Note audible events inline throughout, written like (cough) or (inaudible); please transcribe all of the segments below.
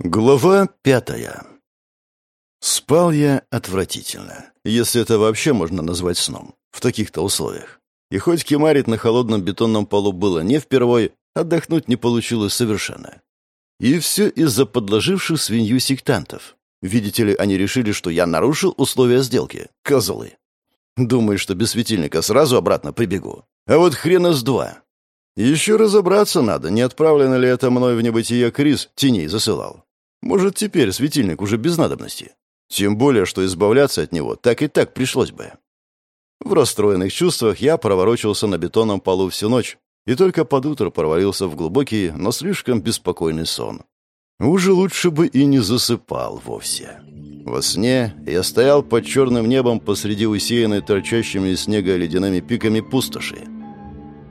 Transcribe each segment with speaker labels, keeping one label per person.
Speaker 1: Глава пятая. Спал я отвратительно, если это вообще можно назвать сном, в таких-то условиях. И хоть кемарить на холодном бетонном полу было не впервой, отдохнуть не получилось совершенно. И все из-за подложивших свинью сектантов. Видите ли, они решили, что я нарушил условия сделки. Козлы. Думаю, что без светильника сразу обратно прибегу. А вот хрена с два. Еще разобраться надо, не отправлено ли это мной в небытие Крис теней засылал. Может, теперь светильник уже без надобности. Тем более, что избавляться от него так и так пришлось бы. В расстроенных чувствах я проворочился на бетонном полу всю ночь и только под утро провалился в глубокий, но слишком беспокойный сон. Уже лучше бы и не засыпал вовсе. Во сне я стоял под черным небом посреди усеянной торчащими из снега ледяными пиками пустоши.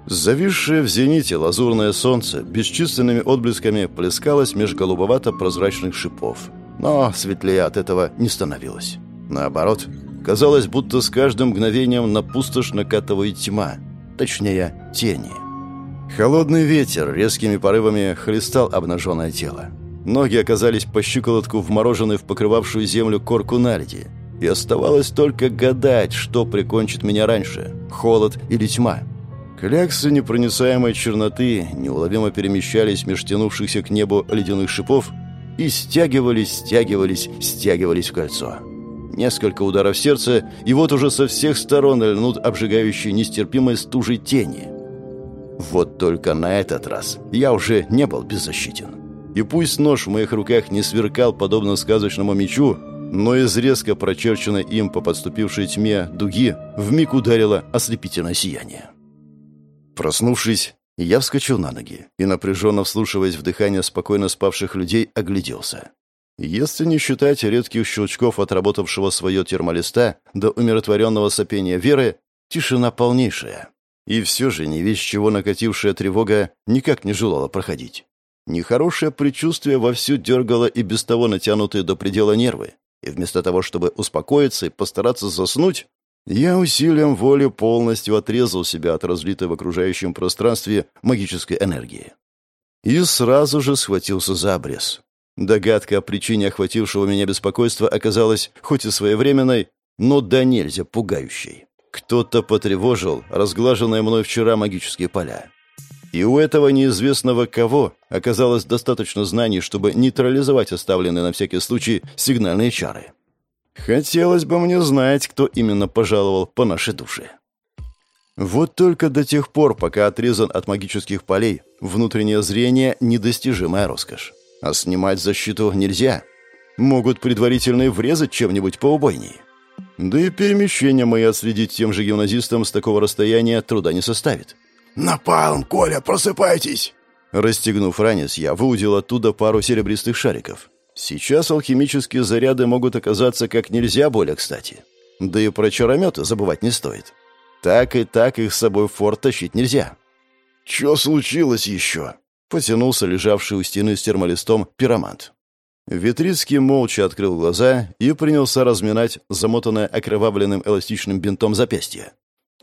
Speaker 1: Зависшее в зените лазурное солнце бесчисленными отблесками плескалось меж голубовато-прозрачных шипов. Но светлее от этого не становилось. Наоборот, казалось, будто с каждым мгновением на пустошь накатывает тьма. Точнее, тени. Холодный ветер резкими порывами хлестал обнаженное тело. Ноги оказались по щиколотку вморожены в покрывавшую землю корку наледи. И оставалось только гадать, что прикончит меня раньше – холод или тьма – Кляксы непроницаемой черноты неуловимо перемещались меж тянувшихся к небу ледяных шипов и стягивались, стягивались, стягивались в кольцо. Несколько ударов сердца, и вот уже со всех сторон льнут обжигающие нестерпимой стужей тени. Вот только на этот раз я уже не был беззащитен. И пусть нож в моих руках не сверкал, подобно сказочному мечу, но из резко прочерченной им по подступившей тьме дуги вмиг ударило ослепительное сияние. Проснувшись, я вскочил на ноги и, напряженно вслушиваясь в дыхание спокойно спавших людей, огляделся. Если не считать редких щелчков отработавшего свое термолиста до умиротворенного сопения Веры, тишина полнейшая. И все же не весь чего накатившая тревога никак не желала проходить. Нехорошее предчувствие вовсю дергало и без того натянутые до предела нервы. И вместо того, чтобы успокоиться и постараться заснуть, я усилием воли полностью отрезал себя от разлитой в окружающем пространстве магической энергии. И сразу же схватился за обрез. Догадка о причине охватившего меня беспокойства оказалась хоть и своевременной, но да нельзя пугающей. Кто-то потревожил разглаженные мной вчера магические поля. И у этого неизвестного кого оказалось достаточно знаний, чтобы нейтрализовать оставленные на всякий случай сигнальные чары. Хотелось бы мне знать, кто именно пожаловал по нашей душе. Вот только до тех пор, пока отрезан от магических полей, внутреннее зрение — недостижимая роскошь. А снимать защиту нельзя. Могут предварительно врезать чем-нибудь поубойней. Да и перемещение мои отследить тем же гимназистам с такого расстояния труда не составит.
Speaker 2: «Напалм, Коля, просыпайтесь!»
Speaker 1: Расстегнув ранец, я выудил оттуда пару серебристых шариков. Сейчас алхимические заряды могут оказаться как нельзя более кстати. Да и про чарометы забывать не стоит. Так и так их с собой в форт тащить нельзя.
Speaker 2: «Чё случилось еще?» — потянулся лежавший у стены с термолистом пиромант.
Speaker 1: Витрицкий молча открыл глаза и принялся разминать замотанное окровавленным эластичным бинтом запястье.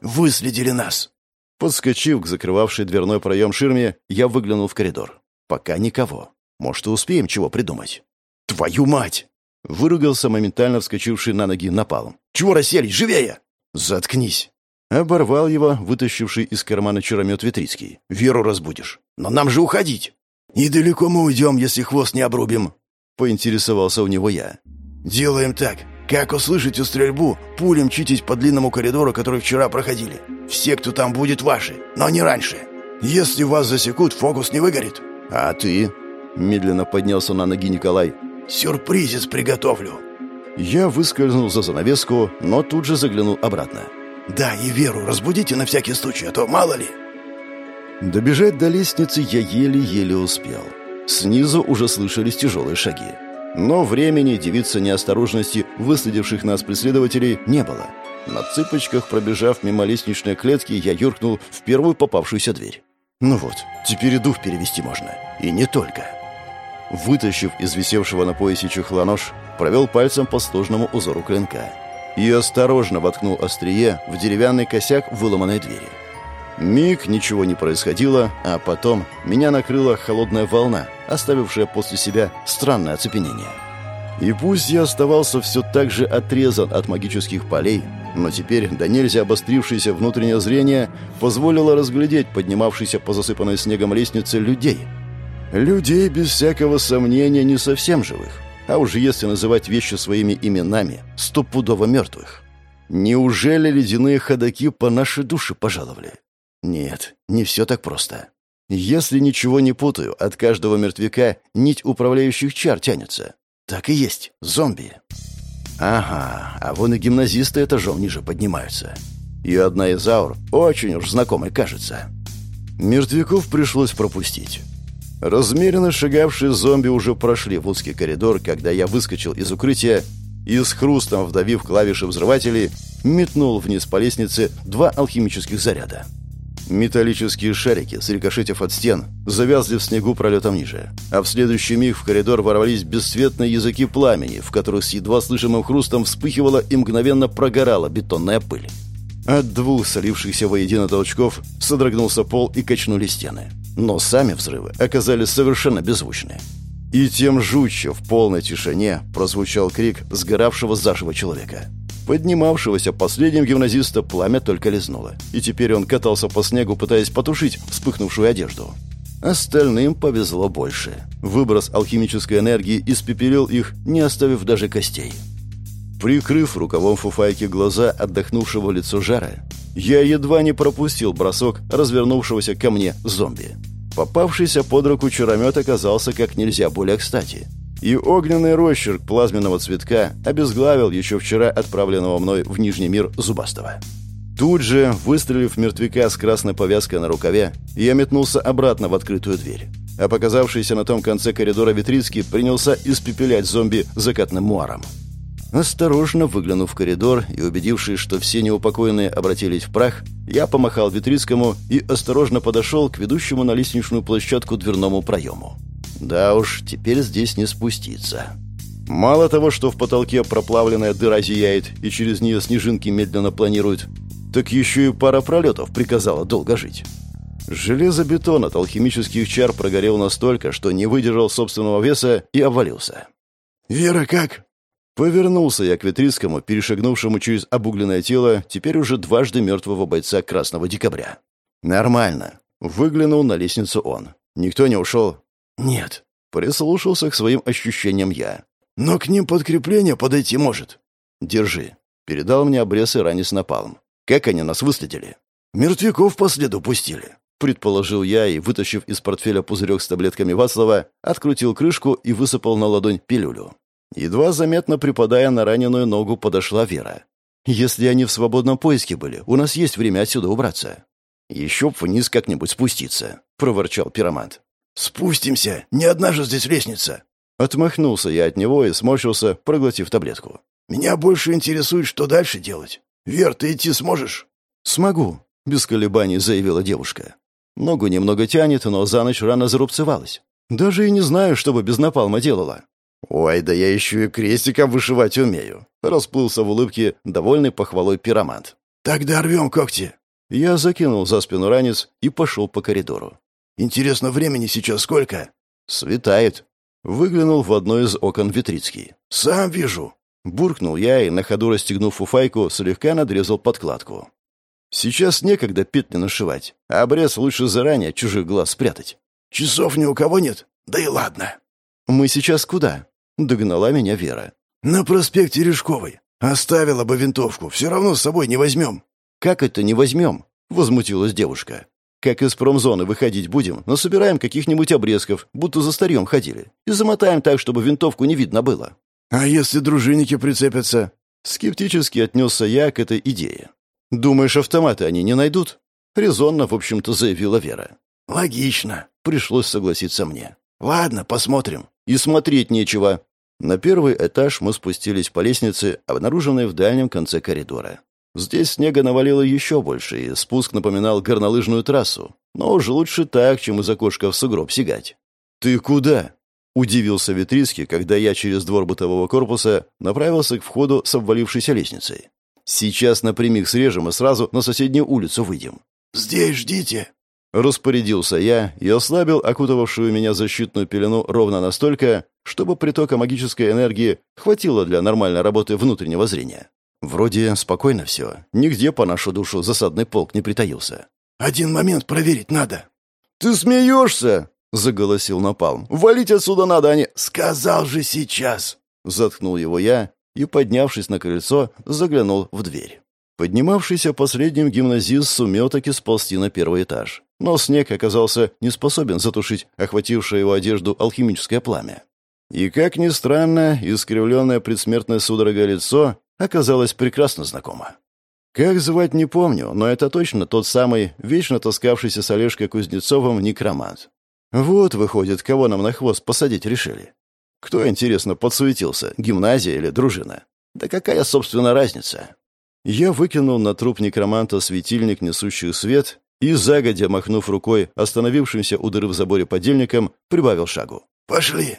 Speaker 2: «Выследили нас!»
Speaker 1: Подскочив к закрывавшей дверной проем ширме, я выглянул в коридор. Пока никого. Может, и успеем чего придумать.
Speaker 2: «Твою мать!» — выругался моментально вскочивший на ноги напалом. «Чего расселись? Живее!»
Speaker 1: «Заткнись!» Оборвал его, вытащивший из кармана чаромет Витрицкий. «Веру разбудишь. Но нам же уходить!»
Speaker 2: «Недалеко мы уйдем, если хвост не обрубим!»
Speaker 1: — поинтересовался у него я.
Speaker 2: «Делаем так. Как услышите стрельбу, пули мчитесь по длинному коридору, который вчера проходили. Все, кто там будет, ваши, но не раньше. Если вас засекут, фокус не выгорит».
Speaker 1: «А ты?» — медленно поднялся на ноги Николай.
Speaker 2: Сюрпризец приготовлю».
Speaker 1: Я выскользнул за занавеску, но тут же заглянул обратно.
Speaker 2: «Да, и Веру разбудите на всякий случай, а то мало ли».
Speaker 1: Добежать до лестницы я еле-еле успел. Снизу уже слышались тяжелые шаги. Но времени девиться неосторожности выследивших нас преследователей не было. На цыпочках, пробежав мимо лестничной клетки, я юркнул в первую попавшуюся дверь. Ну вот, теперь и дух перевести можно. И не только. Вытащив из висевшего на поясе чехла нож, провел пальцем по сложному узору клинка и осторожно воткнул острие в деревянный косяк выломанной двери. Миг ничего не происходило, а потом меня накрыла холодная волна, оставившая после себя странное оцепенение. И пусть я оставался все так же отрезан от магических полей, но теперь до нельзя обострившееся внутреннее зрение позволило разглядеть поднимавшийся по засыпанной снегом лестнице людей. Людей, без всякого сомнения, не совсем живых, а уже если называть вещи своими именами, стопудово мертвых. Неужели ледяные ходаки по нашей душе пожаловали? Нет, не все так просто. Если ничего не путаю, от каждого мертвяка нить управляющих чар тянется. Так и есть, зомби. Ага, а вон и гимназисты этажом ниже поднимаются. И одна из аур очень уж знакомой кажется. Мертвяков пришлось пропустить. Размеренно шагавшие зомби уже прошли в узкий коридор, когда я выскочил из укрытия и с хрустом, вдавив клавиши взрывателей, метнул вниз по лестнице два алхимических заряда. Металлические шарики, срикошетив от стен, завязли в снегу пролетом ниже. А в следующий миг в коридор ворвались бесцветные языки пламени, в которых с едва слышимым хрустом вспыхивала и мгновенно прогорала бетонная пыль. От двух солившихся воедино толчков содрогнулся пол и качнули стены. Но сами взрывы оказались совершенно беззвучны. И тем жутче в полной тишине прозвучал крик сгоравшего заживо человека. Поднимавшегося последним гимназиста пламя только лизнуло, и теперь он катался по снегу, пытаясь потушить вспыхнувшую одежду. Остальным повезло больше. Выброс алхимической энергии испепелил их, не оставив даже костей. Прикрыв рукавом фуфайки глаза отдохнувшего лицо жара, я едва не пропустил бросок развернувшегося ко мне зомби. Попавшийся под руку чаромет оказался как нельзя более кстати – и огненный росчерк плазменного цветка обезглавил еще вчера отправленного мной в Нижний мир Зубастого. Тут же, выстрелив мертвяка с красной повязкой на рукаве, я метнулся обратно в открытую дверь. А показавшийся на том конце коридора Витрицкий принялся испепелять зомби закатным муаром. Осторожно выглянув в коридор и убедившись, что все неупокоенные обратились в прах, я помахал Витрицкому и осторожно подошел к ведущему на лестничную площадку дверному проему. Да уж, теперь здесь не спуститься. Мало того, что в потолке проплавленная дыра зияет, и через нее снежинки медленно планируют, так еще и пара пролетов приказала долго жить. Железобетон от алхимических чар прогорел настолько, что не выдержал собственного веса и обвалился.
Speaker 2: «Вера как?»
Speaker 1: Повернулся я к Ветрицкому, перешагнувшему через обугленное тело, теперь уже дважды мертвого бойца Красного Декабря. «Нормально». Выглянул на лестницу он. «Никто не ушел?»
Speaker 2: «Нет», —
Speaker 1: прислушался к своим ощущениям я.
Speaker 2: «Но к ним подкрепление подойти может».
Speaker 1: «Держи», — передал мне обрез и ранец напалм. «Как они нас выследили?»
Speaker 2: «Мертвяков по следу пустили», —
Speaker 1: предположил я и, вытащив из портфеля пузырек с таблетками Вацлава, открутил крышку и высыпал на ладонь пилюлю. Едва заметно припадая на раненую ногу, подошла Вера. «Если они в свободном поиске были, у нас есть время отсюда убраться». «Еще б вниз как-нибудь спуститься», — проворчал пиромант.
Speaker 2: «Спустимся! Не одна же здесь лестница!»
Speaker 1: Отмахнулся я от него и сморщился, проглотив таблетку.
Speaker 2: «Меня больше интересует, что дальше делать. Вер, ты идти сможешь?»
Speaker 1: «Смогу», — без колебаний заявила девушка. Ногу немного тянет, но за ночь рано зарубцевалась. Даже и не знаю, что бы без напалма делала. «Ой, да я еще и крестиком вышивать умею», — расплылся в улыбке, довольный похвалой пиромант.
Speaker 2: «Тогда рвем когти».
Speaker 1: Я закинул за спину ранец и пошел по коридору.
Speaker 2: Интересно, времени сейчас сколько?»
Speaker 1: «Светает». Выглянул в одно из окон Витрицкий.
Speaker 2: «Сам вижу».
Speaker 1: Буркнул я и, на ходу расстегнув фуфайку, слегка надрезал подкладку. «Сейчас некогда петли нашивать, а обрез лучше заранее чужих глаз спрятать».
Speaker 2: «Часов ни у кого нет? Да и ладно».
Speaker 1: «Мы сейчас куда?» — догнала меня Вера.
Speaker 2: «На проспекте Решковой. Оставила бы винтовку, все равно с собой не возьмем».
Speaker 1: «Как это не возьмем?» — возмутилась девушка. Как из промзоны выходить будем, насобираем каких-нибудь обрезков, будто за старьем ходили, и замотаем так, чтобы винтовку не видно было».
Speaker 2: «А если дружинники прицепятся?»
Speaker 1: Скептически отнесся я к этой идее. «Думаешь, автоматы они не найдут?» Резонно, в общем-то, заявила Вера.
Speaker 2: «Логично», —
Speaker 1: пришлось согласиться мне.
Speaker 2: «Ладно, посмотрим».
Speaker 1: «И смотреть нечего». На первый этаж мы спустились по лестнице, обнаруженной в дальнем конце коридора. Здесь снега навалило еще больше, и спуск напоминал горнолыжную трассу. Но уже лучше так, чем из окошка в сугроб сигать. «Ты куда?» — удивился Витрицкий, когда я через двор бытового корпуса направился к входу с обвалившейся лестницей. «Сейчас напрямик срежем и сразу на соседнюю улицу выйдем».
Speaker 2: «Здесь ждите».
Speaker 1: Распорядился я и ослабил окутывавшую меня защитную пелену ровно настолько, чтобы притока магической энергии хватило для нормальной работы внутреннего зрения. Вроде спокойно все. Нигде по нашу душу засадный полк не притаился.
Speaker 2: «Один момент проверить надо».
Speaker 1: «Ты смеешься?» — заголосил Напалм. «Валить отсюда надо, а не...»
Speaker 2: «Сказал же сейчас!»
Speaker 1: — заткнул его я и, поднявшись на крыльцо, заглянул в дверь. Поднимавшийся последним гимназист сумел таки сползти на первый этаж. Но снег оказался не способен затушить охватившее его одежду алхимическое пламя. И, как ни странно, искривленное предсмертное судорога лицо оказалось прекрасно знакомо. Как звать не помню, но это точно тот самый, вечно таскавшийся с Олежкой Кузнецовым некромант. Вот, выходит, кого нам на хвост посадить решили. Кто, интересно, подсуетился, гимназия или дружина? Да какая, собственно, разница? Я выкинул на труп некроманта светильник, несущий свет, и, загодя махнув рукой остановившимся у дыры в заборе подельником, прибавил шагу.
Speaker 2: «Пошли!»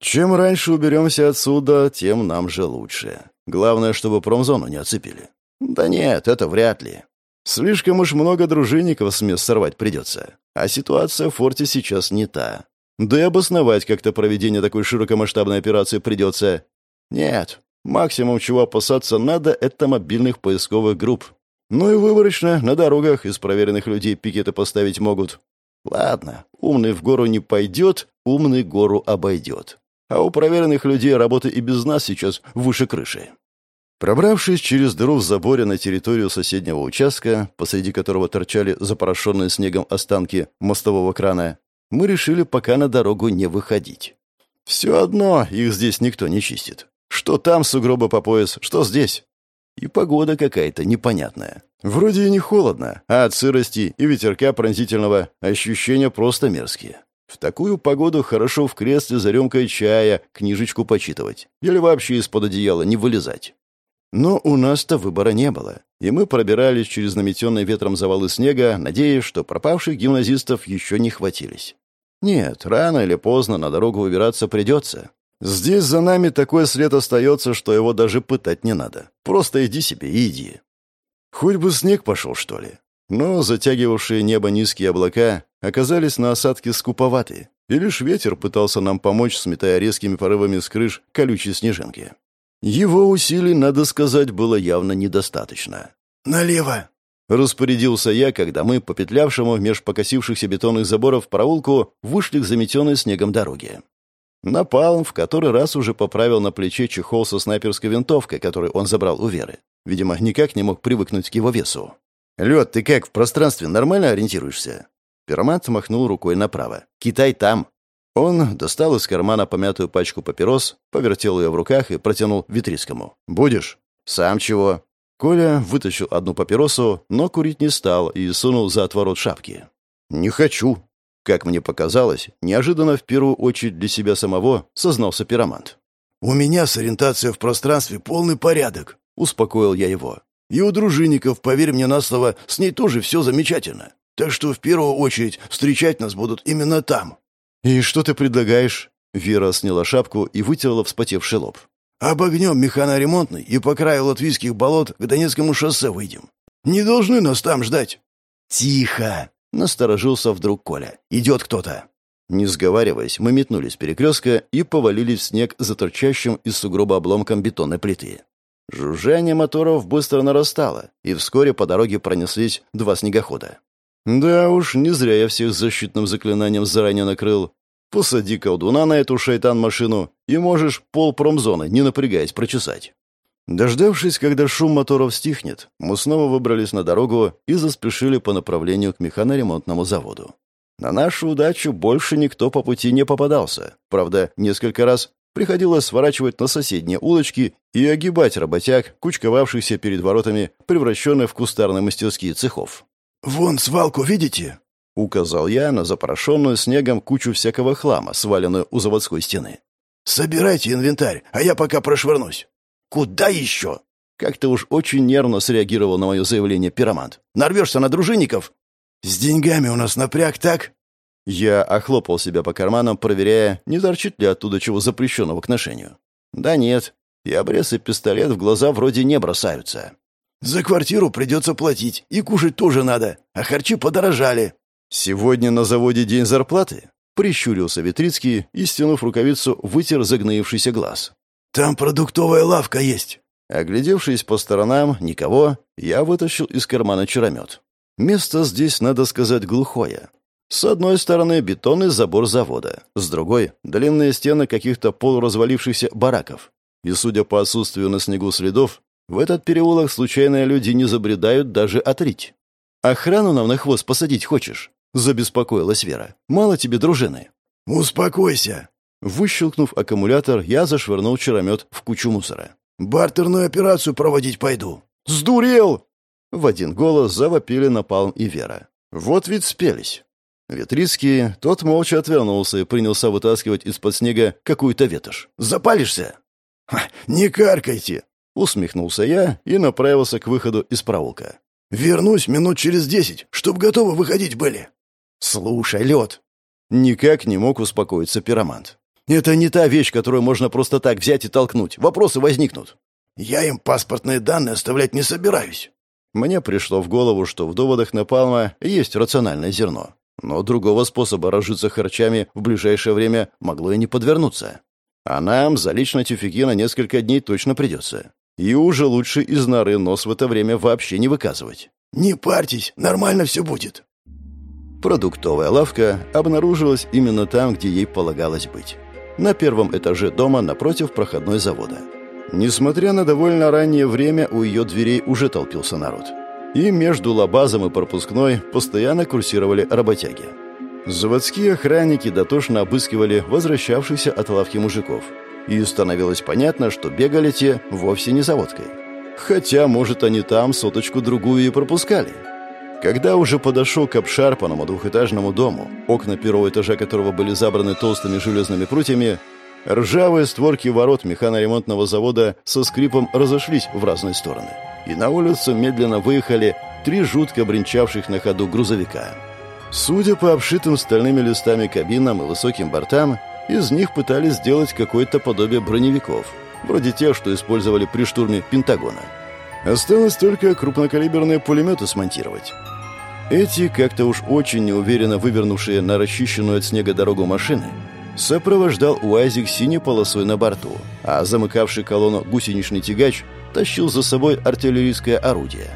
Speaker 1: «Чем раньше уберемся отсюда, тем нам же лучше. Главное, чтобы промзону не оцепили». «Да нет, это вряд ли. Слишком уж много дружинников с мест сорвать придется. А ситуация в форте сейчас не та. Да и обосновать как-то проведение такой широкомасштабной операции придется. Нет, Максимум, чего опасаться надо, это мобильных поисковых групп. Ну и выборочно на дорогах из проверенных людей пикеты поставить могут. Ладно, умный в гору не пойдет, умный гору обойдет. А у проверенных людей работы и без нас сейчас выше крыши. Пробравшись через дыру в заборе на территорию соседнего участка, посреди которого торчали запорошенные снегом останки мостового крана, мы решили пока на дорогу не выходить. Все одно их здесь никто не чистит. Что там сугробы по пояс, что здесь. И погода какая-то непонятная. Вроде и не холодно, а от сырости и ветерка пронзительного ощущения просто мерзкие. В такую погоду хорошо в кресле за рюмкой чая книжечку почитывать. Или вообще из-под одеяла не вылезать. Но у нас-то выбора не было, и мы пробирались через наметенные ветром завалы снега, надеясь, что пропавших гимназистов еще не хватились. Нет, рано или поздно на дорогу выбираться придется. Здесь за нами такой след остается, что его даже пытать не надо. Просто иди себе и иди. Хоть бы снег пошел, что ли. Но затягивавшие небо низкие облака оказались на осадке скуповаты, и лишь ветер пытался нам помочь, сметая резкими порывами с крыш колючие снежинки. Его усилий, надо сказать, было явно недостаточно.
Speaker 2: «Налево!»
Speaker 1: — распорядился я, когда мы, по петлявшему меж покосившихся бетонных заборов проулку, вышли к заметенной снегом дороге. Напалм в который раз уже поправил на плече чехол со снайперской винтовкой, который он забрал у Веры. Видимо, никак не мог привыкнуть к его весу. «Лед, ты как, в пространстве нормально ориентируешься?» Пиромат махнул рукой направо. «Китай там!» Он достал из кармана помятую пачку папирос, повертел ее в руках и протянул Витрицкому. «Будешь?» «Сам чего?» Коля вытащил одну папиросу, но курить не стал и сунул за отворот шапки. «Не хочу», как мне показалось, неожиданно в первую очередь для себя самого сознался пиромант.
Speaker 2: «У меня с ориентацией в пространстве полный порядок», — успокоил я его. «И у дружинников, поверь мне на слово, с ней тоже все замечательно. Так что в первую очередь встречать нас будут именно там».
Speaker 1: «И что ты предлагаешь?» Вера сняла шапку и вытерла вспотевший лоб.
Speaker 2: «Обогнем механоремонтный и по краю латвийских болот к Донецкому шоссе выйдем. Не должны нас там ждать».
Speaker 1: «Тихо!» Насторожился вдруг Коля. «Идет кто-то!» Не сговариваясь, мы метнулись с перекрестка и повалились в снег за торчащим из сугроба обломком бетонной плиты. Жужжание моторов быстро нарастало, и вскоре по дороге пронеслись два снегохода. Да уж, не зря я всех защитным заклинанием заранее накрыл. Посади колдуна на эту шайтан-машину, и можешь пол промзоны, не напрягаясь, прочесать. Дождавшись, когда шум моторов стихнет, мы снова выбрались на дорогу и заспешили по направлению к механоремонтному заводу. На нашу удачу больше никто по пути не попадался. Правда, несколько раз приходилось сворачивать на соседние улочки и огибать работяг, кучковавшихся перед воротами, превращенных в кустарные мастерские цехов.
Speaker 2: «Вон свалку видите?»
Speaker 1: — указал я на запорошенную снегом кучу всякого хлама, сваленную у заводской стены.
Speaker 2: «Собирайте инвентарь, а я пока прошвырнусь». «Куда еще?»
Speaker 1: Как-то уж очень нервно среагировал на мое заявление пиромант. «Нарвешься на дружинников?»
Speaker 2: «С деньгами у нас напряг, так?»
Speaker 1: Я охлопал себя по карманам, проверяя, не торчит ли оттуда чего запрещенного к ношению. «Да нет, и обрез и пистолет в глаза вроде не бросаются».
Speaker 2: «За квартиру придется платить, и кушать тоже надо, а харчи подорожали».
Speaker 1: «Сегодня на заводе день зарплаты?» Прищурился Витрицкий и, стянув рукавицу, вытер загноившийся глаз.
Speaker 2: «Там продуктовая лавка есть».
Speaker 1: Оглядевшись по сторонам, никого, я вытащил из кармана чаромет. Место здесь, надо сказать, глухое. С одной стороны бетонный забор завода, с другой — длинные стены каких-то полуразвалившихся бараков. И, судя по отсутствию на снегу следов, в этот переулок случайные люди не забредают даже отрить. «Охрану нам на хвост посадить хочешь?» — забеспокоилась Вера. «Мало тебе дружины».
Speaker 2: «Успокойся!»
Speaker 1: Выщелкнув аккумулятор, я зашвырнул чаромет в кучу мусора.
Speaker 2: «Бартерную операцию проводить пойду».
Speaker 1: «Сдурел!» В один голос завопили Напалм и Вера. Вот ведь спелись. Ветрицкий, тот молча отвернулся и принялся вытаскивать из-под снега какую-то ветошь. «Запалишься?»
Speaker 2: «Не каркайте!»
Speaker 1: — усмехнулся я и направился к выходу из проулка.
Speaker 2: «Вернусь минут через десять, чтоб готовы выходить были».
Speaker 1: «Слушай, лед!» Никак не мог успокоиться пиромант. «Это не та вещь, которую можно просто так взять и толкнуть. Вопросы возникнут».
Speaker 2: «Я им паспортные данные оставлять не собираюсь».
Speaker 1: Мне пришло в голову, что в доводах Напалма есть рациональное зерно. Но другого способа разжиться харчами в ближайшее время могло и не подвернуться. А нам залечь на тюфяки на несколько дней точно придется. И уже лучше из норы нос в это время вообще не выказывать.
Speaker 2: «Не парьтесь, нормально все будет».
Speaker 1: Продуктовая лавка обнаружилась именно там, где ей полагалось быть. На первом этаже дома напротив проходной завода. Несмотря на довольно раннее время, у ее дверей уже толпился народ. И между лабазом и пропускной постоянно курсировали работяги. Заводские охранники дотошно обыскивали возвращавшихся от лавки мужиков. И становилось понятно, что бегали те вовсе не заводкой. Хотя, может, они там соточку-другую и пропускали. Когда уже подошел к обшарпанному двухэтажному дому, окна первого этажа которого были забраны толстыми железными прутьями, Ржавые створки ворот механоремонтного завода со скрипом разошлись в разные стороны. И на улицу медленно выехали три жутко бренчавших на ходу грузовика. Судя по обшитым стальными листами кабинам и высоким бортам, из них пытались сделать какое-то подобие броневиков, вроде тех, что использовали при штурме Пентагона. Осталось только крупнокалиберные пулеметы смонтировать. Эти, как-то уж очень неуверенно вывернувшие на расчищенную от снега дорогу машины, сопровождал УАЗик синей полосой на борту, а замыкавший колонну гусеничный тягач тащил за собой артиллерийское орудие.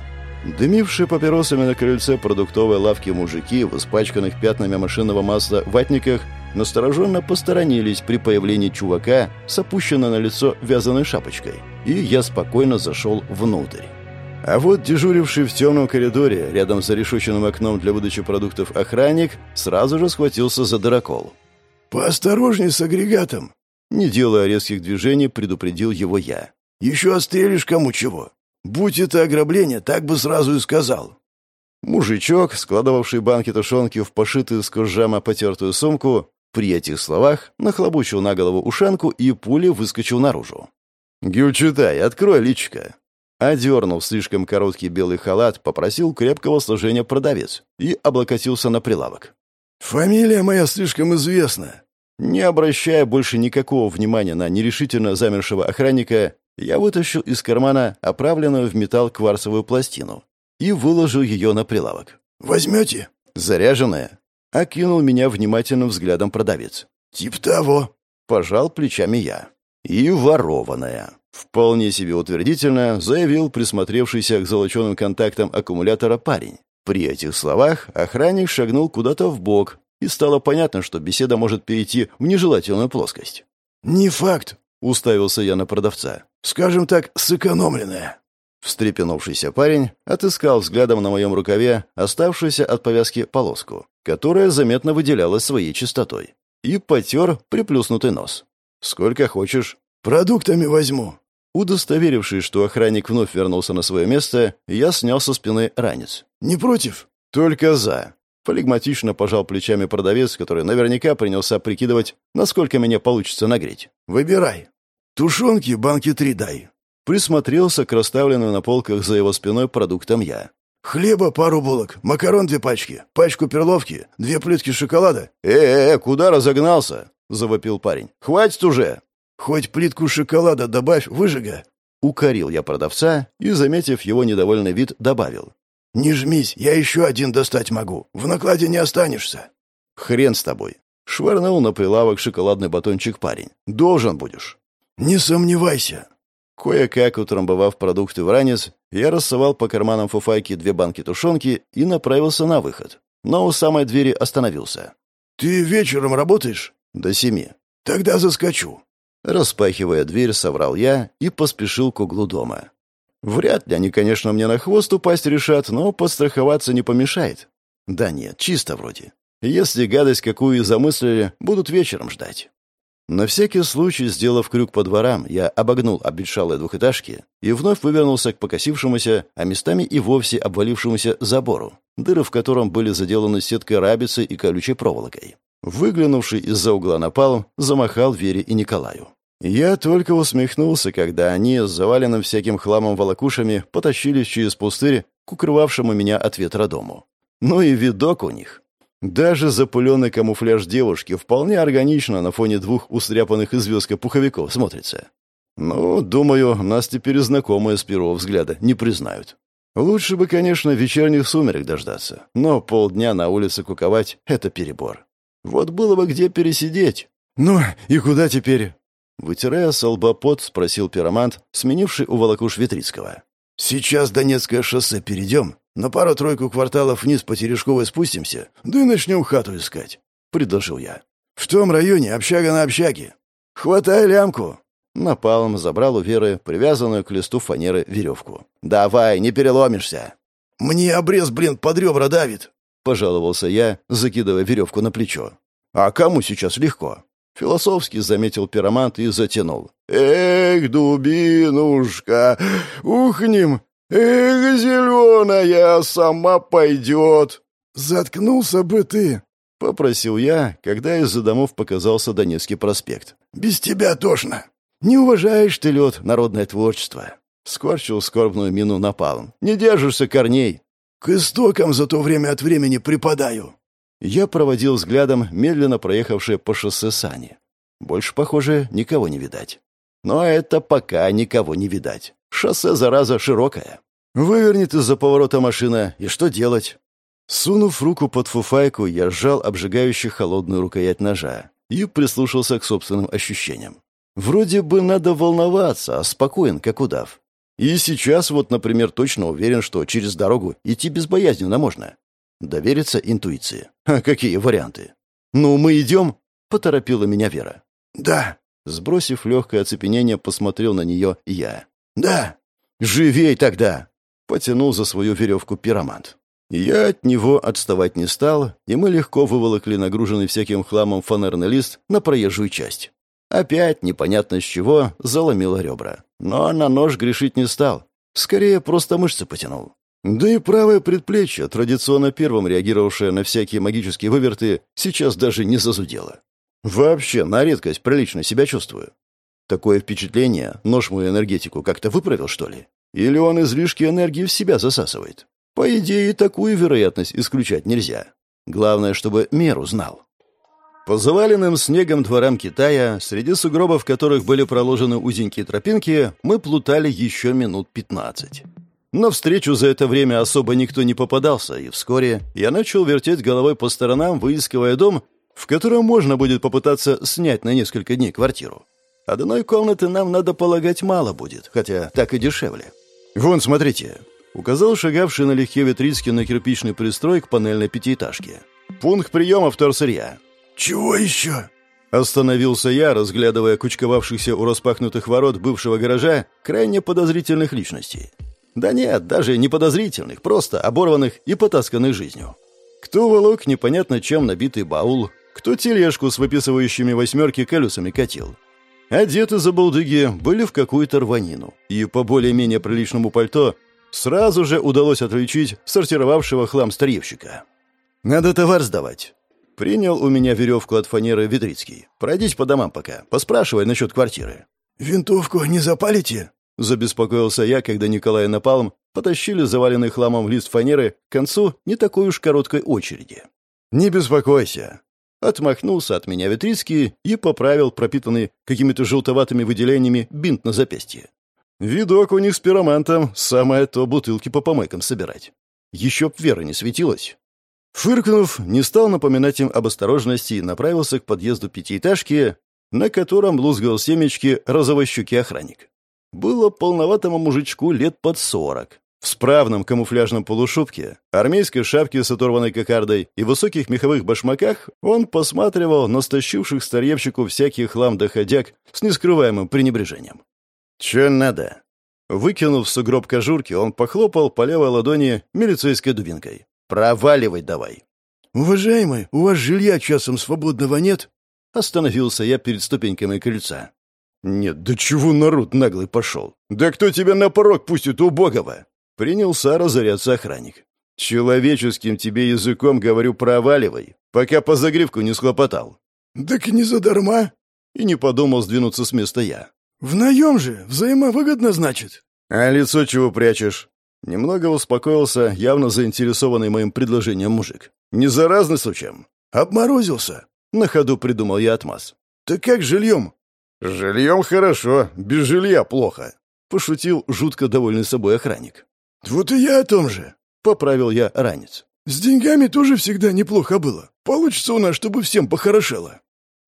Speaker 1: Дымившие папиросами на крыльце продуктовой лавки мужики в испачканных пятнами машинного масла ватниках настороженно посторонились при появлении чувака с опущенной на лицо вязаной шапочкой, и я спокойно зашел внутрь. А вот дежуривший в темном коридоре, рядом с зарешоченным окном для выдачи продуктов охранник, сразу же схватился за дырокол.
Speaker 2: «Поосторожней с агрегатом!»
Speaker 1: Не делая резких движений, предупредил его я.
Speaker 2: «Еще отстрелишь кому чего. Будь это ограбление, так бы сразу и сказал».
Speaker 1: Мужичок, складывавший банки тушенки в пошитую с кожжама потертую сумку, при этих словах нахлобучил на голову ушанку и пулей выскочил наружу. «Гюльчатай, открой личико!» Одернув слишком короткий белый халат, попросил крепкого сложения продавец и облокотился на прилавок.
Speaker 2: «Фамилия моя слишком известна».
Speaker 1: Не обращая больше никакого внимания на нерешительно замершего охранника, я вытащил из кармана оправленную в металл кварцевую пластину и выложил ее на прилавок.
Speaker 2: «Возьмете?»
Speaker 1: «Заряженная?» — окинул меня внимательным взглядом продавец.
Speaker 2: «Тип того».
Speaker 1: Пожал плечами я. «И ворованная». Вполне себе утвердительно заявил присмотревшийся к золоченым контактам аккумулятора парень. При этих словах охранник шагнул куда-то в бок, и стало понятно, что беседа может перейти в нежелательную плоскость.
Speaker 2: «Не факт», —
Speaker 1: уставился я на продавца.
Speaker 2: «Скажем так, сэкономленная».
Speaker 1: Встрепенувшийся парень отыскал взглядом на моем рукаве оставшуюся от повязки полоску, которая заметно выделялась своей чистотой, и потер приплюснутый нос. «Сколько хочешь?»
Speaker 2: «Продуктами возьму»,
Speaker 1: Удостоверившись, что охранник вновь вернулся на свое место, я снял со спины ранец.
Speaker 2: «Не против?»
Speaker 1: «Только за». Флегматично пожал плечами продавец, который наверняка принялся прикидывать, насколько меня получится нагреть.
Speaker 2: «Выбирай. Тушенки банки три дай».
Speaker 1: Присмотрелся к расставленным на полках за его спиной продуктам я.
Speaker 2: «Хлеба пару булок, макарон две пачки, пачку перловки, две плитки шоколада».
Speaker 1: «Э-э-э, куда разогнался?» — завопил парень. «Хватит уже!»
Speaker 2: «Хоть плитку шоколада добавь, выжига!»
Speaker 1: Укорил я продавца и, заметив его недовольный вид, добавил.
Speaker 2: «Не жмись, я еще один достать могу. В накладе не останешься».
Speaker 1: «Хрен с тобой». Швырнул на прилавок шоколадный батончик парень. «Должен будешь».
Speaker 2: «Не сомневайся».
Speaker 1: Кое-как утрамбовав продукты в ранец, я рассовал по карманам фуфайки две банки тушенки и направился на выход. Но у самой двери остановился.
Speaker 2: «Ты вечером работаешь?»
Speaker 1: «До семи».
Speaker 2: «Тогда заскочу».
Speaker 1: Распахивая дверь, соврал я и поспешил к углу дома. Вряд ли они, конечно, мне на хвост упасть решат, но подстраховаться не помешает. Да нет, чисто вроде. Если гадость какую и замыслили, будут вечером ждать. На всякий случай, сделав крюк по дворам, я обогнул обветшалые двухэтажки и вновь вывернулся к покосившемуся, а местами и вовсе обвалившемуся забору, дыры в котором были заделаны сеткой рабицы и колючей проволокой. Выглянувший из-за угла напал, замахал Вере и Николаю. Я только усмехнулся, когда они заваленным всяким хламом волокушами потащились через пустырь к укрывавшему меня от ветра дому. Ну и видок у них. Даже запыленный камуфляж девушки вполне органично на фоне двух устряпанных известкой пуховиков смотрится. Ну, думаю, нас теперь знакомые с первого взгляда не признают. Лучше бы, конечно, вечерних сумерек дождаться, но полдня на улице куковать — это перебор. Вот было бы где пересидеть.
Speaker 2: «Ну, и куда теперь?»
Speaker 1: Вытирая с лба пот, спросил пиромант, сменивший у волокуш Витрицкого.
Speaker 2: «Сейчас Донецкое шоссе перейдем, на пару-тройку кварталов вниз по Терешковой спустимся, да и начнем хату искать», — предложил я. «В том районе общага на общаге. Хватай лямку».
Speaker 1: Напалм забрал у Веры привязанную к листу фанеры веревку. «Давай, не переломишься!»
Speaker 2: «Мне обрез, блин, под ребра давит!»
Speaker 1: — пожаловался я, закидывая веревку на плечо. «А кому сейчас легко?» Философски заметил пиромант и затянул.
Speaker 2: «Эх, дубинушка, ухнем! Эх, зеленая, сама пойдет!» «Заткнулся бы ты!» — попросил я, когда из-за домов показался Донецкий проспект. «Без тебя тошно!»
Speaker 1: «Не уважаешь ты, лед, народное творчество!» Скорчил скорбную мину напалм. «Не держишься корней!»
Speaker 2: «К истокам за то время от времени припадаю!»
Speaker 1: Я проводил взглядом медленно проехавшие по шоссе сани. Больше, похоже, никого не видать. Но это пока никого не видать. Шоссе, зараза, широкое. Вывернет из-за поворота машина, и что делать? Сунув руку под фуфайку, я сжал обжигающий холодную рукоять ножа и прислушался к собственным ощущениям. Вроде бы надо волноваться, а спокоен, как удав. И сейчас вот, например, точно уверен, что через дорогу идти безбоязненно можно. Довериться интуиции. А какие варианты? «Ну, мы идем?» — поторопила меня Вера.
Speaker 2: «Да».
Speaker 1: Сбросив легкое оцепенение, посмотрел на нее я.
Speaker 2: «Да».
Speaker 1: «Живей тогда!» — потянул за свою веревку пиромант. Я от него отставать не стал, и мы легко выволокли нагруженный всяким хламом фанерный лист на проезжую часть. Опять, непонятно с чего, заломило ребра. Но на нож грешить не стал. Скорее, просто мышцы потянул. Да и правое предплечье, традиционно первым реагировавшее на всякие магические выверты, сейчас даже не зазудело. Вообще, на редкость прилично себя чувствую. Такое впечатление, нож мою энергетику как-то выправил, что ли? Или он излишки энергии в себя засасывает? По идее, такую вероятность исключать нельзя. Главное, чтобы меру знал. По заваленным снегом дворам Китая, среди сугробов которых были проложены узенькие тропинки, мы плутали еще минут пятнадцать. Но встречу за это время особо никто не попадался, и вскоре я начал вертеть головой по сторонам, выискивая дом, в котором можно будет попытаться снять на несколько дней квартиру. Одной комнаты нам, надо полагать, мало будет, хотя так и дешевле. «Вон, смотрите», — указал шагавший налегке Витрицкий на кирпичный пристрой к панельной пятиэтажке. «Пункт приема вторсырья».
Speaker 2: «Чего еще?»
Speaker 1: Остановился я, разглядывая кучковавшихся у распахнутых ворот бывшего гаража крайне подозрительных личностей. Да нет, даже не подозрительных, просто оборванных и потасканных жизнью. Кто волок непонятно чем набитый баул, кто тележку с выписывающими восьмерки колесами катил. Одеты за балдыги были в какую-то рванину, и по более-менее приличному пальто сразу же удалось отличить сортировавшего хлам старьевщика. «Надо товар сдавать». Принял у меня веревку от фанеры Ведрицкий. «Пройдись по домам пока, поспрашивай насчет квартиры».
Speaker 2: «Винтовку не запалите?»
Speaker 1: Забеспокоился я, когда Николай и Напалм потащили заваленный хламом лист фанеры к концу не такой уж короткой очереди. «Не беспокойся». Отмахнулся от меня Витрицкий и поправил пропитанный какими-то желтоватыми выделениями бинт на запястье. Видок у них с пиромантом, самое то бутылки по помойкам собирать. Еще б вера не светилась. Фыркнув, не стал напоминать им об осторожности и направился к подъезду пятиэтажки, на котором лузгал семечки розовощукий охранник. Было полноватому мужичку лет под сорок. В справном камуфляжном полушубке, армейской шапке с оторванной кокардой и высоких меховых башмаках он посматривал на стащивших старьевщику всякий хлам доходяг с нескрываемым пренебрежением. «Че надо?» Выкинув сугроб кожурки, он похлопал по левой ладони милицейской дубинкой. «Проваливай давай!»
Speaker 2: «Уважаемый, у вас жилья часом свободного нет?»
Speaker 1: Остановился я перед ступеньками крыльца. «Нет, да чего народ наглый пошел? Да кто тебя на порог пустит, убогого?» Принялся разоряться охранник. «Человеческим тебе языком говорю, проваливай, пока по загривку не схлопотал».
Speaker 2: «Так не задарма?»
Speaker 1: И не подумал сдвинуться с места я.
Speaker 2: «В наем же, взаимовыгодно, значит».
Speaker 1: «А лицо чего прячешь?» Немного успокоился, явно заинтересованный моим предложением мужик. «Не заразный случаем?»
Speaker 2: «Обморозился».
Speaker 1: На ходу придумал я отмаз.
Speaker 2: «Так как с жильем?»
Speaker 1: «Жильем хорошо, без жилья плохо», — пошутил жутко довольный собой охранник.
Speaker 2: «Вот и я о том же», —
Speaker 1: поправил я ранец.
Speaker 2: «С деньгами тоже всегда неплохо было. Получится у нас, чтобы всем похорошело».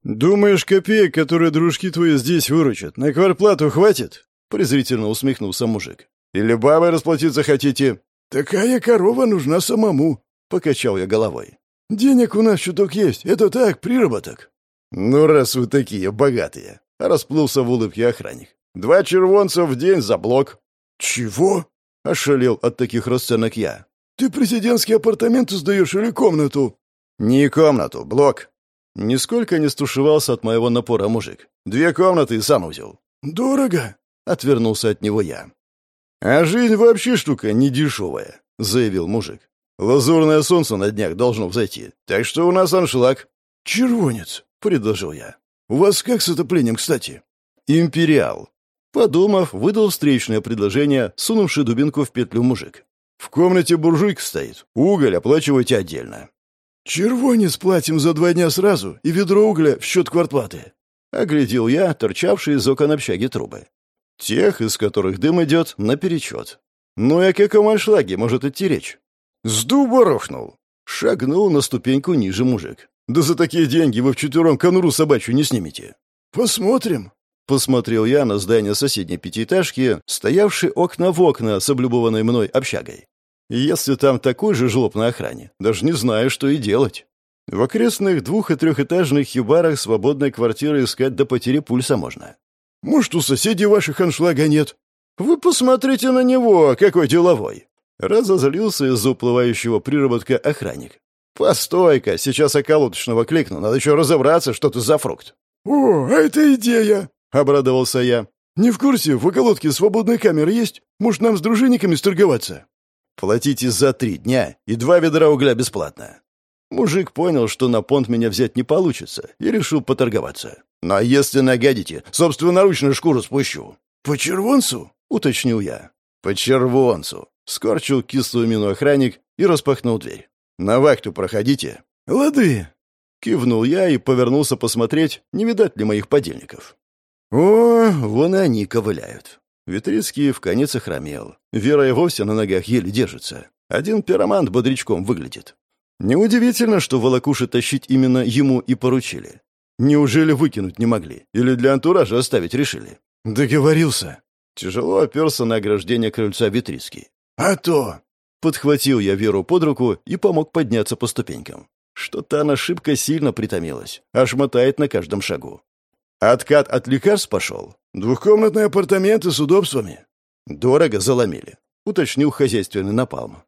Speaker 1: «Думаешь, копеек, которые дружки твои здесь выручат, на кварплату хватит?» — презрительно усмехнулся мужик. «Или бабой расплатиться хотите?»
Speaker 2: «Такая корова нужна самому», — покачал я головой. «Денег у нас чуток есть, это так, приработок».
Speaker 1: «Ну, раз вы такие богатые», — расплылся в улыбке охранник. «Два червонца в день за блок».
Speaker 2: «Чего?»
Speaker 1: — ошалел от таких расценок я.
Speaker 2: «Ты президентские апартаменты сдаешь или комнату?»
Speaker 1: «Не комнату, блок». Нисколько не стушевался от моего напора мужик. «Две комнаты и санузел».
Speaker 2: «Дорого», —
Speaker 1: отвернулся от него я. «А жизнь вообще штука недешевая», — заявил мужик. «Лазурное солнце на днях должно взойти, так что у нас аншлаг».
Speaker 2: «Червонец», — предложил я. «У вас как с отоплением, кстати?»
Speaker 1: «Империал». Подумав, выдал встречное предложение, сунувший дубинку в петлю мужик. «В комнате буржуйка стоит. Уголь оплачивайте отдельно».
Speaker 2: «Червонец платим за два дня сразу, и ведро угля в счет квартплаты».
Speaker 1: Оглядел я, торчавшие из окон общаги трубы. Тех, из которых дым идет, наперечет. Ну и о каком аншлаге может идти речь? С дуба рухнул. Шагнул на ступеньку ниже мужик. Да за такие деньги вы вчетвером конуру собачью не снимете.
Speaker 2: Посмотрим.
Speaker 1: Посмотрел я на здание соседней пятиэтажки, стоявшей окна в окна с облюбованной мной общагой. Если там такой же жлоб на охране, даже не знаю, что и делать. В окрестных двух- и трехэтажных юбарах свободной квартиры искать до потери пульса можно.
Speaker 2: Может, у соседей ваших аншлага нет?
Speaker 1: Вы посмотрите на него, какой деловой. Разозлился из-за уплывающего приработка охранник. «Постой-ка, сейчас околоточного кликну, надо еще разобраться, что ты за фрукт».
Speaker 2: «О, это идея!» — обрадовался я. «Не в курсе, в околотке свободная камера есть? Может, нам с дружинниками сторговаться?»
Speaker 1: «Платите за три дня и два ведра угля бесплатно». Мужик понял, что на понт меня взять не получится, и решил поторговаться. «Но если нагадите, собственноручно шкуру спущу».
Speaker 2: «По червонцу?»
Speaker 1: — уточнил я. «По червонцу», — скорчил кислую мину охранник и распахнул дверь. «На вахту проходите».
Speaker 2: «Лады!»
Speaker 1: — кивнул я и повернулся посмотреть, не видать ли моих подельников. О, вон и они ковыляют. Витрицкий в конец охромел. Вера и вовсе на ногах еле держится. Один пиромант бодрячком выглядит. Неудивительно, что волокуши тащить именно ему и поручили. Неужели выкинуть не могли? Или для антуража оставить решили?
Speaker 2: Договорился.
Speaker 1: Тяжело оперся на ограждение крыльца Витрицкий.
Speaker 2: А то!
Speaker 1: Подхватил я Веру под руку и помог подняться по ступенькам. Что-то она шибко сильно притомилась, аж мотает на каждом шагу. Откат от лекарств пошел.
Speaker 2: Двухкомнатные апартаменты с удобствами.
Speaker 1: Дорого заломили, уточнил хозяйственный напалм.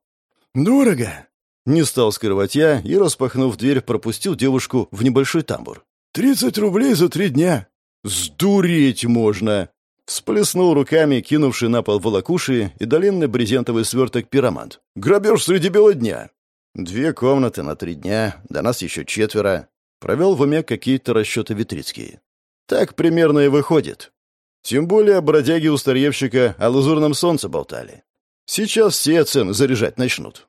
Speaker 2: Дорого.
Speaker 1: Не стал скрывать я и, распахнув дверь, пропустил девушку в небольшой тамбур.
Speaker 2: «Тридцать рублей за три дня!»
Speaker 1: «Сдуреть можно!» Всплеснул руками, кинувший на пол волокуши и длинный брезентовый сверток пиромант. «Грабеж среди бела дня!» Две комнаты на три дня, до нас еще четверо. Провел в уме какие-то расчеты Витрицкие. Так примерно и выходит. Тем более бродяги у старьевщика о лазурном солнце болтали. Сейчас все цены заряжать начнут.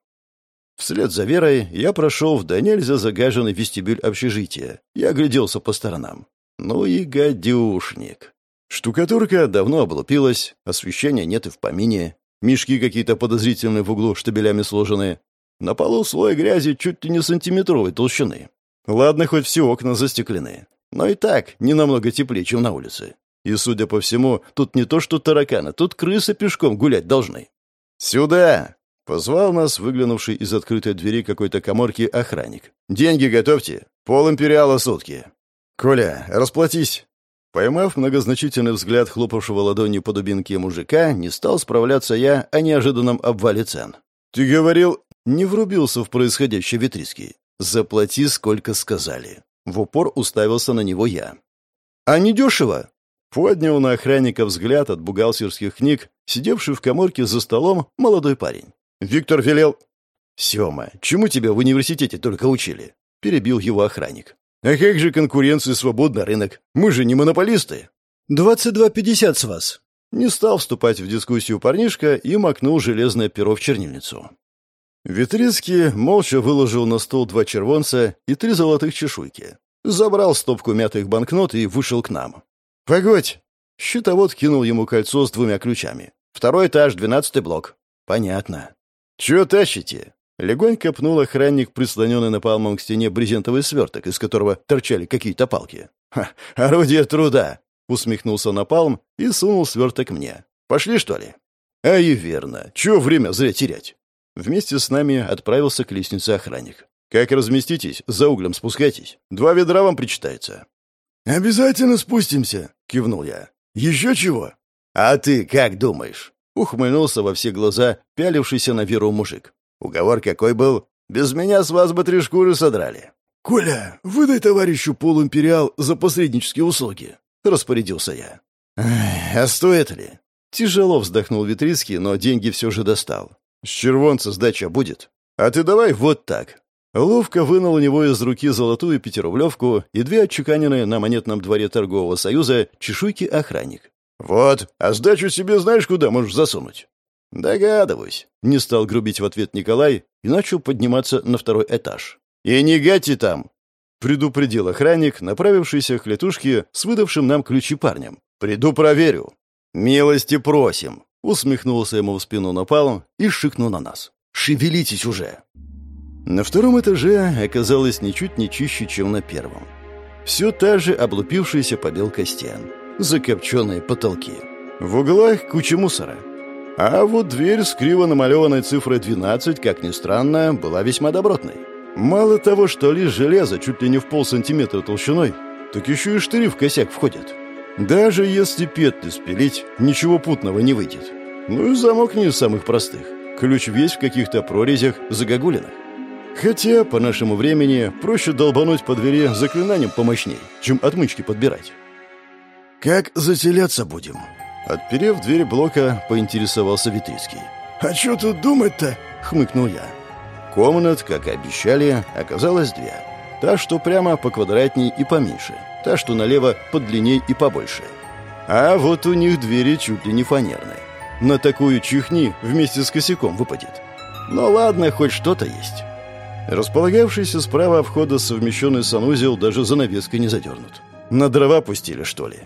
Speaker 1: Вслед за Верой я прошел в до нельзя загаженный вестибюль общежития и огляделся по сторонам. Ну и гадюшник. Штукатурка давно облупилась, освещения нет и в помине. Мешки какие-то подозрительные в углу штабелями сложенные. На полу слой грязи чуть ли не сантиметровой толщины. Ладно, хоть все окна застеклены. Но и так не намного теплее, чем на улице. И, судя по всему, тут не то что тараканы, тут крысы пешком гулять должны. «Сюда!» — позвал нас выглянувший из открытой двери какой-то коморки охранник. «Деньги готовьте. Пол империала сутки». «Коля, расплатись!» Поймав многозначительный взгляд хлопавшего ладонью по дубинке мужика, не стал справляться я о неожиданном обвале цен. «Ты говорил...» Не врубился в происходящее Витрицкий. «Заплати, сколько сказали». В упор уставился на него я. «А не дешево?» Поднял на охранника взгляд от бухгалтерских книг, сидевший в коморке за столом молодой парень. «Виктор велел...» «Сема, чему тебя в университете только учили?» Перебил его охранник. «А как же конкуренция свободный рынок? Мы же не монополисты!»
Speaker 2: «Двадцать два пятьдесят с вас!»
Speaker 1: Не стал вступать в дискуссию парнишка и макнул железное перо в чернильницу. Витрицкий молча выложил на стол два червонца и три золотых чешуйки. Забрал стопку мятых банкнот и вышел к нам. «Погодь!» Щитовод кинул ему кольцо с двумя ключами. «Второй этаж, двенадцатый блок». «Понятно». «Чего тащите?» Легонько пнул охранник, прислоненный напалмом к стене брезентовый сверток, из которого торчали какие-то палки. «Ха, орудие труда!» — усмехнулся напалм и сунул сверток мне. «Пошли, что ли?» «А и верно. Чего время зря терять?» Вместе с нами отправился к лестнице охранник. «Как разместитесь, за углем спускайтесь. Два ведра вам причитается».
Speaker 2: «Обязательно спустимся», — кивнул я. «Еще чего?»
Speaker 1: «А ты как думаешь?» — ухмыльнулся во все глаза, пялившийся на Веру мужик. «Уговор какой был? Без меня с вас бы три шкуры содрали».
Speaker 2: «Коля, выдай товарищу полуимпериал за посреднические услуги», — распорядился я.
Speaker 1: «А стоит ли?» Тяжело вздохнул Витрицкий, но деньги все же достал. С червонца сдача будет. А ты давай вот так. Ловко вынул у него из руки золотую пятирублевку и две отчеканенные на монетном дворе торгового союза чешуйки охранник. «Вот, а сдачу себе знаешь, куда можешь засунуть?» «Догадываюсь», — не стал грубить в ответ Николай и начал подниматься на второй этаж. «И не гати там!» — предупредил охранник, направившийся к летушке с выдавшим нам ключи парнем. «Приду проверю». «Милости просим!» Усмехнулся ему в спину напалом и шикнул на нас. «Шевелитесь уже!» На втором этаже оказалось ничуть не чище, чем на первом. Все та же облупившаяся побелка стен, закопченные потолки. В углах куча мусора. А вот дверь с криво намалеванной цифрой 12, как ни странно, была весьма добротной. Мало того, что лишь железо чуть ли не в полсантиметра толщиной, так еще и штыри в косяк входят. Даже если петли спилить, ничего путного не выйдет. Ну и замок не из самых простых. Ключ весь в каких-то прорезях, загогулинах. Хотя, по нашему времени, проще долбануть по двери заклинанием помощней, чем отмычки подбирать.
Speaker 2: «Как заселяться будем?»
Speaker 1: Отперев дверь блока, поинтересовался Витрицкий.
Speaker 2: «А что тут думать-то?» — хмыкнул я.
Speaker 1: Комнат, как и обещали, оказалось две. Та, что прямо по квадратней и поменьше — та, что налево подлинней и побольше. А вот у них двери чуть ли не фанерные. На такую чихни вместе с косяком выпадет. Но ладно, хоть что-то есть. Располагавшийся справа входа совмещенный санузел даже занавеской не задернут. На дрова пустили, что ли?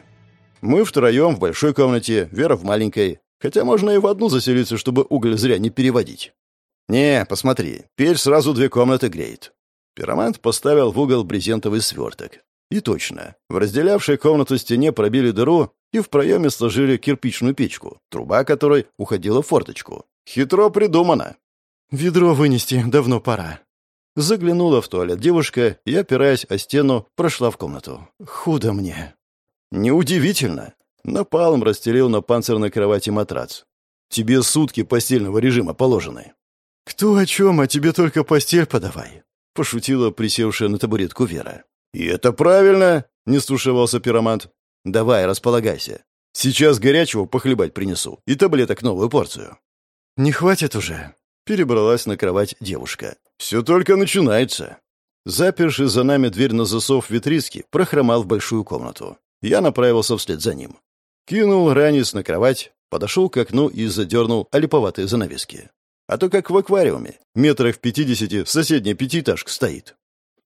Speaker 1: Мы втроем в большой комнате, Вера в маленькой. Хотя можно и в одну заселиться, чтобы уголь зря не переводить. «Не, посмотри, печь сразу две комнаты греет». Пиромант поставил в угол брезентовый сверток. И точно. В разделявшей комнату стене пробили дыру и в проеме сложили кирпичную печку, труба которой уходила в форточку. Хитро придумано. «Ведро вынести давно пора». Заглянула в туалет девушка и, опираясь о стену, прошла в комнату. «Худо мне». «Неудивительно». Напалм расстелил на панцирной кровати матрац. «Тебе сутки постельного режима положены». «Кто о чем, а тебе только постель подавай», — пошутила присевшая на табуретку Вера. «И это правильно!» — не стушевался пиромант. «Давай, располагайся. Сейчас горячего похлебать принесу и таблеток новую порцию». «Не хватит уже?» — перебралась на кровать девушка. «Все только начинается». Заперший за нами дверь на засов Витрицкий прохромал в большую комнату. Я направился вслед за ним. Кинул ранец на кровать, подошел к окну и задернул олиповатые занавески. А то как в аквариуме, метрах в пятидесяти соседняя пятиэтажка стоит.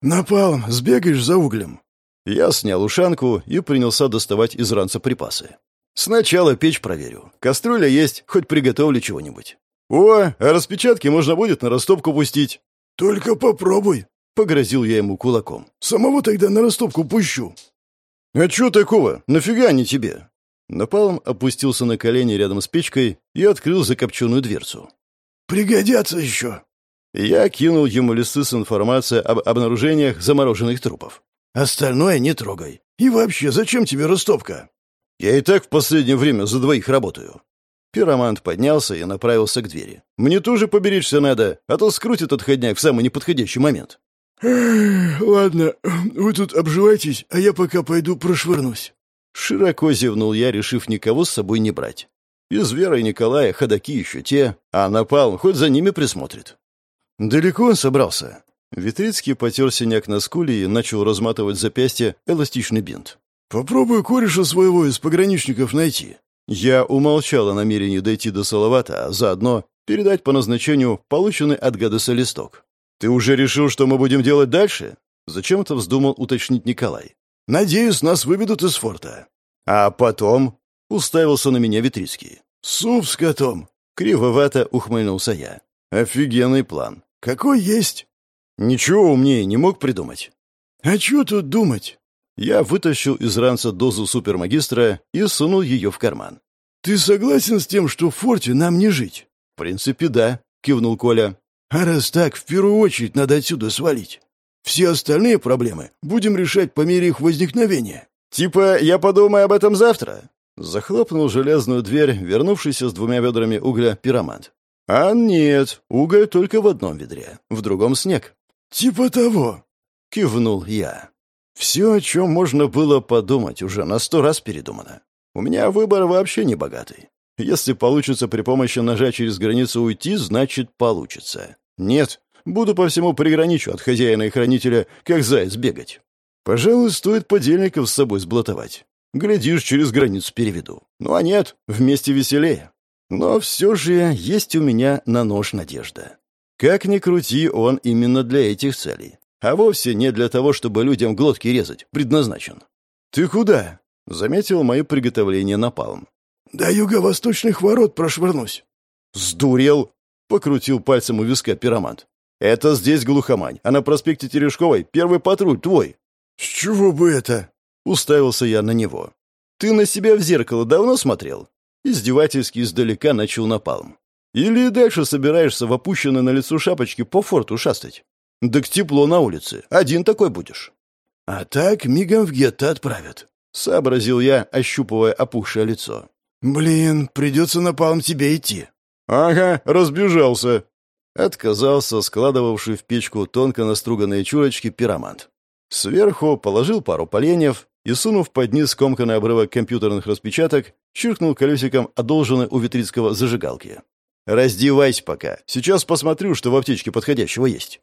Speaker 2: «Напалм, сбегаешь за углем?»
Speaker 1: Я снял ушанку и принялся доставать из ранца припасы. Сначала печь проверю. Кастрюля есть, хоть приготовлю чего-нибудь. О, а распечатки можно будет на растопку пустить.
Speaker 2: Только попробуй, —
Speaker 1: погрозил я ему кулаком.
Speaker 2: Самого тогда на растопку пущу.
Speaker 1: А чё такого? Нафига они тебе? Напалм опустился на колени рядом с печкой и открыл закопченную дверцу.
Speaker 2: «Пригодятся еще!»
Speaker 1: Я кинул ему листы с информацией об обнаружениях замороженных трупов.
Speaker 2: «Остальное не трогай. И вообще, зачем тебе ростовка?»
Speaker 1: «Я и так в последнее время за двоих работаю». Пиромант поднялся и направился к двери. «Мне тоже поберечься надо, а то скрутит отходняк в самый неподходящий момент».
Speaker 2: «Ладно, вы тут обживайтесь, а я пока пойду прошвырнусь».
Speaker 1: Широко зевнул я, решив никого с собой не брать. Из Веры и Николая ходаки еще те, а Напалм хоть за ними присмотрит. Далеко он собрался. Витрицкий потер синяк на скуле и начал разматывать запястье эластичный бинт.
Speaker 2: «Попробую кореша своего из пограничников найти».
Speaker 1: Я умолчал о намерении дойти до Салавата, а заодно передать по назначению полученный от Гадеса листок. «Ты уже решил, что мы будем делать дальше?» Зачем-то вздумал уточнить Николай.
Speaker 2: Надеюсь, нас выведут из форта.
Speaker 1: А потом уставился на меня Витрицкий.
Speaker 2: Суп с котом.
Speaker 1: Кривовато ухмыльнулся я. Офигенный план.
Speaker 2: Какой есть?
Speaker 1: Ничего умнее не мог придумать.
Speaker 2: А что тут думать?
Speaker 1: Я вытащил из ранца дозу супермагистра и сунул ее в карман.
Speaker 2: «Ты согласен с тем, что в форте нам не жить?»
Speaker 1: «В принципе, да», — кивнул Коля.
Speaker 2: «А раз так, в первую очередь надо отсюда свалить. Все остальные проблемы будем решать по мере их возникновения».
Speaker 1: «Типа, я подумаю об этом завтра?» Захлопнул железную дверь, вернувшийся с двумя ведрами угля пиромант. «А нет, уголь только в одном ведре, в другом снег».
Speaker 2: «Типа того», —
Speaker 1: кивнул я. «Все, о чем можно было подумать, уже на сто раз передумано. У меня выбор вообще не богатый. Если получится при помощи ножа через границу уйти, значит, получится. Нет, Буду по всему приграничу от хозяина и хранителя, как заяц бегать. Пожалуй, стоит подельников с собой сблатовать. Глядишь, через границу переведу. Ну а нет, вместе веселее. Но все же есть у меня на нож надежда. Как ни крути, он именно для этих целей. А вовсе не для того, чтобы людям глотки резать, предназначен. «Ты куда?» — заметил мое приготовление напалм.
Speaker 2: «До юго-восточных ворот прошвырнусь».
Speaker 1: «Сдурел!» — покрутил пальцем у виска пиромант. «Это здесь глухомань, а на проспекте Терешковой первый патруль твой».
Speaker 2: «С чего бы это?»
Speaker 1: — уставился я на него. «Ты на себя в зеркало давно смотрел?» Издевательски издалека начал напалм. «Или дальше собираешься в опущенной на лицо шапочке по форту шастать? Так тепло на улице, один такой будешь».
Speaker 2: «А так мигом в гетто отправят», —
Speaker 1: сообразил я, ощупывая опухшее лицо.
Speaker 2: «Блин, придется напалм тебе идти».
Speaker 1: «Ага, разбежался», Отказался складывавший в печку тонко наструганные чурочки пиромант. Сверху положил пару поленьев и, сунув под низ скомканный обрывок компьютерных распечаток, чиркнул колесиком одолженной у Витрицкого зажигалки. «Раздевайся пока. Сейчас посмотрю, что в аптечке подходящего есть».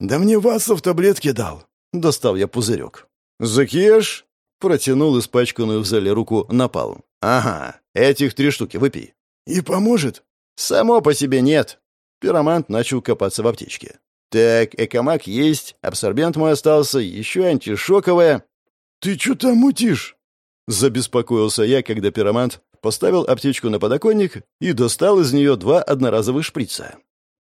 Speaker 2: «Да мне Васов таблетки дал».
Speaker 1: Достал я пузырек. «Закеш?» Протянул испачканную в зале руку напалм. «Ага, этих три штуки выпей».
Speaker 2: «И поможет?»
Speaker 1: «Само по себе нет. Пиромант начал копаться в аптечке. «Так, экомак есть, абсорбент мой остался, еще антишоковая».
Speaker 2: «Ты что там мутишь?»
Speaker 1: Забеспокоился я, когда пиромант поставил аптечку на подоконник и достал из нее два одноразовых шприца.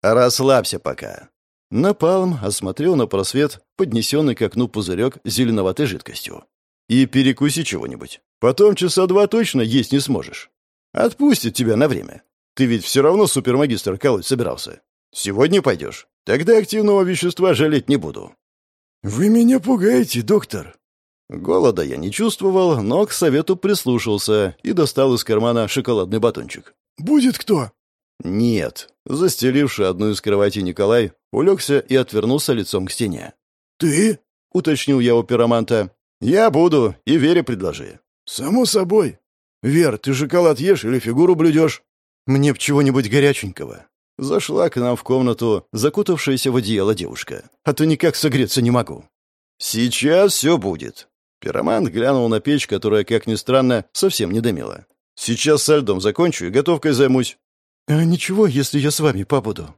Speaker 1: «Расслабься пока». Напалм осмотрел на просвет, поднесенный к окну пузырек зеленоватой жидкостью. «И перекуси чего-нибудь. Потом часа два точно есть не сможешь. Отпустит тебя на время. Ты ведь все равно супермагистр колоть собирался. Сегодня пойдешь? Тогда активного вещества жалеть не буду».
Speaker 2: «Вы меня пугаете, доктор».
Speaker 1: Голода я не чувствовал, но к совету прислушался и достал из кармана шоколадный батончик.
Speaker 2: «Будет кто?»
Speaker 1: «Нет». Застеливший одну из кроватей Николай улегся и отвернулся лицом к стене.
Speaker 2: «Ты?»
Speaker 1: — уточнил я у пироманта. «Я буду, и Вере предложи».
Speaker 2: «Само собой. Вер, ты шоколад ешь или фигуру блюдешь?»
Speaker 1: «Мне б чего-нибудь горяченького». Зашла к нам в комнату закутавшаяся в одеяло девушка. «А то никак согреться не могу». «Сейчас все будет». Пиромант глянул на печь, которая, как ни странно, совсем не дымила. «Сейчас со льдом закончу и готовкой займусь».
Speaker 2: «А ничего, если я с вами побуду».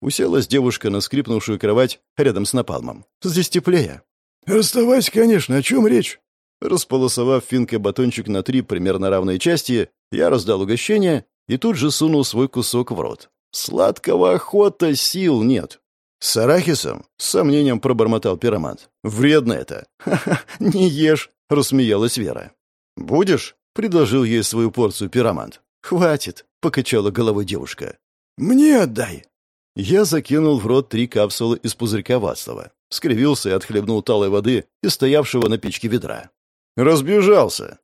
Speaker 1: Уселась девушка на скрипнувшую кровать рядом с напалмом. «Здесь теплее».
Speaker 2: «Расставайся, конечно, о чем речь?»
Speaker 1: Располосовав финкой батончик на три примерно равные части, я раздал угощение и тут же сунул свой кусок в рот. Сладкого охота сил нет. «С арахисом?» — с сомнением пробормотал пиромант. «Вредно это». «Ха-ха, не ешь», — рассмеялась Вера. «Будешь?» — предложил ей свою порцию пиромант. «Хватит», — покачала головой девушка.
Speaker 2: «Мне отдай».
Speaker 1: Я закинул в рот три капсулы из пузырька Вацлава, скривился и отхлебнул талой воды из стоявшего на печке ведра. «Разбежался!»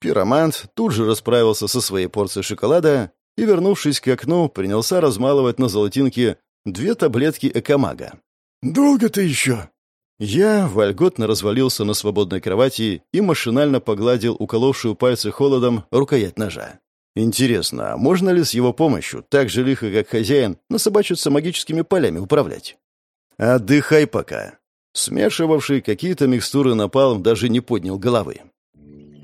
Speaker 1: Пиромант тут же расправился со своей порцией шоколада и, вернувшись к окну, принялся размалывать на золотинке две таблетки экомага.
Speaker 2: «Долго ты еще?»
Speaker 1: Я вольготно развалился на свободной кровати и машинально погладил уколовшую пальцы холодом рукоять ножа. Интересно, а можно ли с его помощью, так же лихо, как хозяин, насобачиться магическими полями управлять? Отдыхай пока. Смешивавший какие-то микстуры напалм даже не поднял головы.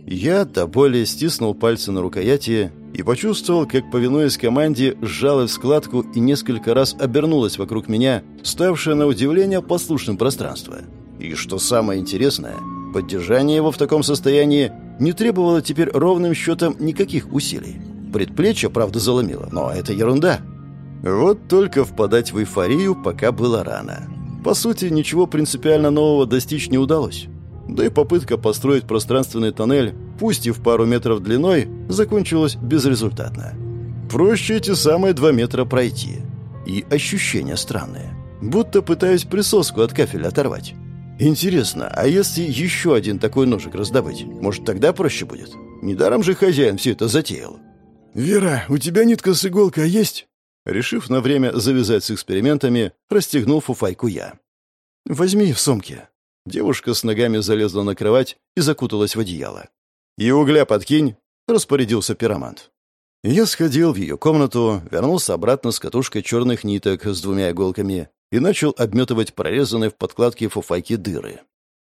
Speaker 1: Я до боли стиснул пальцы на рукояти и почувствовал, как, повинуясь команде, сжалась в складку и несколько раз обернулась вокруг меня, ставшее на удивление послушным пространство. И что самое интересное, поддержание его в таком состоянии не требовало теперь ровным счетом никаких усилий. Предплечье, правда, заломило, но это ерунда. Вот только впадать в эйфорию пока было рано. По сути, ничего принципиально нового достичь не удалось. Да и попытка построить пространственный тоннель, пусть и в пару метров длиной, закончилась безрезультатно. Проще эти самые два метра пройти. И ощущения странные. Будто пытаюсь присоску от кафеля оторвать. Интересно, а если еще один такой ножик раздобыть, может, тогда проще будет? Недаром же хозяин все это затеял.
Speaker 2: «Вера, у тебя нитка с иголкой есть?»
Speaker 1: Решив на время завязать с экспериментами, расстегнул фуфайку я. «Возьми в сумке». Девушка с ногами залезла на кровать и закуталась в одеяло. «И угля подкинь», — распорядился пиромант. Я сходил в ее комнату, вернулся обратно с катушкой черных ниток с двумя иголками и начал обметывать прорезанные в подкладке фуфайки дыры.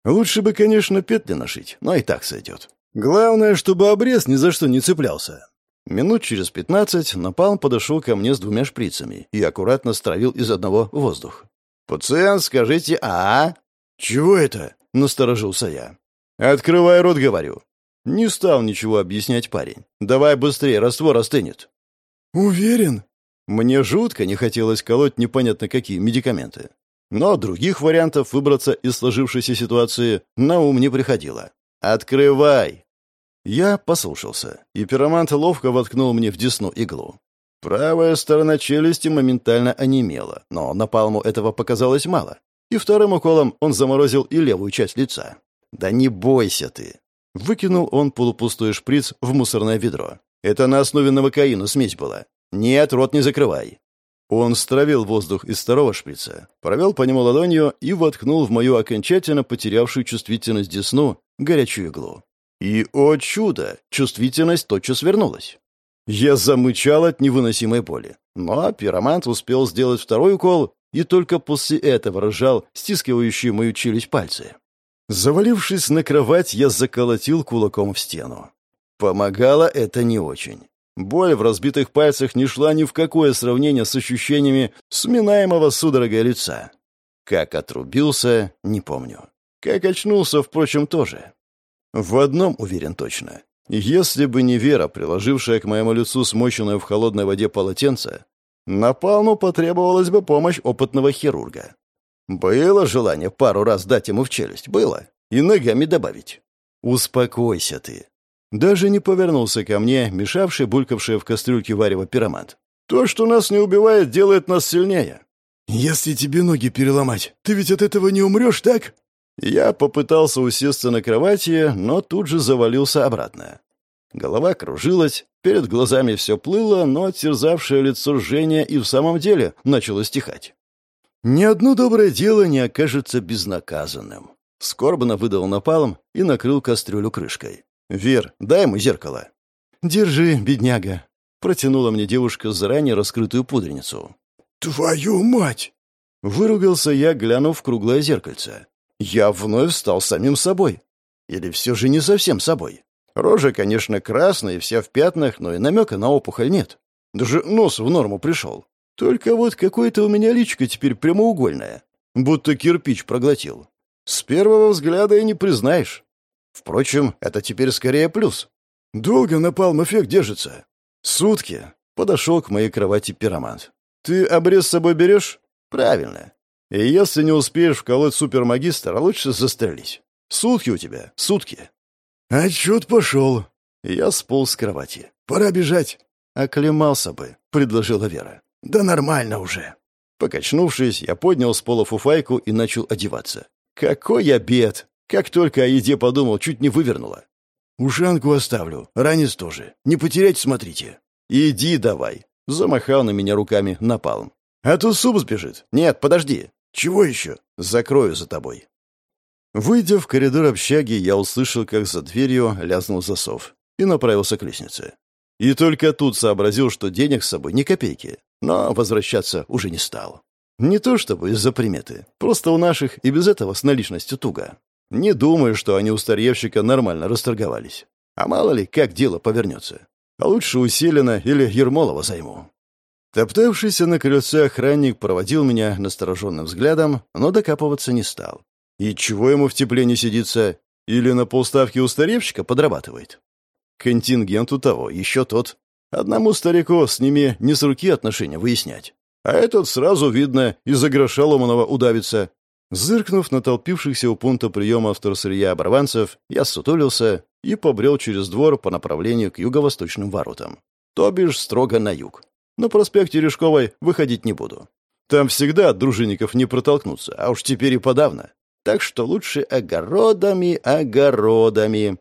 Speaker 1: Лучше бы, конечно, петли нашить, но и так сойдет. Главное, чтобы обрез ни за что не цеплялся. Минут через пятнадцать Напалм подошел ко мне с двумя шприцами и аккуратно стравил из одного воздух. «Пациент, скажите «а»?»
Speaker 2: «Чего это?»
Speaker 1: — насторожился я. «Открывай рот, говорю». Не стал ничего объяснять парень. «Давай быстрее, раствор остынет».
Speaker 2: «Уверен?»
Speaker 1: Мне жутко не хотелось колоть непонятно какие медикаменты. Но других вариантов выбраться из сложившейся ситуации на ум не приходило. «Открывай!» Я послушался, и пиромант ловко воткнул мне в десну иглу. Правая сторона челюсти моментально онемела, но напалму этого показалось мало. И вторым уколом он заморозил и левую часть лица. «Да не бойся ты!» Выкинул он полупустой шприц в мусорное ведро. «Это на основе новокаина смесь была. Нет, рот не закрывай!» Он стравил воздух из второго шприца, провел по нему ладонью и воткнул в мою окончательно потерявшую чувствительность десну горячую иглу. И, о чудо, чувствительность тотчас вернулась. Я замычал от невыносимой боли. Но пиромант успел сделать второй укол и только после этого разжал стискивающие мою челюсть пальцы. Завалившись на кровать, я заколотил кулаком в стену. Помогало это не очень. Боль в разбитых пальцах не шла ни в какое сравнение с ощущениями сминаемого судорогой лица. Как отрубился, не помню. Как очнулся, впрочем, тоже. В одном уверен точно. Если бы не Вера, приложившая к моему лицу смоченное в холодной воде полотенце, на Палму потребовалась бы помощь опытного хирурга. Было желание пару раз дать ему в челюсть, было, и ногами добавить. «Успокойся ты». Даже не повернулся ко мне, мешавший, булькавший в кастрюльке варево пиромат. «То, что нас не убивает, делает нас сильнее».
Speaker 2: «Если тебе ноги переломать, ты ведь от этого не умрешь, так?»
Speaker 1: Я попытался усесться на кровати, но тут же завалился обратно. Голова кружилась, перед глазами все плыло, но терзавшее лицо жжение и в самом деле начало стихать. Ни одно доброе дело не окажется безнаказанным. Скорбно выдал напалм и накрыл кастрюлю крышкой. «Вер, дай ему зеркало». «Держи, бедняга», — протянула мне девушка заранее раскрытую пудреницу.
Speaker 2: «Твою мать!»
Speaker 1: Выругался я, глянув в круглое зеркальце. Я вновь стал самим собой. Или все же не совсем собой. Рожа, конечно, красная и вся в пятнах, но и намека на опухоль нет. Даже нос в норму пришел. Только вот какое-то у меня личико теперь прямоугольное. Будто кирпич проглотил. С первого взгляда и не признаешь. Впрочем, это теперь скорее плюс.
Speaker 2: Долго напалм эффект держится.
Speaker 1: Сутки. Подошел к моей кровати пиромант. Ты обрез с собой берешь? Правильно. И если не успеешь вколоть супермагистра, лучше застрелись. Сутки у тебя, сутки.
Speaker 2: Отчет пошел.
Speaker 1: Я сполз с кровати.
Speaker 2: Пора бежать.
Speaker 1: Оклемался бы, предложила Вера.
Speaker 2: Да нормально уже.
Speaker 1: Покачнувшись, я поднял с пола фуфайку и начал одеваться. Какой обед! Как только о еде подумал, чуть не вывернуло.
Speaker 2: Ушанку оставлю, ранец тоже. Не потерять смотрите.
Speaker 1: Иди давай. Замахал на меня руками напалм. А то суп сбежит. Нет, подожди.
Speaker 2: Чего еще?
Speaker 1: Закрою за тобой. Выйдя в коридор общаги, я услышал, как за дверью лязнул засов, и направился к лестнице. И только тут сообразил, что денег с собой ни копейки, но возвращаться уже не стал. Не то чтобы из-за приметы, просто у наших и без этого с наличностью туго. Не думаю, что они у старьевщика нормально расторговались. А мало ли, как дело повернется. А лучше у Селина или Ермолова займу. Топтавшийся на крыльце охранник проводил меня настороженным взглядом, но докапываться не стал. И чего ему в тепле не сидится? Или на полставки у старевщика подрабатывает? Контингент у того еще тот. Одному старику с ними не с руки отношения выяснять. А этот сразу, видно, из-за гроша ломаного удавится. Зыркнув на толпившихся у пункта приема вторсырья оборванцев, я сутулился и побрел через двор по направлению к юго-восточным воротам. То бишь строго на юг. На проспекте Решковой выходить не буду. Там всегда от дружинников не протолкнуться, а уж теперь и подавно. Так что лучше огородами, огородами.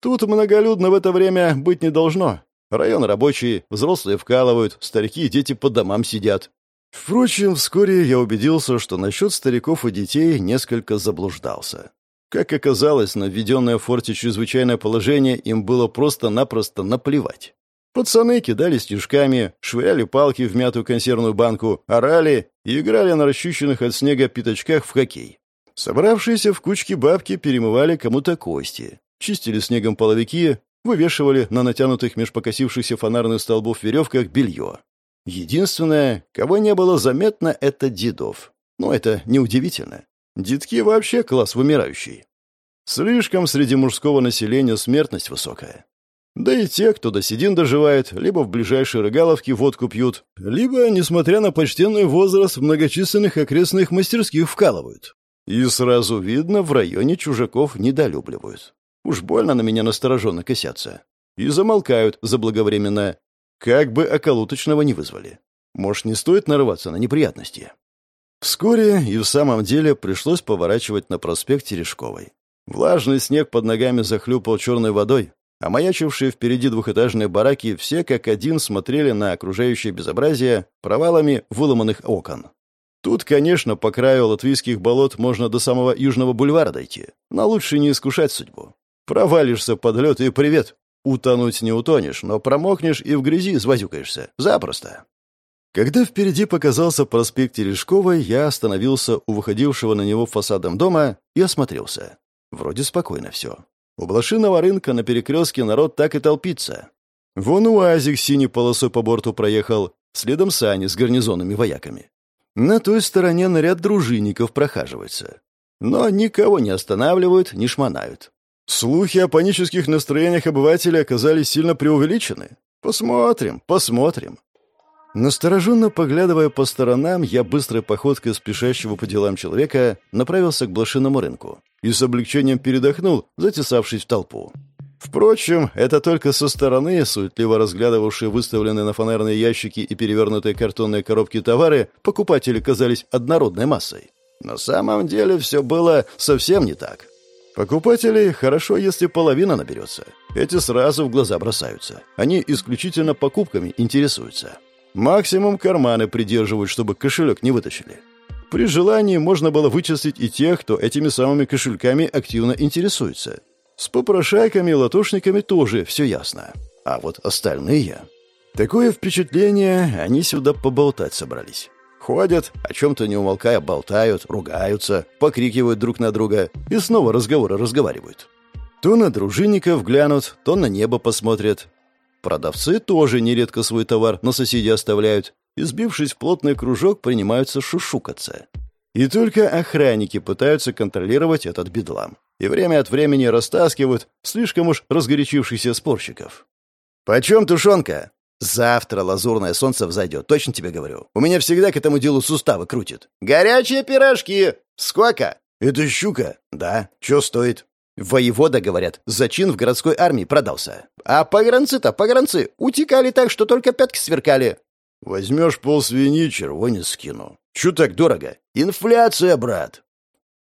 Speaker 1: Тут многолюдно в это время быть не должно. Район рабочий, взрослые вкалывают, старики и дети по домам сидят. Впрочем, вскоре я убедился, что насчет стариков и детей несколько заблуждался. Как оказалось, на введенное в форте чрезвычайное положение им было просто-напросто наплевать. Пацаны кидали стежками, швыряли палки в мятую консервную банку, орали и играли на расчищенных от снега пятачках в хоккей. Собравшиеся в кучке бабки перемывали кому-то кости, чистили снегом половики, вывешивали на натянутых меж покосившихся фонарных столбов веревках белье. Единственное, кого не было заметно, это дедов. Но это неудивительно. Дедки вообще класс вымирающий. Слишком среди мужского населения смертность высокая. Да и те, кто до седин доживает, либо в ближайшей рыгаловке водку пьют, либо, несмотря на почтенный возраст, в многочисленных окрестных мастерских вкалывают. И сразу видно, в районе чужаков недолюбливают. Уж больно на меня настороженно косятся. И замолкают заблаговременно. Как бы околоточного не вызвали. Может, не стоит нарываться на неприятности? Вскоре и в самом деле пришлось поворачивать на проспект Терешковой. Влажный снег под ногами захлюпал черной водой, а маячившие впереди двухэтажные бараки все как один смотрели на окружающее безобразие провалами выломанных окон. Тут, конечно, по краю латвийских болот можно до самого Южного бульвара дойти, но лучше не искушать судьбу. Провалишься под лед и привет. Утонуть не утонешь, но промокнешь и в грязи звозюкаешься. Запросто. Когда впереди показался проспект Терешковой, я остановился у выходившего на него фасадом дома и осмотрелся. Вроде спокойно все. У блошиного рынка на перекрестке народ так и толпится. Вон УАЗик синей полосой по борту проехал, следом сани с гарнизонными вояками. На той стороне наряд дружинников прохаживается. Но никого не останавливают, не шмонают. Слухи о панических настроениях обывателей оказались сильно преувеличены. Посмотрим, посмотрим. Настороженно поглядывая по сторонам, я быстрой походкой спешащего по делам человека направился к блошиному рынку и с облегчением передохнул, затесавшись в толпу. Впрочем, это только со стороны, суетливо разглядывавшие выставленные на фонарные ящики и перевернутые картонные коробки товары, покупатели казались однородной массой. На самом деле все было совсем не так. Покупателей хорошо, если половина наберется. Эти сразу в глаза бросаются. Они исключительно покупками интересуются. Максимум карманы придерживают, чтобы кошелек не вытащили. При желании можно было вычислить и тех, кто этими самыми кошельками активно интересуется. С попрошайками и латошниками тоже все ясно. А вот остальные... Такое впечатление, они сюда поболтать собрались. Ходят, о чем-то не умолкая болтают, ругаются, покрикивают друг на друга и снова разговоры разговаривают. То на дружинников глянут, то на небо посмотрят. Продавцы тоже нередко свой товар на соседей оставляют, и, сбившись в плотный кружок, принимаются шушукаться. И только охранники пытаются контролировать этот бедлам. И время от времени растаскивают слишком уж разгорячившихся спорщиков. «Почем тушенка?» «Завтра лазурное солнце взойдет, точно тебе говорю. У меня всегда к этому делу суставы крутит». «Горячие пирожки! Сколько?»
Speaker 2: «Это щука?»
Speaker 1: «Да. Че стоит?» Воевода, говорят, зачин в городской армии продался. А погранцы-то, погранцы, утекали так, что только пятки сверкали.
Speaker 2: Возьмешь полсвиньи, червонец скину.
Speaker 1: Чё так дорого?
Speaker 2: Инфляция, брат.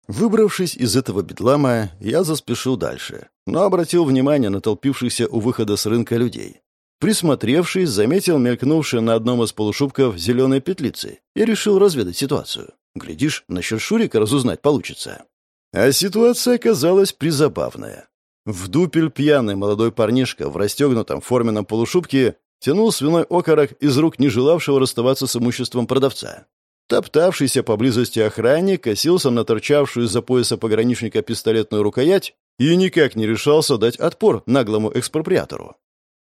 Speaker 1: Выбравшись из этого бедлама, я заспешил дальше, но обратил внимание на толпившихся у выхода с рынка людей. Присмотревшись, заметил мелькнувшие на одном из полушубков зеленые петлицы и решил разведать ситуацию. Глядишь, насчет Шурика разузнать получится. А ситуация оказалась призабавная. В дупель пьяный молодой парнишка в расстегнутом форменном полушубке тянул свиной окорок из рук не желавшего расставаться с имуществом продавца. Топтавшийся поблизости охранник косился на торчавшую из-за пояса пограничника пистолетную рукоять и никак не решался дать отпор наглому экспроприатору.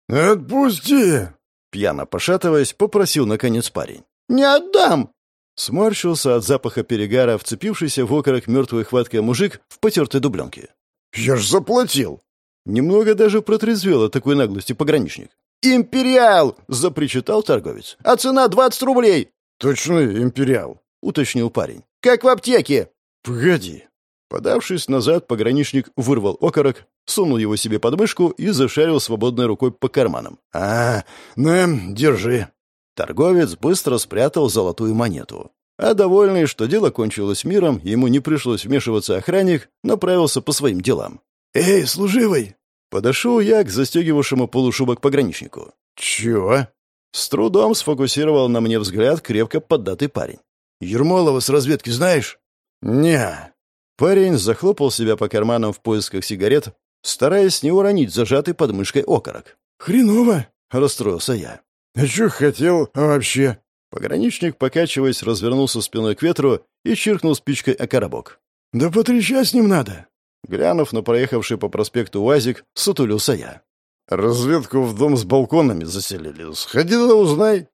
Speaker 2: «Отпусти!»
Speaker 1: Пьяно пошатываясь, попросил, наконец, парень. «Не отдам!» Сморщился от запаха перегара, вцепившийся в окорок мертвой хваткой мужик в потертой дубленке.
Speaker 2: «Я ж заплатил!»
Speaker 1: Немного даже протрезвел от такой наглости пограничник. «Империал!» — запричитал торговец. «А цена двадцать рублей!»
Speaker 2: «Точно империал!»
Speaker 1: — уточнил парень. «Как в аптеке!»
Speaker 2: «Погоди!»
Speaker 1: Подавшись назад, пограничник вырвал окорок, сунул его себе под мышку и зашарил свободной рукой по карманам.
Speaker 2: «А, на, держи!»
Speaker 1: Торговец быстро спрятал золотую монету. А довольный, что дело кончилось миром, ему не пришлось вмешиваться охранник, направился по своим делам.
Speaker 2: «Эй, служивый!»
Speaker 1: Подошел я к застегивавшему полушубок пограничнику.
Speaker 2: «Чего?»
Speaker 1: С трудом сфокусировал на мне взгляд крепко поддатый парень.
Speaker 2: «Ермолова с разведки знаешь?»
Speaker 1: «Не». Парень захлопал себя по карманам в поисках сигарет, стараясь не уронить зажатый под мышкой окорок.
Speaker 2: «Хреново!»
Speaker 1: — расстроился я.
Speaker 2: «А что хотел а вообще?»
Speaker 1: Пограничник, покачиваясь, развернулся спиной к ветру и чиркнул спичкой о коробок.
Speaker 2: «Да потрещать с ним надо!»
Speaker 1: Глянув на проехавший по проспекту УАЗик, сутулился я.
Speaker 2: «Разведку в дом с балконами заселили. Сходи да узнай».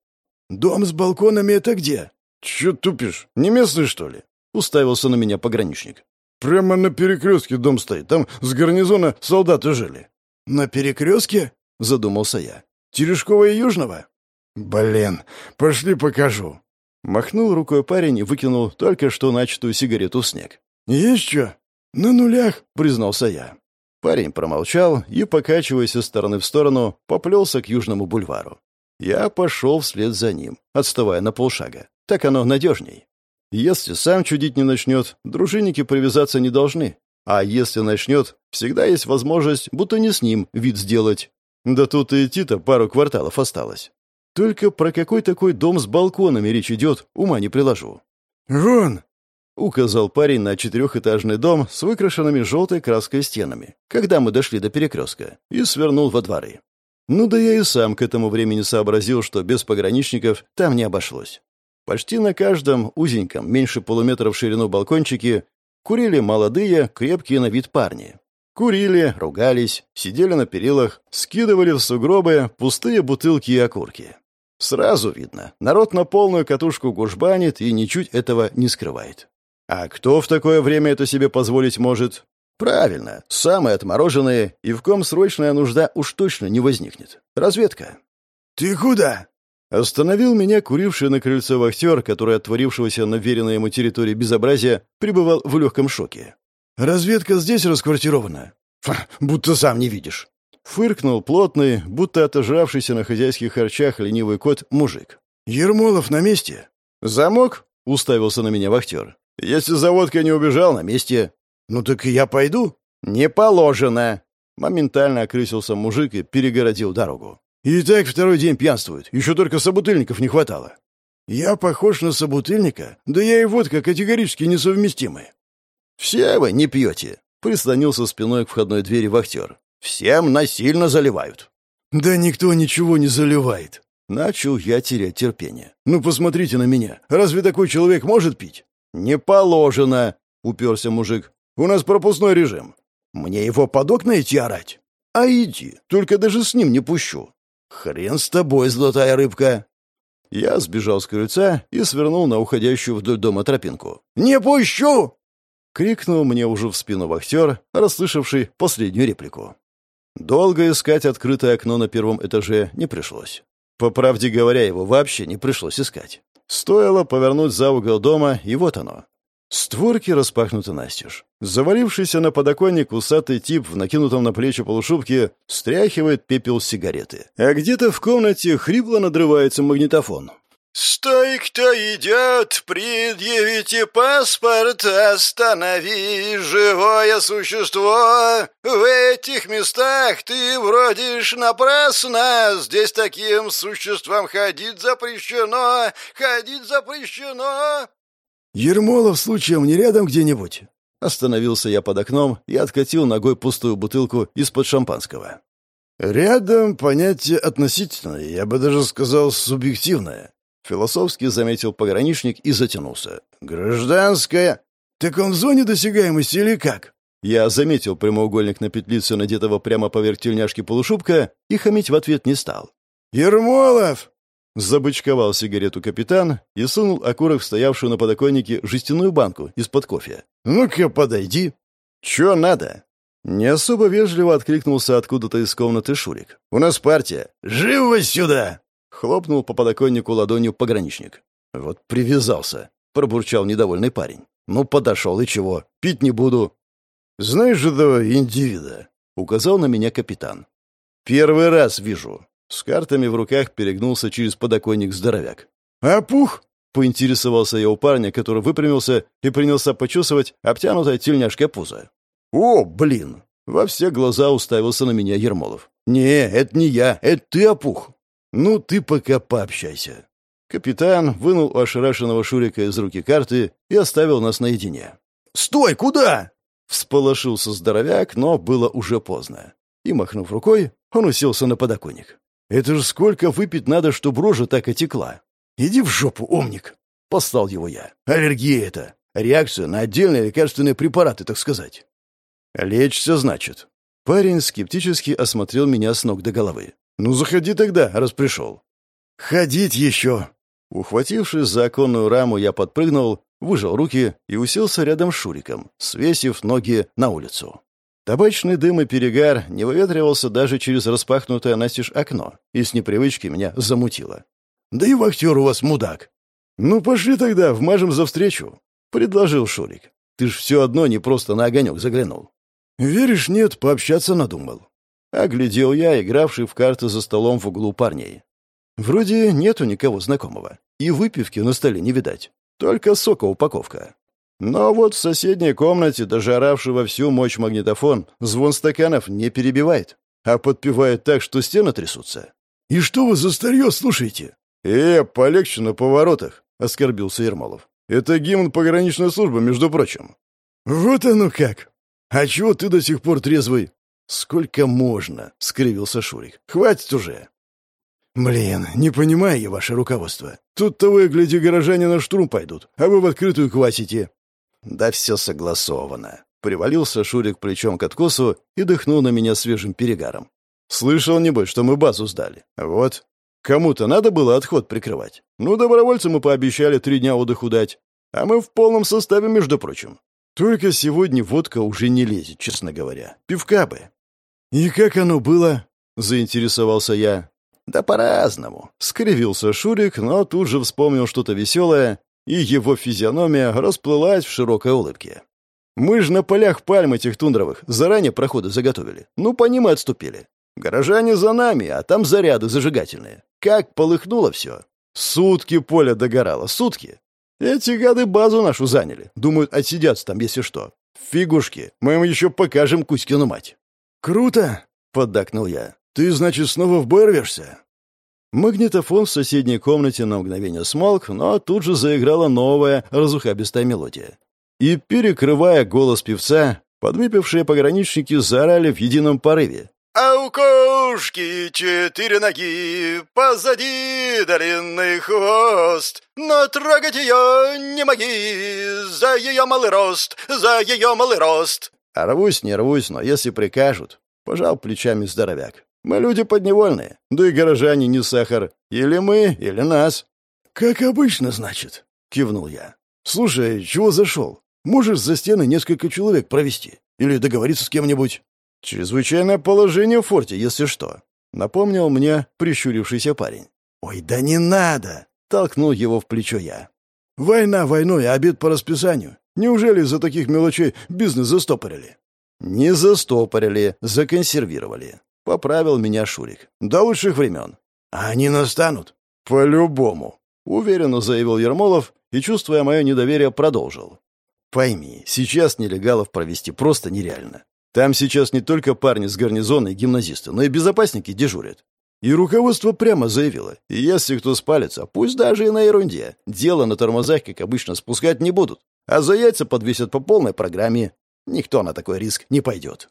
Speaker 1: «Дом с балконами — это где?»
Speaker 2: «Чё тупишь? Не местный, что ли?»
Speaker 1: — уставился на меня пограничник.
Speaker 2: «Прямо на перекрестке дом стоит. Там с гарнизона солдаты жили».
Speaker 1: «На перекрестке?» — задумался я.
Speaker 2: «Терешкова и Южного?» «Блин, пошли покажу».
Speaker 1: Махнул рукой парень и выкинул только что начатую сигарету в снег.
Speaker 2: «Есть что?» «На нулях», —
Speaker 1: признался я. Парень промолчал и, покачиваясь из стороны в сторону, поплелся к Южному бульвару. Я пошел вслед за ним, отставая на полшага. Так оно надежней. Если сам чудить не начнет, дружинники привязаться не должны. А если начнет, всегда есть возможность, будто не с ним, вид сделать. Да тут и идти-то пару кварталов осталось. Только про какой такой дом с балконами речь идет, ума не приложу.
Speaker 2: «Вон!»
Speaker 1: — указал парень на четырехэтажный дом с выкрашенными желтой краской стенами, когда мы дошли до перекрестка, и свернул во дворы. Ну да я и сам к этому времени сообразил, что без пограничников там не обошлось. Почти на каждом узеньком, меньше полуметра в ширину балкончике, курили молодые, крепкие на вид парни. Курили, ругались, сидели на перилах, скидывали в сугробы пустые бутылки и окурки. Сразу видно, народ на полную катушку гужбанит и ничуть этого не скрывает. А кто в такое время это себе позволить может? Правильно, самые отмороженные, и в ком срочная нужда уж точно не возникнет. Разведка.
Speaker 2: «Ты куда?»
Speaker 1: Остановил меня куривший на крыльце вахтер, который от творившегося на веренной ему территории безобразия пребывал в легком шоке.
Speaker 2: «Разведка здесь расквартирована?»
Speaker 1: Фа, «Будто сам не видишь». Фыркнул плотный, будто отожравшийся на хозяйских харчах ленивый кот мужик.
Speaker 2: «Ермолов на месте?»
Speaker 1: «Замок?» — уставился на меня вахтер. Если заводка не убежал, на месте.
Speaker 2: Ну так и я пойду.
Speaker 1: Не положено. Моментально окрысился мужик и перегородил дорогу.
Speaker 2: И так второй день пьянствует. Еще только собутыльников не хватало. Я похож на собутыльника? Да я и водка категорически несовместимы.
Speaker 1: Все вы не пьете. Прислонился спиной к входной двери вахтер. Всем насильно заливают.
Speaker 2: Да никто ничего не заливает.
Speaker 1: Начал я терять терпение.
Speaker 2: Ну посмотрите на меня. Разве такой человек может пить?
Speaker 1: «Не положено!» — уперся мужик. «У нас пропускной режим.
Speaker 2: Мне его под окна идти орать?
Speaker 1: А иди, только даже с ним не пущу».
Speaker 2: «Хрен с тобой, золотая рыбка!»
Speaker 1: Я сбежал с крыльца и свернул на уходящую вдоль дома тропинку.
Speaker 2: «Не пущу!»
Speaker 1: крикнул мне уже в спину вахтер, расслышавший последнюю реплику. Долго искать открытое окно на первом этаже не пришлось. По правде говоря, его вообще не пришлось искать. Стоило повернуть за угол дома, и вот оно. Створки распахнуты настежь. Завалившийся на подоконник усатый тип в накинутом на плечи полушубке стряхивает пепел сигареты. А где-то в комнате хрипло надрывается магнитофон.
Speaker 2: «Стой, кто идет, предъявите паспорт, останови живое существо. В этих местах ты бродишь напрасно, здесь таким существам ходить запрещено, ходить запрещено».
Speaker 1: «Ермолов случаем не рядом где-нибудь?» Остановился я под окном и откатил ногой пустую бутылку из-под шампанского. «Рядом понятие относительное, я бы даже сказал субъективное», философски заметил пограничник и затянулся. «Гражданская? Так он в зоне досягаемости или как?» Я заметил прямоугольник на петлице, надетого прямо поверх тельняшки полушубка, и хамить в ответ не стал. «Ермолов!» Забычковал сигарету капитан и сунул окурок в стоявшую на подоконнике жестяную банку из-под кофе. «Ну-ка, подойди!» «Чё надо?» Не особо вежливо откликнулся откуда-то из комнаты Шурик. «У нас партия!»
Speaker 2: «Живо сюда!»
Speaker 1: Хлопнул по подоконнику ладонью пограничник. «Вот привязался!» — пробурчал недовольный парень. «Ну, подошел, и чего? Пить не буду!» «Знаешь же этого индивида?» — указал на меня капитан. «Первый раз вижу. С картами в руках перегнулся через подоконник здоровяк. «А пух?» — поинтересовался я у парня, который выпрямился и принялся почесывать обтянутое тельняшкой пузо. «О, блин!» — во все глаза уставился на меня Ермолов. «Не, это не я, это ты опух!» «Ну, ты пока пообщайся». Капитан вынул у ошарашенного Шурика из руки карты и оставил нас наедине.
Speaker 2: «Стой, куда?»
Speaker 1: Всполошился здоровяк, но было уже поздно. И, махнув рукой, он уселся на подоконник. Это же сколько выпить надо, чтобы рожа так отекла. Иди в жопу, умник. Послал его я. Аллергия это. Реакция на отдельные лекарственные препараты, так сказать. Лечься, значит. Парень скептически осмотрел меня с ног до головы. «Ну, заходи тогда, раз пришел». «Ходить еще!» Ухватившись за оконную раму, я подпрыгнул, выжал руки и уселся рядом с Шуриком, свесив ноги на улицу. Табачный дым и перегар не выветривался даже через распахнутое настежь окно, и с непривычки меня замутило. «Да и вахтер у вас мудак!» «Ну, пошли тогда, вмажем за встречу», — предложил Шурик. «Ты ж все одно не просто на огонек заглянул». «Веришь, нет, пообщаться надумал». Оглядел я, игравший в карты за столом в углу парней. Вроде нету никого знакомого, и выпивки на столе не видать, только сока упаковка. Но вот в соседней комнате, даже оравший во всю мощь магнитофон, звон стаканов не перебивает, а подпевает так, что стены трясутся. «И что вы за старье слушаете?» «Э, полегче на поворотах», — оскорбился Ермолов. «Это гимн пограничной службы, между прочим».
Speaker 2: «Вот оно как! А чего ты до сих пор трезвый?»
Speaker 1: «Сколько можно?» — скривился Шурик. «Хватит уже!»
Speaker 2: «Блин, не понимаю я ваше руководство. Тут-то вы, гляди, горожане на штурм пойдут, а вы в открытую квасите.
Speaker 1: Да все согласовано. Привалился Шурик плечом к откосу и дыхнул на меня свежим перегаром. Слышал, небось, что мы базу сдали. Вот. Кому-то надо было отход прикрывать. Ну, добровольцам мы пообещали три дня отдыху дать. А мы в полном составе, между прочим. Только сегодня водка уже не лезет, честно говоря. Пивка бы. «И как оно было?» — заинтересовался я. «Да по-разному», — скривился Шурик, но тут же вспомнил что-то веселое и его физиономия расплылась в широкой улыбке. «Мы ж на полях пальм этих тундровых заранее проходы заготовили. Ну, по ним и отступили. Горожане за нами, а там заряды зажигательные. Как полыхнуло все. Сутки поле догорало, сутки. Эти гады базу нашу заняли. Думают, отсидятся там, если что. Фигушки, мы им еще покажем Кузькину мать».
Speaker 2: «Круто!» — поддакнул я. «Ты, значит, снова в рвешься?»
Speaker 1: Магнитофон в соседней комнате на мгновение смолк, но тут же заиграла новая разухабистая мелодия. И, перекрывая голос певца, подвыпившие пограничники заорали в едином порыве.
Speaker 2: «А у кошки четыре ноги, позади длинный хвост, но трогать ее не моги, за ее малый рост, за ее малый рост!»
Speaker 1: «Рвусь, не рвусь, но если прикажут», — пожал плечами здоровяк. Мы люди подневольные, да и горожане не сахар. Или мы, или нас».
Speaker 2: «Как обычно, значит», — кивнул я.
Speaker 1: «Слушай, чего зашел?»
Speaker 2: Можешь за стены несколько человек провести. Или договориться с кем-нибудь».
Speaker 1: «Чрезвычайное положение в форте, если что», — напомнил мне прищурившийся парень.
Speaker 2: «Ой, да не надо!»
Speaker 1: — толкнул его в плечо я.
Speaker 2: «Война войной, а обед по расписанию. Неужели из-за таких мелочей бизнес застопорили?»
Speaker 1: «Не застопорили, законсервировали», — поправил меня Шурик. «До лучших времен».
Speaker 2: «А они настанут?»
Speaker 1: «По-любому», — уверенно заявил Ермолов и, чувствуя мое недоверие, продолжил. «Пойми, сейчас нелегалов провести просто нереально. Там сейчас не только парни с гарнизона и гимназисты, но и безопасники дежурят. И руководство прямо заявило, если кто спалится, пусть даже и на ерунде, дело на тормозах, как обычно, спускать не будут, а за яйца подвесят по полной программе. Никто на такой риск не пойдет.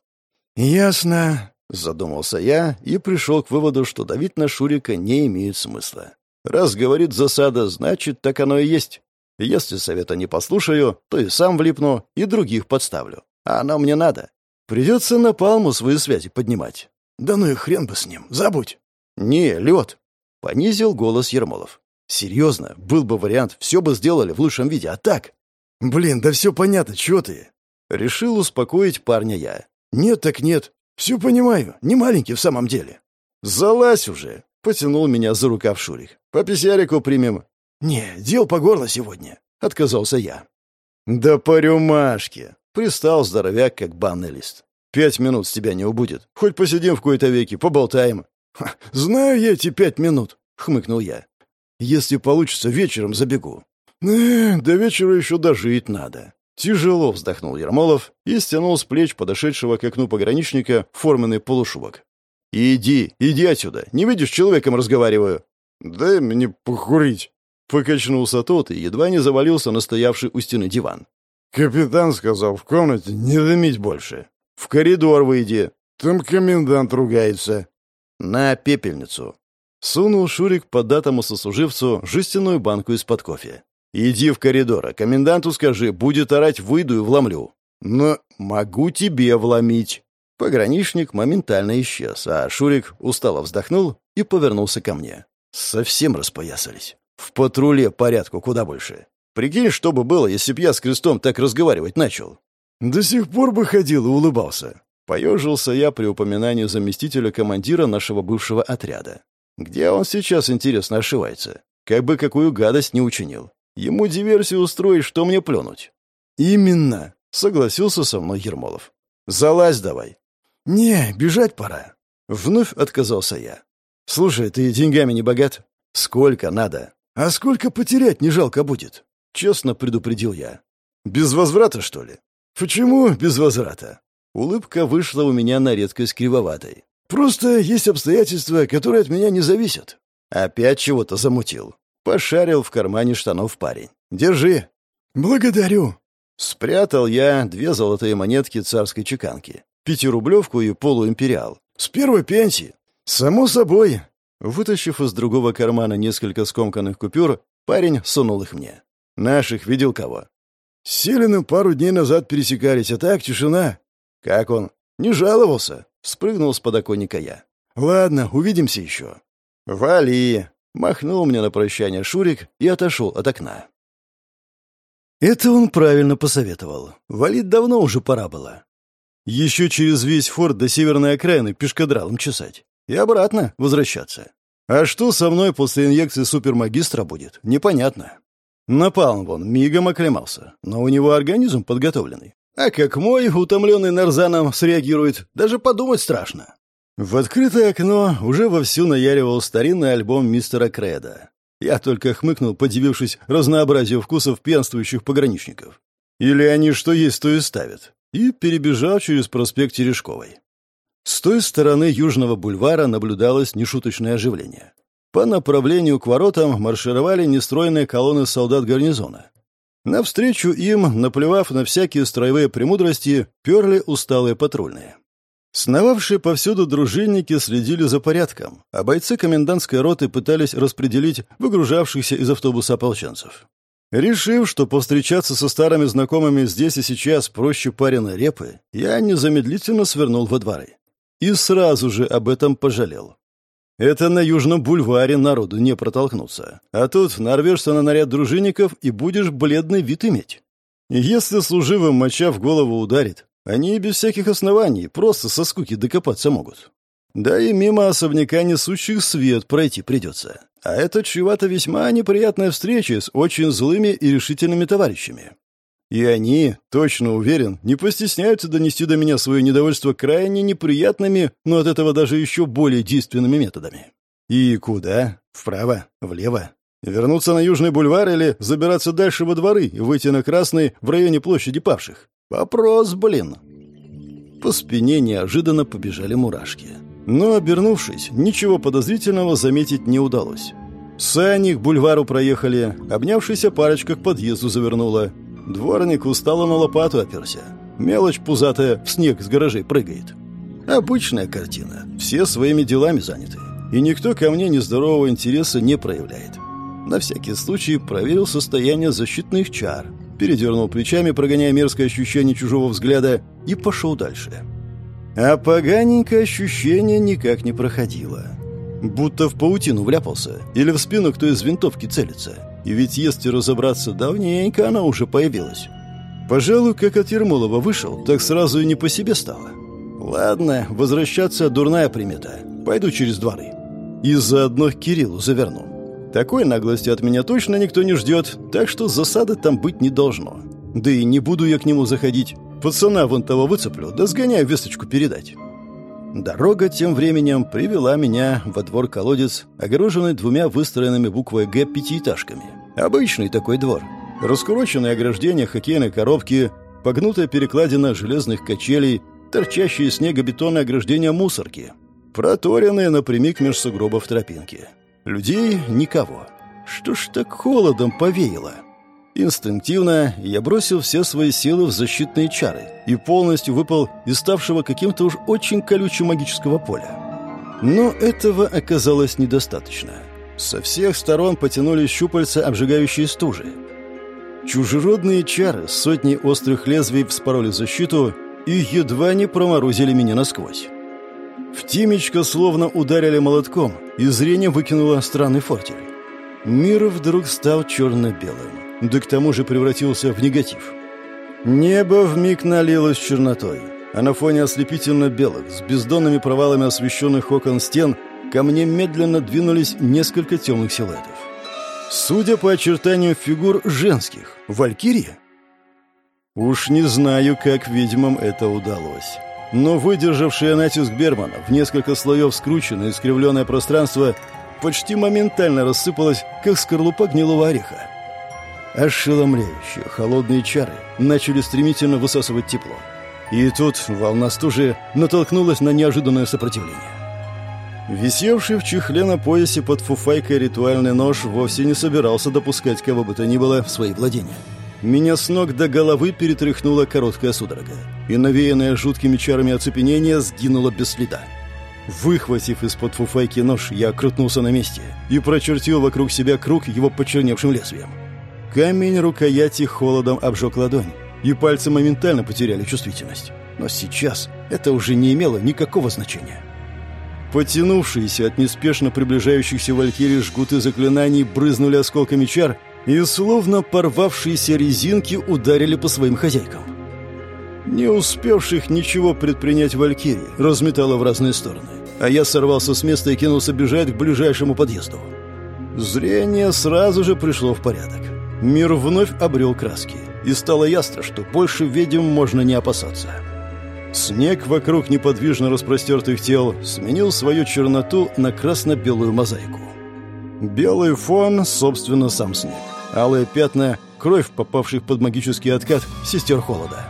Speaker 2: «Ясно», —
Speaker 1: задумался я и пришел к выводу, что давить на Шурика не имеет смысла. Раз говорит засада, значит, так оно и есть. Если совета не послушаю, то и сам влипну, и других подставлю. А оно мне надо. Придется на палму свои связи поднимать.
Speaker 2: Да ну и хрен бы с ним, забудь.
Speaker 1: Не, лед. Понизил голос Ермолов. Серьезно, был бы вариант, все бы сделали в лучшем виде, а так...
Speaker 2: Блин, да все понятно, чего ты?
Speaker 1: Решил успокоить парня я.
Speaker 2: Нет так нет. Все понимаю, не маленький в самом деле.
Speaker 1: Залазь уже, потянул меня за рукав Шурик. По писярику примем.
Speaker 2: Не, дел по горло сегодня, отказался я.
Speaker 1: Да по рюмашке. Пристал здоровяк, как банный лист. «Пять минут с тебя не убудет. Хоть посидим в кои-то веки, поболтаем».
Speaker 2: «Знаю я эти пять минут», — хмыкнул я.
Speaker 1: «Если получится, вечером забегу». «Э, до вечера еще дожить надо». Тяжело вздохнул Ермолов и стянул с плеч подошедшего к окну пограничника форменный полушубок. «Иди, иди отсюда. Не видишь, человеком разговариваю».
Speaker 2: «Дай мне покурить».
Speaker 1: Покачнулся тот и едва не завалился на стоявший у стены диван.
Speaker 2: Капитан сказал в комнате не дымить больше.
Speaker 1: В коридор выйди.
Speaker 2: Там комендант ругается.
Speaker 1: На пепельницу. Сунул Шурик податому сослуживцу жестяную банку из-под кофе. «Иди в коридор, а коменданту скажи, будет орать, выйду и вломлю». «Но могу тебе вломить». Пограничник моментально исчез, а Шурик устало вздохнул и повернулся ко мне. Совсем распоясались. В патруле порядку куда больше. Прикинь, что бы было, если б я с крестом так разговаривать начал.
Speaker 2: До сих пор бы ходил и улыбался.
Speaker 1: Поежился я при упоминании заместителя командира нашего бывшего отряда. Где он сейчас, интересно, ошивается? Как бы какую гадость не учинил. Ему диверсию устроить, что мне плюнуть.
Speaker 2: «Именно», —
Speaker 1: согласился со мной Ермолов. «Залазь давай».
Speaker 2: «Не, бежать пора».
Speaker 1: Вновь отказался я. «Слушай, ты деньгами не богат? Сколько надо?»
Speaker 2: «А сколько потерять не жалко будет?»
Speaker 1: Честно предупредил я. «Без возврата, что ли?»
Speaker 2: «Почему без возврата?»
Speaker 1: Улыбка вышла у меня на редкость кривоватой.
Speaker 2: «Просто есть обстоятельства, которые от меня не зависят».
Speaker 1: Опять чего-то замутил. Пошарил в кармане штанов парень. «Держи».
Speaker 2: «Благодарю».
Speaker 1: Спрятал я две золотые монетки царской чеканки. Пятирублевку и полуимпериал.
Speaker 2: «С первой пенсии».
Speaker 1: «Само собой». Вытащив из другого кармана несколько скомканных купюр, парень сунул их мне. Наших видел кого?
Speaker 2: С Селиным пару дней назад пересекались, а так тишина.
Speaker 1: Как он? Не жаловался. Спрыгнул с подоконника я.
Speaker 2: Ладно, увидимся еще.
Speaker 1: Вали. Махнул мне на прощание Шурик и отошел от окна. Это он правильно посоветовал. Валить давно уже пора было. Еще через весь форт до северной окраины пешкадралом чесать. И обратно возвращаться. А что со мной после инъекции супермагистра будет, непонятно. Напалм вон мигом оклемался, но у него организм подготовленный. А как мой, утомленный нарзаном, среагирует, даже подумать страшно. В открытое окно уже вовсю наяривал старинный альбом мистера Креда. Я только хмыкнул, подивившись разнообразию вкусов пьянствующих пограничников. Или они что есть, то и ставят. И перебежал через проспект Терешковой. С той стороны Южного бульвара наблюдалось нешуточное оживление. По направлению к воротам маршировали нестройные колонны солдат гарнизона. Навстречу им, наплевав на всякие строевые премудрости, перли усталые патрульные. Сновавшие повсюду дружинники следили за порядком, а бойцы комендантской роты пытались распределить выгружавшихся из автобуса ополченцев. Решив, что повстречаться со старыми знакомыми здесь и сейчас проще пареной репы, я незамедлительно свернул во дворы. И сразу же об этом пожалел. Это на Южном бульваре народу не протолкнуться. А тут нарвешься на наряд дружинников и будешь бледный вид иметь. Если служивым моча в голову ударит, они без всяких оснований просто со скуки докопаться могут. Да и мимо особняка несущих свет пройти придется. А это чревато весьма неприятная встреча с очень злыми и решительными товарищами. И они, точно уверен, не постесняются донести до меня свое недовольство крайне неприятными, но от этого даже еще более действенными методами. И куда? Вправо? Влево? Вернуться на Южный бульвар или забираться дальше во дворы и выйти на Красный в районе площади павших? Вопрос, блин. По спине неожиданно побежали мурашки. Но, обернувшись, ничего подозрительного заметить не удалось. Сани к бульвару проехали, обнявшаяся парочка к подъезду завернула. Дворник устало на лопату оперся. Мелочь пузатая в снег с гаражей прыгает. Обычная картина. Все своими делами заняты. И никто ко мне нездорового интереса не проявляет. На всякий случай проверил состояние защитных чар. Передернул плечами, прогоняя мерзкое ощущение чужого взгляда, и пошел дальше. А поганенькое ощущение никак не проходило. Будто в паутину вляпался, или в спину кто из винтовки целится. И ведь если разобраться, давненько она уже появилась. Пожалуй, как от Ермолова вышел, так сразу и не по себе стало. Ладно, возвращаться дурная примета. Пойду через дворы. И заодно к Кириллу заверну. Такой наглости от меня точно никто не ждет, так что засады там быть не должно. Да и не буду я к нему заходить. Пацана вон того выцеплю, да сгоняю весточку передать. Дорога тем временем привела меня во двор-колодец, огороженный двумя выстроенными буквой «Г» пятиэтажками. Обычный такой двор. Раскуроченные ограждения хоккейной коробки, погнутая перекладина железных качелей, торчащие снегобетонные ограждения мусорки, проторенные напрямик меж сугробов тропинки. Людей никого. Что ж так холодом повеяло? Инстинктивно я бросил все свои силы в защитные чары и полностью выпал из ставшего каким-то уж очень колючим магического поля. Но этого оказалось недостаточно. Со всех сторон потянулись щупальца, обжигающие стужи. Чужеродные чары с сотней острых лезвий вспороли защиту и едва не проморозили меня насквозь. В Тимечка словно ударили молотком, и зрение выкинуло странный фортель. Мир вдруг стал черно-белым да к тому же превратился в негатив. Небо вмиг налилось чернотой, а на фоне ослепительно-белых, с бездонными провалами освещенных окон стен, ко мне медленно двинулись несколько темных силуэтов. Судя по очертанию фигур женских, валькирии? Уж не знаю, как ведьмам это удалось. Но выдержавшее натиск Бермана в несколько слоев скрученное искривленное пространство почти моментально рассыпалось, как скорлупа гнилого ореха. Ошеломляющие холодные чары начали стремительно высасывать тепло. И тут волна стужи натолкнулась на неожиданное сопротивление. Висевший в чехле на поясе под фуфайкой ритуальный нож вовсе не собирался допускать кого бы то ни было в свои владения. Меня с ног до головы перетряхнула короткая судорога, и навеянное жуткими чарами оцепенение сгинуло без следа. Выхватив из-под фуфайки нож, я крутнулся на месте и прочертил вокруг себя круг его почерневшим лезвием. Камень рукояти холодом обжег ладонь, и пальцы моментально потеряли чувствительность. Но сейчас это уже не имело никакого значения. Потянувшиеся от неспешно приближающихся валькирий жгуты заклинаний брызнули осколками чар и, словно порвавшиеся резинки, ударили по своим хозяйкам. Не успевших ничего предпринять валькирии разметало в разные стороны, а я сорвался с места и кинулся бежать к ближайшему подъезду. Зрение сразу же пришло в порядок. Мир вновь обрел краски, и стало ясно, что больше ведьм можно не опасаться. Снег вокруг неподвижно распростертых тел сменил свою черноту на красно-белую мозаику. Белый фон, собственно, сам снег. Алые пятна — кровь, попавших под магический откат сестер холода.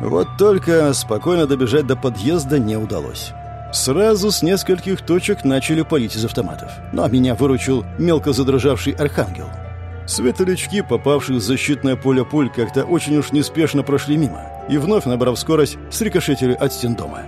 Speaker 1: Вот только спокойно добежать до подъезда не удалось. Сразу с нескольких точек начали палить из автоматов. Но меня выручил мелко задрожавший архангел — Светлячки, попавшие в защитное поле пуль, как-то очень уж неспешно прошли мимо и, вновь набрав скорость, срикошетили от стен дома.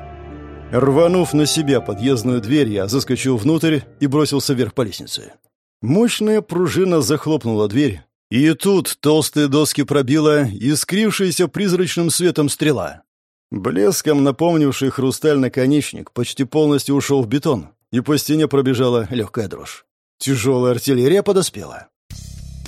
Speaker 1: Рванув на себя подъездную дверь, я заскочил внутрь и бросился вверх по лестнице. Мощная пружина захлопнула дверь, и тут толстые доски пробила искрившаяся призрачным светом стрела. Блеском напомнивший хрусталь наконечник почти полностью ушел в бетон, и по стене пробежала легкая дрожь. Тяжелая артиллерия подоспела.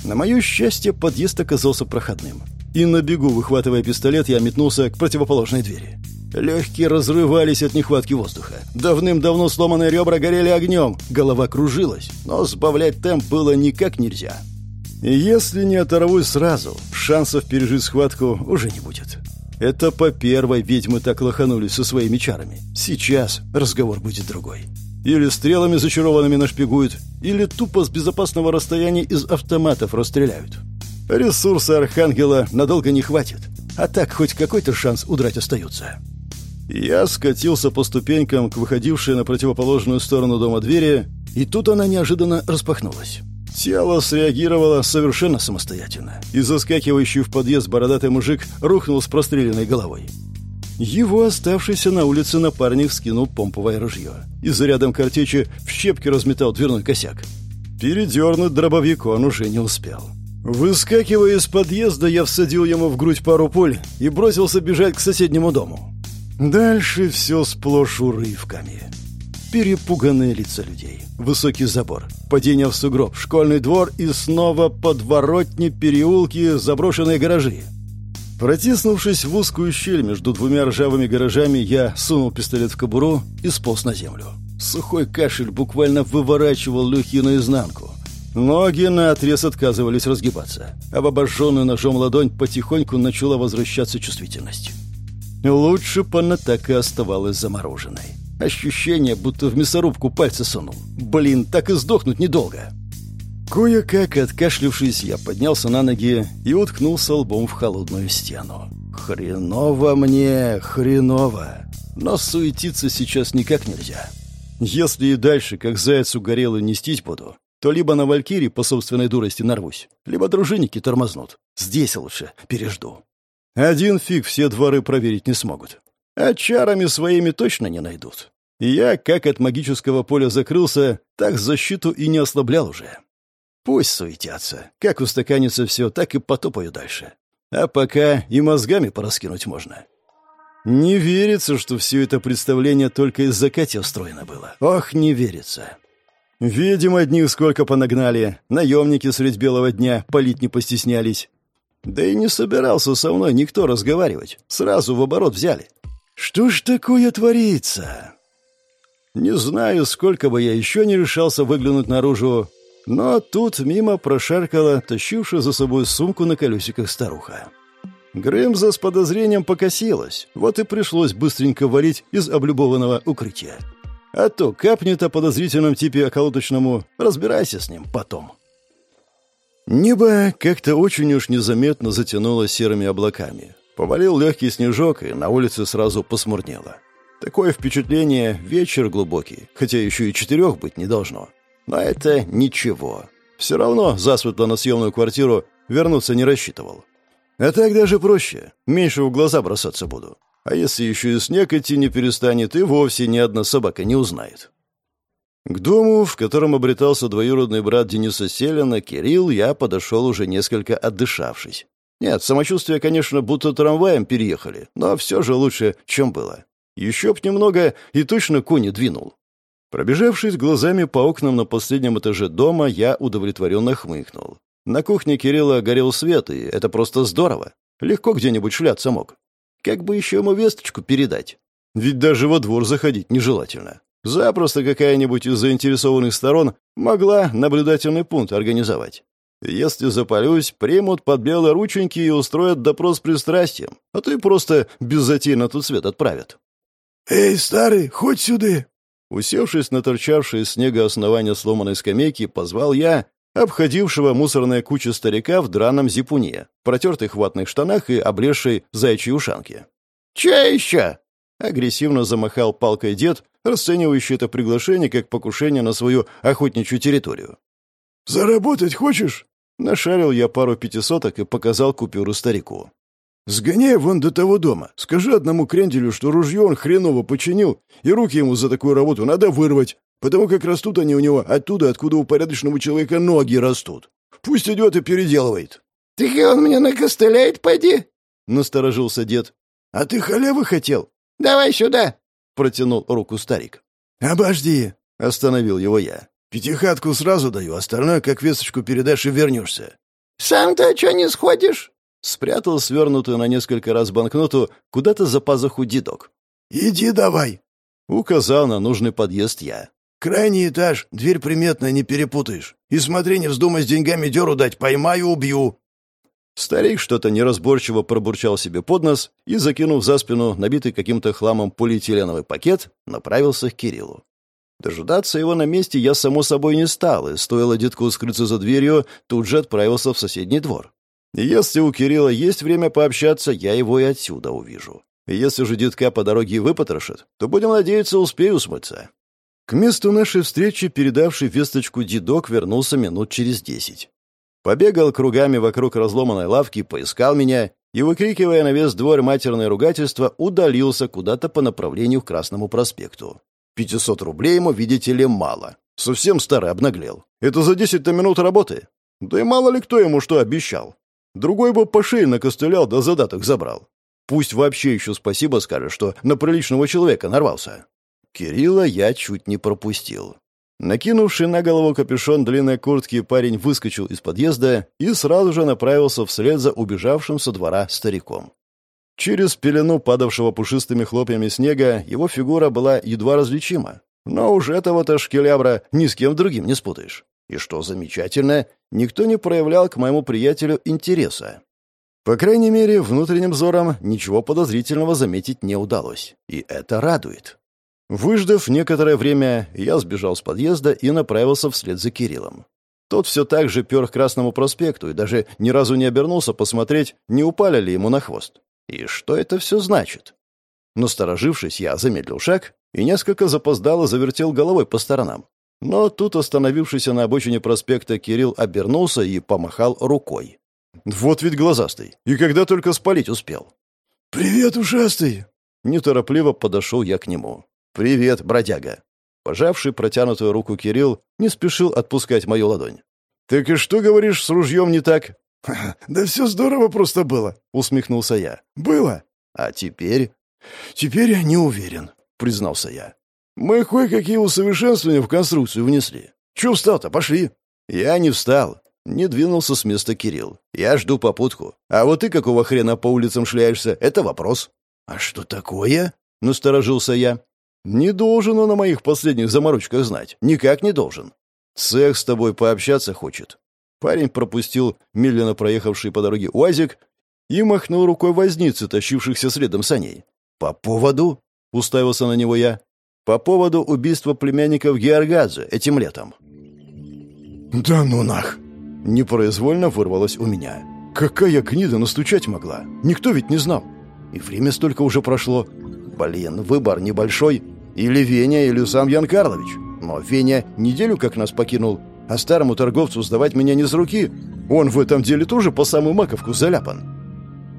Speaker 1: На мое счастье, подъезд оказался проходным. И на бегу, выхватывая пистолет, я метнулся к противоположной двери. Легкие разрывались от нехватки воздуха. Давным-давно сломанные ребра горели огнем, голова кружилась, но сбавлять темп было никак нельзя. Если не оторвусь сразу, шансов пережить схватку уже не будет. Это по первой ведьмы так лоханулись со своими чарами. Сейчас разговор будет другой. Или стрелами зачарованными нашпигуют, или тупо с безопасного расстояния из автоматов расстреляют. Ресурса Архангела надолго не хватит, а так хоть какой-то шанс удрать остается. Я скатился по ступенькам к выходившей на противоположную сторону дома двери, и тут она неожиданно распахнулась. Тело среагировало совершенно самостоятельно, и заскакивающий в подъезд бородатый мужик рухнул с простреленной головой. Его оставшийся на улице напарник скинул помповое ружье и зарядом картечи в щепки разметал дверной косяк. Передернуть дробовик он уже не успел. Выскакивая из подъезда, я всадил ему в грудь пару пуль и бросился бежать к соседнему дому. Дальше все сплошь урывками. Перепуганные лица людей, высокий забор, падение в сугроб, школьный двор и снова подворотни, переулки, заброшенные гаражи. Протиснувшись в узкую щель между двумя ржавыми гаражами, я сунул пистолет в кобуру и сполз на землю. Сухой кашель буквально выворачивал легкие наизнанку. Ноги наотрез отказывались разгибаться, а в обожженную ножом ладонь потихоньку начала возвращаться чувствительность. Лучше бы она так и оставалась замороженной. Ощущение, будто в мясорубку пальцы сунул. Блин, так и сдохнуть недолго. Кое-как откашлившись, я поднялся на ноги и уткнулся лбом в холодную стену. Хреново мне, хреново. Но суетиться сейчас никак нельзя. Если и дальше, как заяц угорелый, нестись буду, то либо на Валькирии по собственной дурости нарвусь, либо дружинники тормознут. Здесь лучше пережду. Один фиг все дворы проверить не смогут. А чарами своими точно не найдут. Я, как от магического поля закрылся, так защиту и не ослаблял уже. Пусть суетятся. Как устаканится все, так и потопаю дальше. А пока и мозгами пораскинуть можно. Не верится, что все это представление только из-за Кати устроено было. Ох, не верится. Видимо, одних сколько понагнали. Наемники средь белого дня палить не постеснялись. Да и не собирался со мной никто разговаривать. Сразу в оборот взяли. Что ж такое творится? Не знаю, сколько бы я еще не решался выглянуть наружу, но тут мимо прошаркала тащившая за собой сумку на колесиках старуха. Грымза с подозрением покосилась, вот и пришлось быстренько валить из облюбованного укрытия. А то капнет о подозрительном типе околоточному, разбирайся с ним потом. Небо как-то очень уж незаметно затянуло серыми облаками. Повалил легкий снежок, и на улице сразу посмурнело. Такое впечатление — вечер глубокий, хотя еще и четырех быть не должно. Но это ничего. Все равно засветло на съемную квартиру вернуться не рассчитывал. А так даже проще. Меньше в глаза бросаться буду. А если еще и снег идти не перестанет, и вовсе ни одна собака не узнает. К дому, в котором обретался двоюродный брат Дениса Селина, Кирилл, я подошел уже несколько отдышавшись. Нет, самочувствие, конечно, будто трамваем переехали, но все же лучше, чем было. Еще б немного и точно кони двинул. Пробежавшись глазами по окнам на последнем этаже дома, я удовлетворенно хмыкнул. На кухне Кирилла горел свет, и это просто здорово. Легко где-нибудь шляться мог. Как бы еще ему весточку передать? Ведь даже во двор заходить нежелательно. Запросто какая-нибудь из заинтересованных сторон могла наблюдательный пункт организовать. Если запалюсь, примут под белые рученьки и устроят допрос пристрастием, а то и просто без затей на тот свет отправят.
Speaker 2: «Эй, старый, хоть сюда!»
Speaker 1: Усевшись на торчавшее из снега основание сломанной скамейки, позвал я обходившего мусорная куча старика в драном зипуне, протертых ватных штанах и облезшей зайчьей ушанке. «Че еще?» — агрессивно замахал палкой дед, расценивающий это приглашение как покушение на свою охотничью территорию.
Speaker 2: «Заработать хочешь?»
Speaker 1: Нашарил я пару пятисоток и показал купюру старику.
Speaker 2: «Сгоняй вон до того дома. Скажи одному кренделю, что ружье он хреново починил, и руки ему за такую работу надо вырвать, потому как растут они у него оттуда, откуда у порядочного человека ноги растут. Пусть идет и переделывает».
Speaker 3: «Так и он мне накостыляет, поди?»
Speaker 1: — насторожился дед.
Speaker 2: «А ты халявы хотел?»
Speaker 3: «Давай сюда!»
Speaker 1: — протянул руку старик.
Speaker 2: «Обожди!»
Speaker 1: — остановил его я.
Speaker 2: «Пятихатку сразу даю, остальное как весточку передашь и вернешься».
Speaker 3: «Сам-то что не сходишь?»
Speaker 1: Спрятал свернутую на несколько раз банкноту куда-то за пазуху дедок.
Speaker 2: «Иди давай!»
Speaker 1: — указал на нужный подъезд я.
Speaker 2: «Крайний этаж, дверь приметная, не перепутаешь. И смотри, не вздумай с деньгами дёру дать, поймаю, убью!»
Speaker 1: Старик что-то неразборчиво пробурчал себе под нос и, закинув за спину набитый каким-то хламом полиэтиленовый пакет, направился к Кириллу. Дожидаться его на месте я, само собой, не стал, и стоило детку скрыться за дверью, тут же отправился в соседний двор. Если у Кирилла есть время пообщаться, я его и отсюда увижу. Если же детка по дороге выпотрошит, то, будем надеяться, успею смыться. К месту нашей встречи, передавший весточку дедок, вернулся минут через десять. Побегал кругами вокруг разломанной лавки, поискал меня и, выкрикивая на весь двор матерное ругательство, удалился куда-то по направлению к Красному проспекту. Пятьсот рублей ему, видите ли, мало. Совсем старый обнаглел. Это за десять-то минут работы. Да и мало ли кто ему что обещал. Другой бы по шее накостылял, да задаток забрал. Пусть вообще еще спасибо скажет, что на приличного человека нарвался. Кирилла я чуть не пропустил. Накинувший на голову капюшон длинной куртки, парень выскочил из подъезда и сразу же направился вслед за убежавшим со двора стариком. Через пелену падавшего пушистыми хлопьями снега его фигура была едва различима. Но уж этого-то шкелябра ни с кем другим не спутаешь. И что замечательно, никто не проявлял к моему приятелю интереса. По крайней мере, внутренним взором ничего подозрительного заметить не удалось. И это радует. Выждав некоторое время, я сбежал с подъезда и направился вслед за Кириллом. Тот все так же пер к Красному проспекту и даже ни разу не обернулся посмотреть, не упали ли ему на хвост. И что это все значит? Насторожившись, я замедлил шаг и несколько запоздало завертел головой по сторонам. Но тут, остановившийся на обочине проспекта, Кирилл обернулся и помахал рукой. Вот ведь глазастый. И когда только спалить успел.
Speaker 2: «Привет, ушастый!»
Speaker 1: Неторопливо подошел я к нему. «Привет, бродяга!» Пожавший протянутую руку Кирилл не спешил отпускать мою ладонь. «Так и что, говоришь, с ружьем не так?» (laughs)
Speaker 2: «Да все здорово просто было», — усмехнулся я. «Было».
Speaker 1: «А теперь?»
Speaker 2: «Теперь я не уверен», — признался я. «Мы кое-какие усовершенствования в конструкцию внесли. Че встал-то? Пошли».
Speaker 1: «Я не встал. Не двинулся с места Кирилл. «Я жду попутку. А вот ты какого хрена по улицам шляешься? Это вопрос».
Speaker 2: «А что такое?»
Speaker 1: — насторожился я. «Не должен он о моих последних заморочках знать. Никак не должен. Цех с тобой пообщаться хочет». Парень пропустил медленно проехавший по дороге УАЗик и махнул рукой возницы, тащившихся следом саней. «По поводу?» — уставился на него я. «По поводу убийства племянников Георгадзе этим летом».
Speaker 2: «Да ну нах!»
Speaker 1: Непроизвольно вырвалось у меня. Какая гнида настучать могла? Никто ведь не знал. И время столько уже прошло. Блин, выбор небольшой. Или Веня, или сам Ян Карлович. Но Веня неделю как нас покинул, а старому торговцу сдавать меня не с руки. Он в этом деле тоже по самую маковку заляпан.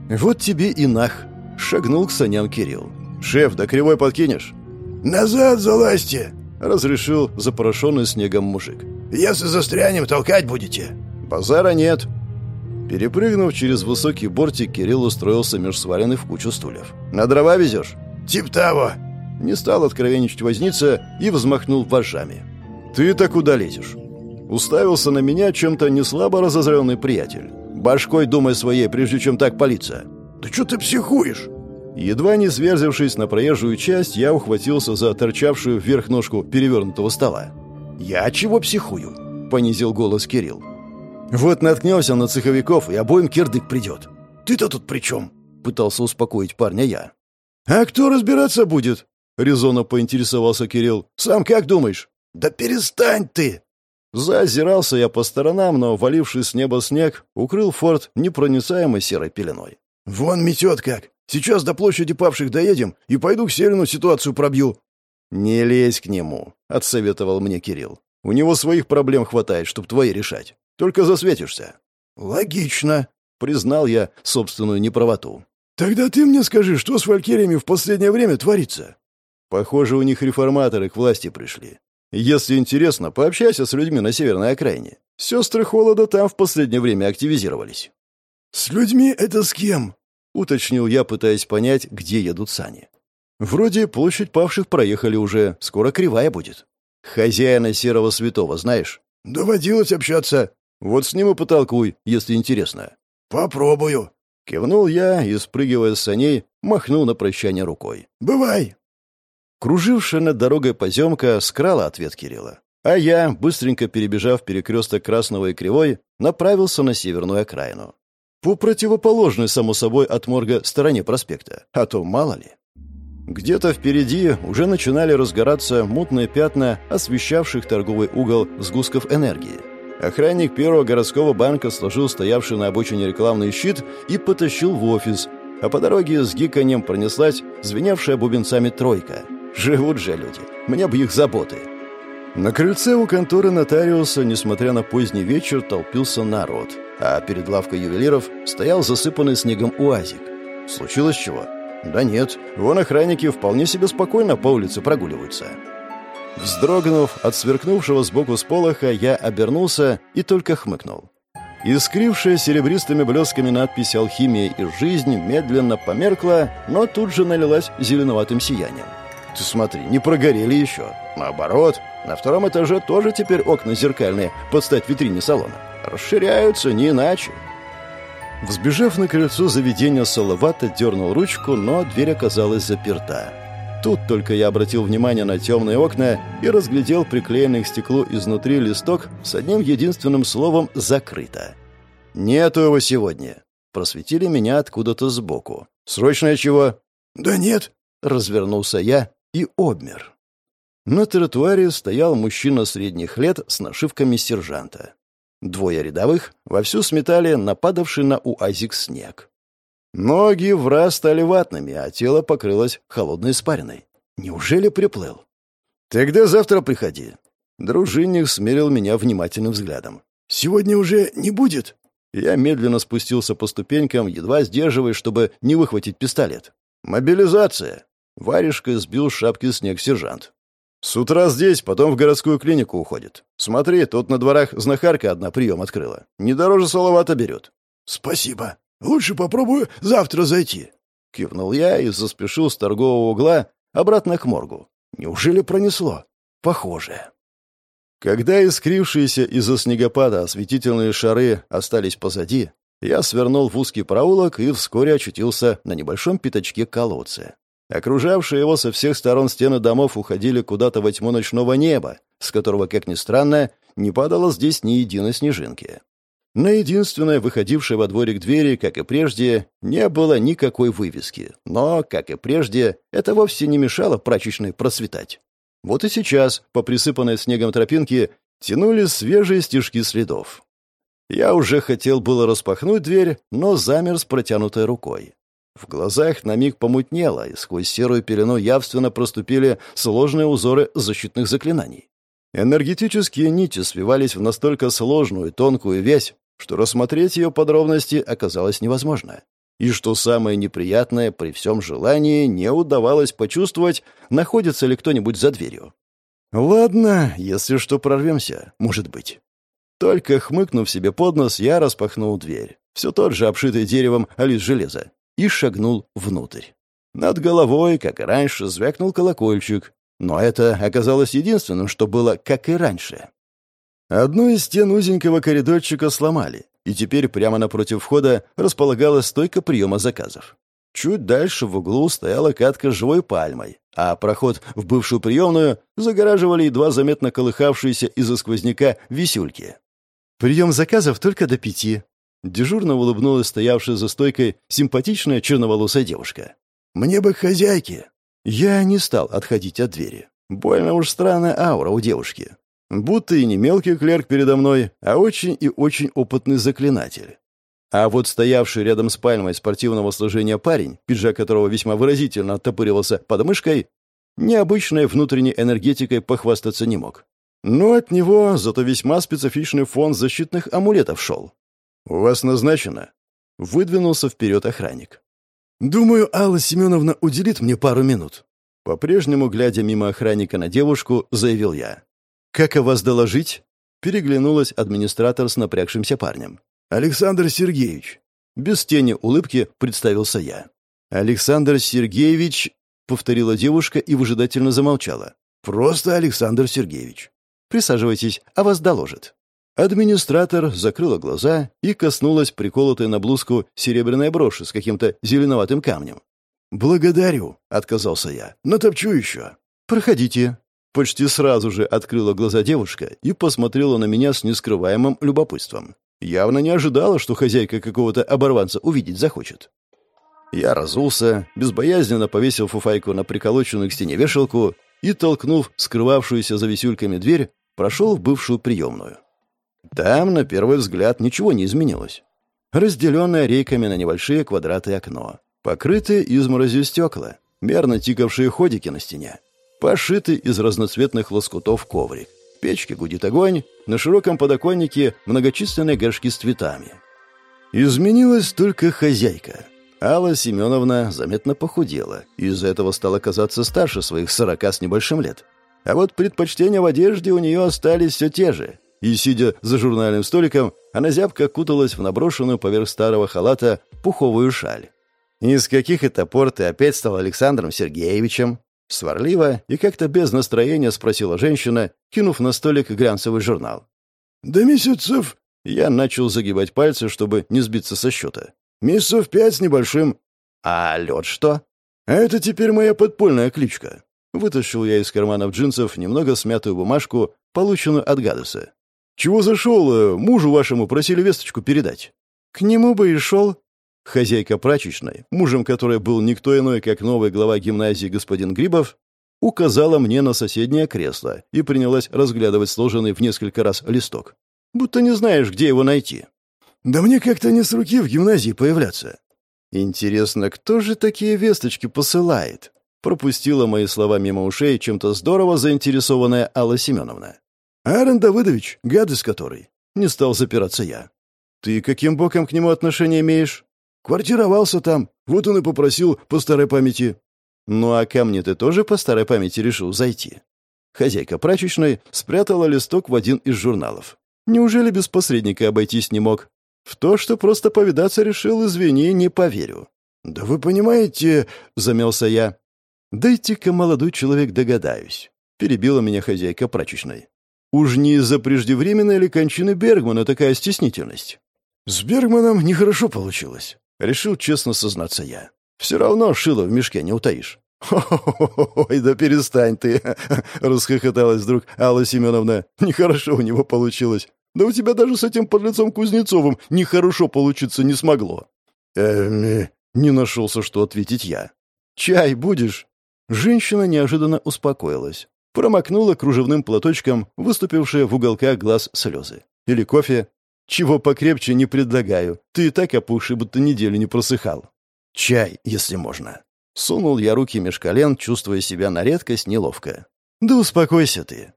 Speaker 1: Вот тебе и нах. Шагнул к саням Кирилл. «Шеф, да кривой подкинешь?»
Speaker 2: «Назад залазьте!»
Speaker 1: — разрешил запорошенный снегом мужик.
Speaker 2: «Если застрянем, толкать будете!»
Speaker 1: Базара нет. Перепрыгнув через высокий бортик, Кирилл устроился меж сваленных в кучу стульев. «На дрова везешь?»
Speaker 2: «Тип того».
Speaker 1: Не стал откровенничать возница и взмахнул вожжами. «Ты-то куда лезешь?» Уставился на меня чем-то неслабо разозренный приятель. «Башкой думай своей, прежде чем так палиться».
Speaker 2: «Да что ты психуешь?»
Speaker 1: Едва не сверзившись на проезжую часть, я ухватился за торчавшую вверх ножку перевернутого стола. «Я чего психую?» — понизил голос Кирилл. Вот наткнемся на цеховиков, и обоим кирдык придет.
Speaker 2: Ты-то тут при чем?
Speaker 1: Пытался успокоить парня я.
Speaker 2: А кто разбираться будет?
Speaker 1: Резонно поинтересовался Кирилл. Сам как думаешь?
Speaker 2: Да перестань ты!
Speaker 1: Зазирался я по сторонам, но, валивший с неба снег, укрыл форт непроницаемой серой пеленой.
Speaker 2: «Вон метет как! Сейчас до площади павших доедем и пойду к Селину ситуацию пробью».
Speaker 1: «Не лезь к нему», — отсоветовал мне Кирилл. «У него своих проблем хватает, чтоб твои решать. Только засветишься».
Speaker 2: «Логично», —
Speaker 1: признал я собственную неправоту.
Speaker 2: «Тогда ты мне скажи, что с валькириями в последнее время творится?»
Speaker 1: «Похоже, у них реформаторы к власти пришли. Если интересно, пообщайся с людьми на северной окраине. Сестры Холода там в последнее время активизировались».
Speaker 2: «С людьми это с кем?»
Speaker 1: — уточнил я, пытаясь понять, где едут сани. «Вроде площадь павших проехали уже, скоро кривая будет. Хозяина Серого Святого знаешь?»
Speaker 2: «Доводилось общаться.
Speaker 1: Вот с ним и потолкуй, если интересно».
Speaker 2: «Попробую».
Speaker 1: Кивнул я и, спрыгивая с саней, махнул на прощание рукой.
Speaker 2: «Бывай!»
Speaker 1: Кружившая над дорогой поземка скрала ответ Кирилла. А я, быстренько перебежав перекресток Красного и Кривой, направился на северную окраину. По противоположной, само собой, от морга стороне проспекта. А то мало ли. Где-то впереди уже начинали разгораться мутные пятна, освещавших торговый угол сгустков энергии. Охранник первого городского банка сложил стоявший на обочине рекламный щит и потащил в офис, а по дороге с гиканьем пронеслась звеневшая бубенцами тройка. Живут же люди. Мне бы их заботы. На крыльце у конторы нотариуса, несмотря на поздний вечер, толпился народ, а перед лавкой ювелиров стоял засыпанный снегом уазик. Случилось чего? Да нет, вон охранники вполне себе спокойно по улице прогуливаются. Вздрогнув от сверкнувшего сбоку сполоха, я обернулся и только хмыкнул. Искрившая серебристыми блесками надпись «Алхимия и жизнь» медленно померкла, но тут же налилась зеленоватым сиянием. Ты смотри, не прогорели еще. Наоборот, на втором этаже тоже теперь окна зеркальные под стать витрине салона. Расширяются, не иначе. Взбежав на крыльцо заведения, Салавата дернул ручку, но дверь оказалась заперта. Тут только я обратил внимание на темные окна и разглядел приклеенный к стеклу изнутри листок с одним единственным словом «закрыто». «Нету его сегодня». Просветили меня откуда-то сбоку. «Срочное чего?»
Speaker 2: «Да нет», — развернулся я и обмер. На тротуаре стоял мужчина средних лет с нашивками сержанта. Двое рядовых вовсю сметали нападавший на уазик снег. Ноги в раз стали ватными, а тело покрылось холодной испариной. Неужели приплыл?
Speaker 1: «Тогда завтра приходи». Дружинник смерил меня внимательным взглядом.
Speaker 2: «Сегодня уже не будет?»
Speaker 1: Я медленно спустился по ступенькам, едва сдерживаясь, чтобы не выхватить пистолет. «Мобилизация!» Варежка сбил шапки снег сержант. «С утра здесь, потом в городскую клинику уходит. Смотри, тут на дворах знахарка одна прием открыла. Не дороже салавата берет».
Speaker 2: «Спасибо», Лучше попробую завтра зайти. Кивнул я и заспешил с торгового угла обратно к моргу. Неужели пронесло? Похоже.
Speaker 1: Когда искрившиеся из-за снегопада осветительные шары остались позади, я свернул в узкий проулок и вскоре очутился на небольшом пятачке колодца. Окружавшие его со всех сторон стены домов уходили куда-то во тьму ночного неба, с которого, как ни странно, не падало здесь ни единой снежинки. На единственной, выходившей во дворик двери, как и прежде, не было никакой вывески. Но, как и прежде, это вовсе не мешало прачечной процветать. Вот и сейчас, по присыпанной снегом тропинке, тянулись свежие стежки следов. Я уже хотел было распахнуть дверь, но замер с протянутой рукой. В глазах на миг помутнело, и сквозь серую пелену явственно проступили сложные узоры защитных заклинаний. Энергетические нити свивались в настолько сложную и тонкую вязь, что рассмотреть ее подробности оказалось невозможно. И что самое неприятное, при всем желании не удавалось почувствовать, находится ли кто-нибудь за дверью. Ладно, если что, прорвемся, может быть. Только хмыкнув себе под нос, я распахнул дверь, все тот же обшитый деревом, а лишь железа, и шагнул внутрь. Над головой, как и раньше, звякнул колокольчик, но это оказалось единственным, что было, как и раньше. Одну из стен узенького коридорчика сломали, и теперь прямо напротив входа располагалась стойка приема заказов. Чуть дальше в углу стояла катка с живой пальмой, а проход в бывшую приемную загораживали едва заметно колыхавшиеся из-за сквозняка висюльки. «Прием заказов только до пяти», — дежурно улыбнулась стоявшая за стойкой симпатичная черноволосая девушка.
Speaker 2: «Мне бы к хозяйке».
Speaker 1: Я не стал отходить от двери. Больно уж странная аура у девушки. Будто и не мелкий клерк передо мной, а очень и очень опытный заклинатель. А вот стоявший рядом с пальмой спортивного сложения парень, пиджак которого весьма выразительно оттопыривался под мышкой, необычной внутренней энергетикой похвастаться не мог. Но от него зато весьма специфичный фон защитных амулетов шел. «У вас назначено?» Выдвинулся вперед охранник.
Speaker 2: «Думаю, Алла Семеновна уделит мне пару минут».
Speaker 1: По-прежнему, глядя мимо охранника на девушку, заявил я. «Как о вас доложить?» Переглянулась администратор с напрягшимся парнем.
Speaker 2: «Александр Сергеевич».
Speaker 1: Без тени улыбки представился я. «Александр Сергеевич...» — повторила девушка и выжидательно замолчала.
Speaker 2: «Просто Александр Сергеевич».
Speaker 1: «Присаживайтесь, а вас доложат». Администратор закрыла глаза и коснулась приколотой на блузку серебряной броши с каким-то зеленоватым камнем.
Speaker 2: «Благодарю», — отказался я. «Натопчу еще».
Speaker 1: «Проходите». Почти сразу же открыла глаза девушка и посмотрела на меня с нескрываемым любопытством. Явно не ожидала, что хозяйка какого-то оборванца увидеть захочет. Я разулся, безбоязненно повесил фуфайку на приколоченную к стене вешалку и, толкнув скрывавшуюся за висюльками дверь, прошел в бывшую приемную. Там, на первый взгляд, ничего не изменилось. Разделенное рейками на небольшие квадраты окно, покрытые изморозью стекла, мерно тикавшие ходики на стене, пошитый из разноцветных лоскутов коврик. В печке гудит огонь, на широком подоконнике многочисленные горшки с цветами. Изменилась только хозяйка. Алла Семеновна заметно похудела, и из-за этого стала казаться старше своих сорока с небольшим лет. А вот предпочтения в одежде у нее остались все те же. И, сидя за журнальным столиком, она зябко куталась в наброшенную поверх старого халата пуховую шаль. «Из каких это пор ты опять стал Александром Сергеевичем?» Сварливо и как-то без настроения спросила женщина, кинув на столик глянцевый журнал.
Speaker 2: «Да месяцев...»
Speaker 1: Я начал загибать пальцы, чтобы не сбиться со счета.
Speaker 2: «Месяцев пять с небольшим».
Speaker 1: «А лед что?»
Speaker 2: «А это теперь моя подпольная кличка».
Speaker 1: Вытащил я из карманов джинсов немного смятую бумажку, полученную от Гадуса.
Speaker 2: «Чего зашел? Э, мужу вашему просили весточку передать».
Speaker 1: «К нему бы и шел», Хозяйка прачечной, мужем которой был никто иной, как новый глава гимназии господин Грибов, указала мне на соседнее кресло и принялась разглядывать сложенный в несколько раз листок. Будто не знаешь, где его найти.
Speaker 2: «Да мне как-то не с руки в гимназии появляться».
Speaker 1: «Интересно, кто же такие весточки посылает?» Пропустила мои слова мимо ушей чем-то здорово заинтересованная Алла Семеновна.
Speaker 2: «Аарон Давыдович, гадость который».
Speaker 1: Не стал запираться я. «Ты каким боком к нему отношение имеешь?»
Speaker 2: Квартировался там, вот он и попросил по старой памяти».
Speaker 1: «Ну а ко мне ты тоже по старой памяти решил зайти?» Хозяйка прачечной спрятала листок в один из журналов. «Неужели без посредника обойтись не мог?» «В то, что просто повидаться решил, извини, не поверю».
Speaker 2: «Да вы понимаете...» — замялся я.
Speaker 1: «Дайте-ка, молодой человек, догадаюсь», — перебила меня хозяйка прачечной. «Уж не из-за преждевременной ли кончины Бергмана такая стеснительность?»
Speaker 2: «С Бергманом нехорошо получилось.
Speaker 1: Решил честно сознаться я. Все равно шило в мешке не утаишь.
Speaker 2: «Ой, да перестань ты!» (laughs) — расхохоталась вдруг Алла Семеновна. «Нехорошо у него получилось. Да у тебя даже с этим подлецом Кузнецовым нехорошо получиться не смогло».
Speaker 1: «Эм...» — не нашелся, что ответить я. «Чай будешь?» Женщина неожиданно успокоилась. Промокнула кружевным платочком выступившие в уголках глаз слезы. «Или кофе?» Чего покрепче не предлагаю. Ты и так опухший, будто неделю не просыхал. Чай, если можно. Сунул я руки меж колен, чувствуя себя на редкость неловко. Да успокойся ты.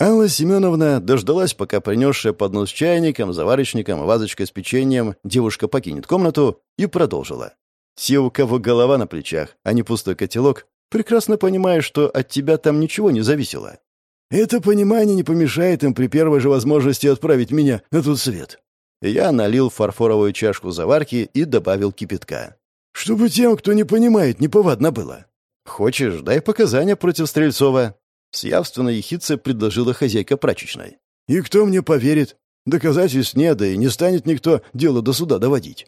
Speaker 1: Алла Семеновна дождалась, пока принесшая поднос с чайником, заварочником вазочкой с печеньем девушка покинет комнату и продолжила. Те, у кого голова на плечах, а не пустой котелок, прекрасно понимают, что от тебя там ничего не зависело.
Speaker 2: Это понимание не помешает им при первой же возможности отправить меня на тот свет.
Speaker 1: Я налил фарфоровую чашку заварки и добавил кипятка.
Speaker 2: Чтобы тем, кто не понимает, неповадно было.
Speaker 1: Хочешь, дай показания против Стрельцова. С явственной ехидцей предложила хозяйка прачечной.
Speaker 2: И кто мне поверит? Доказательств нет, да и не станет никто дело до суда доводить.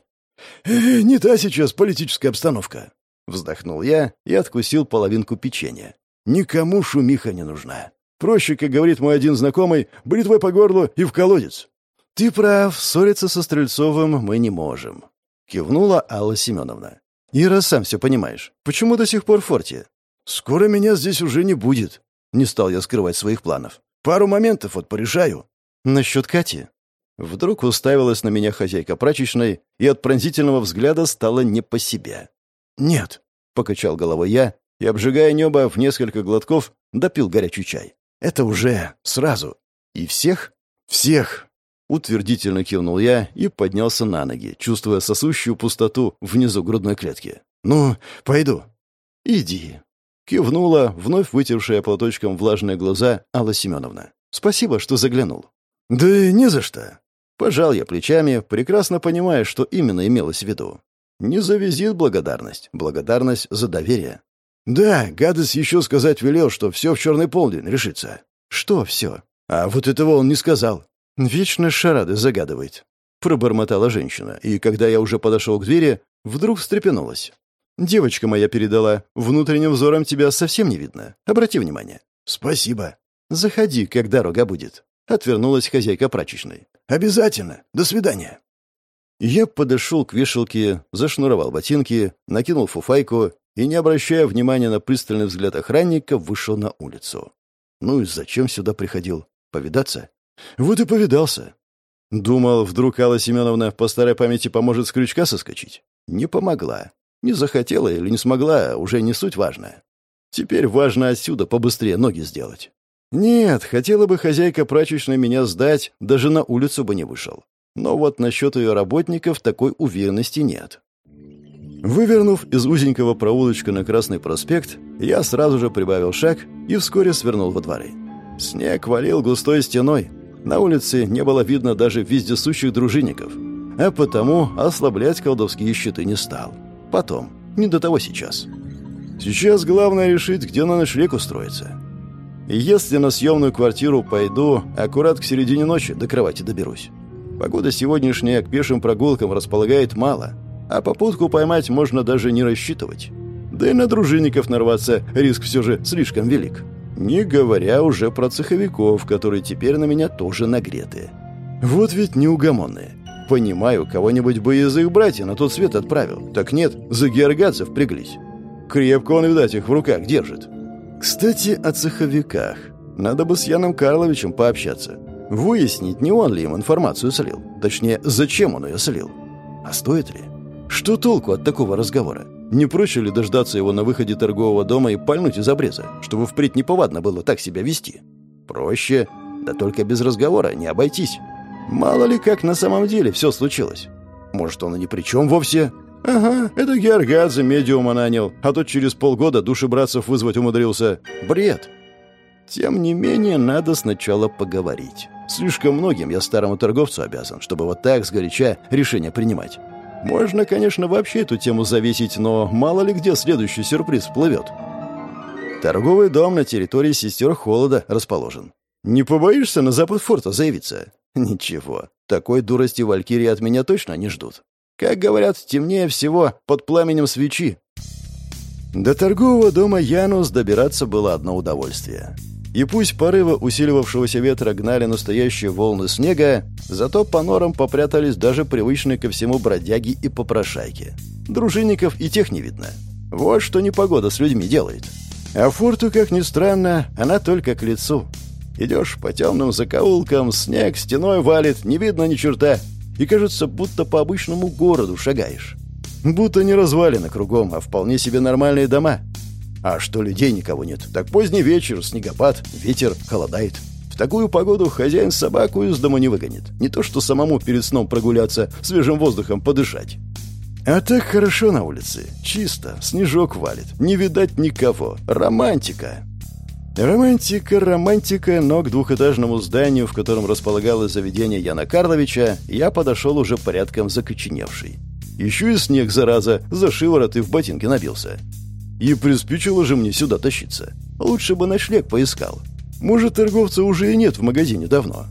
Speaker 2: Э, не та сейчас политическая обстановка.
Speaker 1: Вздохнул я и откусил половинку печенья.
Speaker 2: Никому шумиха не нужна. Проще, как говорит мой один знакомый, бритвой по горлу и в колодец.
Speaker 1: Ты прав, ссориться со Стрельцовым мы не можем. Кивнула Алла Семеновна. И раз сам все понимаешь, почему до сих пор в форте?
Speaker 2: Скоро меня здесь уже не будет. Не стал я скрывать своих планов. Пару моментов вот порешаю.
Speaker 1: Насчет Кати? Вдруг уставилась на меня хозяйка прачечной, и от пронзительного взгляда стало не по себе. «Нет», — покачал головой я, и, обжигая небо в несколько глотков, допил горячий чай. Это уже сразу. И всех? Всех. Утвердительно кивнул я и поднялся на ноги, чувствуя сосущую пустоту внизу грудной клетки. «Ну, пойду». «Иди». Кивнула, вновь вытершая платочком влажные глаза Алла Семеновна. «Спасибо, что заглянул».
Speaker 2: «Да не за что».
Speaker 1: Пожал я плечами, прекрасно понимая, что именно имелось в виду. Не за визит благодарность, благодарность за доверие.
Speaker 2: «Да, гадость еще сказать велел, что все в черный полдень решится».
Speaker 1: «Что все?»
Speaker 2: «А вот этого он не сказал».
Speaker 1: «Вечно шарады загадывает», — пробормотала женщина, и когда я уже подошел к двери, вдруг встрепенулась. «Девочка моя передала, внутренним взором тебя совсем не видно. Обрати внимание».
Speaker 2: «Спасибо».
Speaker 1: «Заходи, как дорога будет», — отвернулась хозяйка прачечной.
Speaker 2: «Обязательно. До свидания».
Speaker 1: Я подошел к вешалке, зашнуровал ботинки, накинул фуфайку и, не обращая внимания на пристальный взгляд охранника, вышел на улицу. Ну и зачем сюда приходил? Повидаться? Вот и повидался. Думал, вдруг Алла Семеновна по старой памяти поможет с крючка соскочить. Не помогла. Не захотела или не смогла, уже не суть важная. Теперь важно отсюда побыстрее ноги сделать. Нет, хотела бы хозяйка прачечной меня сдать, даже на улицу бы не вышел. Но вот насчет ее работников такой уверенности нет. Вывернув из узенького проулочка на Красный проспект, я сразу же прибавил шаг и вскоре свернул во дворы. Снег валил густой стеной. На улице не было видно даже вездесущих дружинников. А потому ослаблять колдовские щиты не стал. Потом. Не до того сейчас. Сейчас главное решить, где на ночлег устроиться. если на съемную квартиру пойду, аккурат к середине ночи до кровати доберусь. Погода сегодняшняя к пешим прогулкам располагает мало, а попутку поймать можно даже не рассчитывать. Да и на дружинников нарваться риск все же слишком велик. Не говоря уже про цеховиков, которые теперь на меня тоже нагреты. Вот ведь неугомонные. Понимаю, кого-нибудь бы из их братьев на тот свет отправил. Так нет, за георгадцев приглись. Крепко он, видать, их в руках держит. Кстати, о цеховиках. Надо бы с Яном Карловичем пообщаться. Выяснить, не он ли им информацию слил. Точнее, зачем он ее слил. А стоит ли? Что толку от такого разговора? Не проще ли дождаться его на выходе торгового дома и пальнуть из обреза, чтобы впредь неповадно было так себя вести? Проще, да только без разговора не обойтись. Мало ли как на самом деле все случилось. Может, он и ни при чем вовсе? Ага, это Георгадзе медиума нанял, а тот через полгода души братцев вызвать умудрился. Бред. Тем не менее, надо сначала поговорить. Слишком многим я старому торговцу обязан, чтобы вот так сгоряча решение принимать. Можно, конечно, вообще эту тему завесить, но мало ли где следующий сюрприз всплывет. Торговый дом на территории сестер Холода расположен. Не побоишься на запад форта заявиться? Ничего, такой дурости валькирии от меня точно не ждут. Как говорят, темнее всего под пламенем свечи. До торгового дома Янус добираться было одно удовольствие. И пусть порывы усиливавшегося ветра гнали настоящие волны снега, зато по норам попрятались даже привычные ко всему бродяги и попрошайки. Дружинников и тех не видно. Вот что непогода с людьми делает. А форту, как ни странно, она только к лицу. Идешь по темным закоулкам, снег стеной валит, не видно ни черта, и кажется, будто по обычному городу шагаешь. Будто не развалины кругом, а вполне себе нормальные дома. А что людей никого нет, так поздний вечер, снегопад, ветер, холодает. В такую погоду хозяин собаку из дома не выгонит. Не то что самому перед сном прогуляться, свежим воздухом подышать. А так хорошо на улице. Чисто, снежок валит. Не видать никого. Романтика. Романтика, романтика, но к двухэтажному зданию, в котором располагалось заведение Яна Карловича, я подошел уже порядком закоченевший. Еще и снег, зараза, за шиворот и в ботинки набился. И приспичило же мне сюда тащиться. Лучше бы ночлег поискал. Может, торговца уже и нет в магазине давно.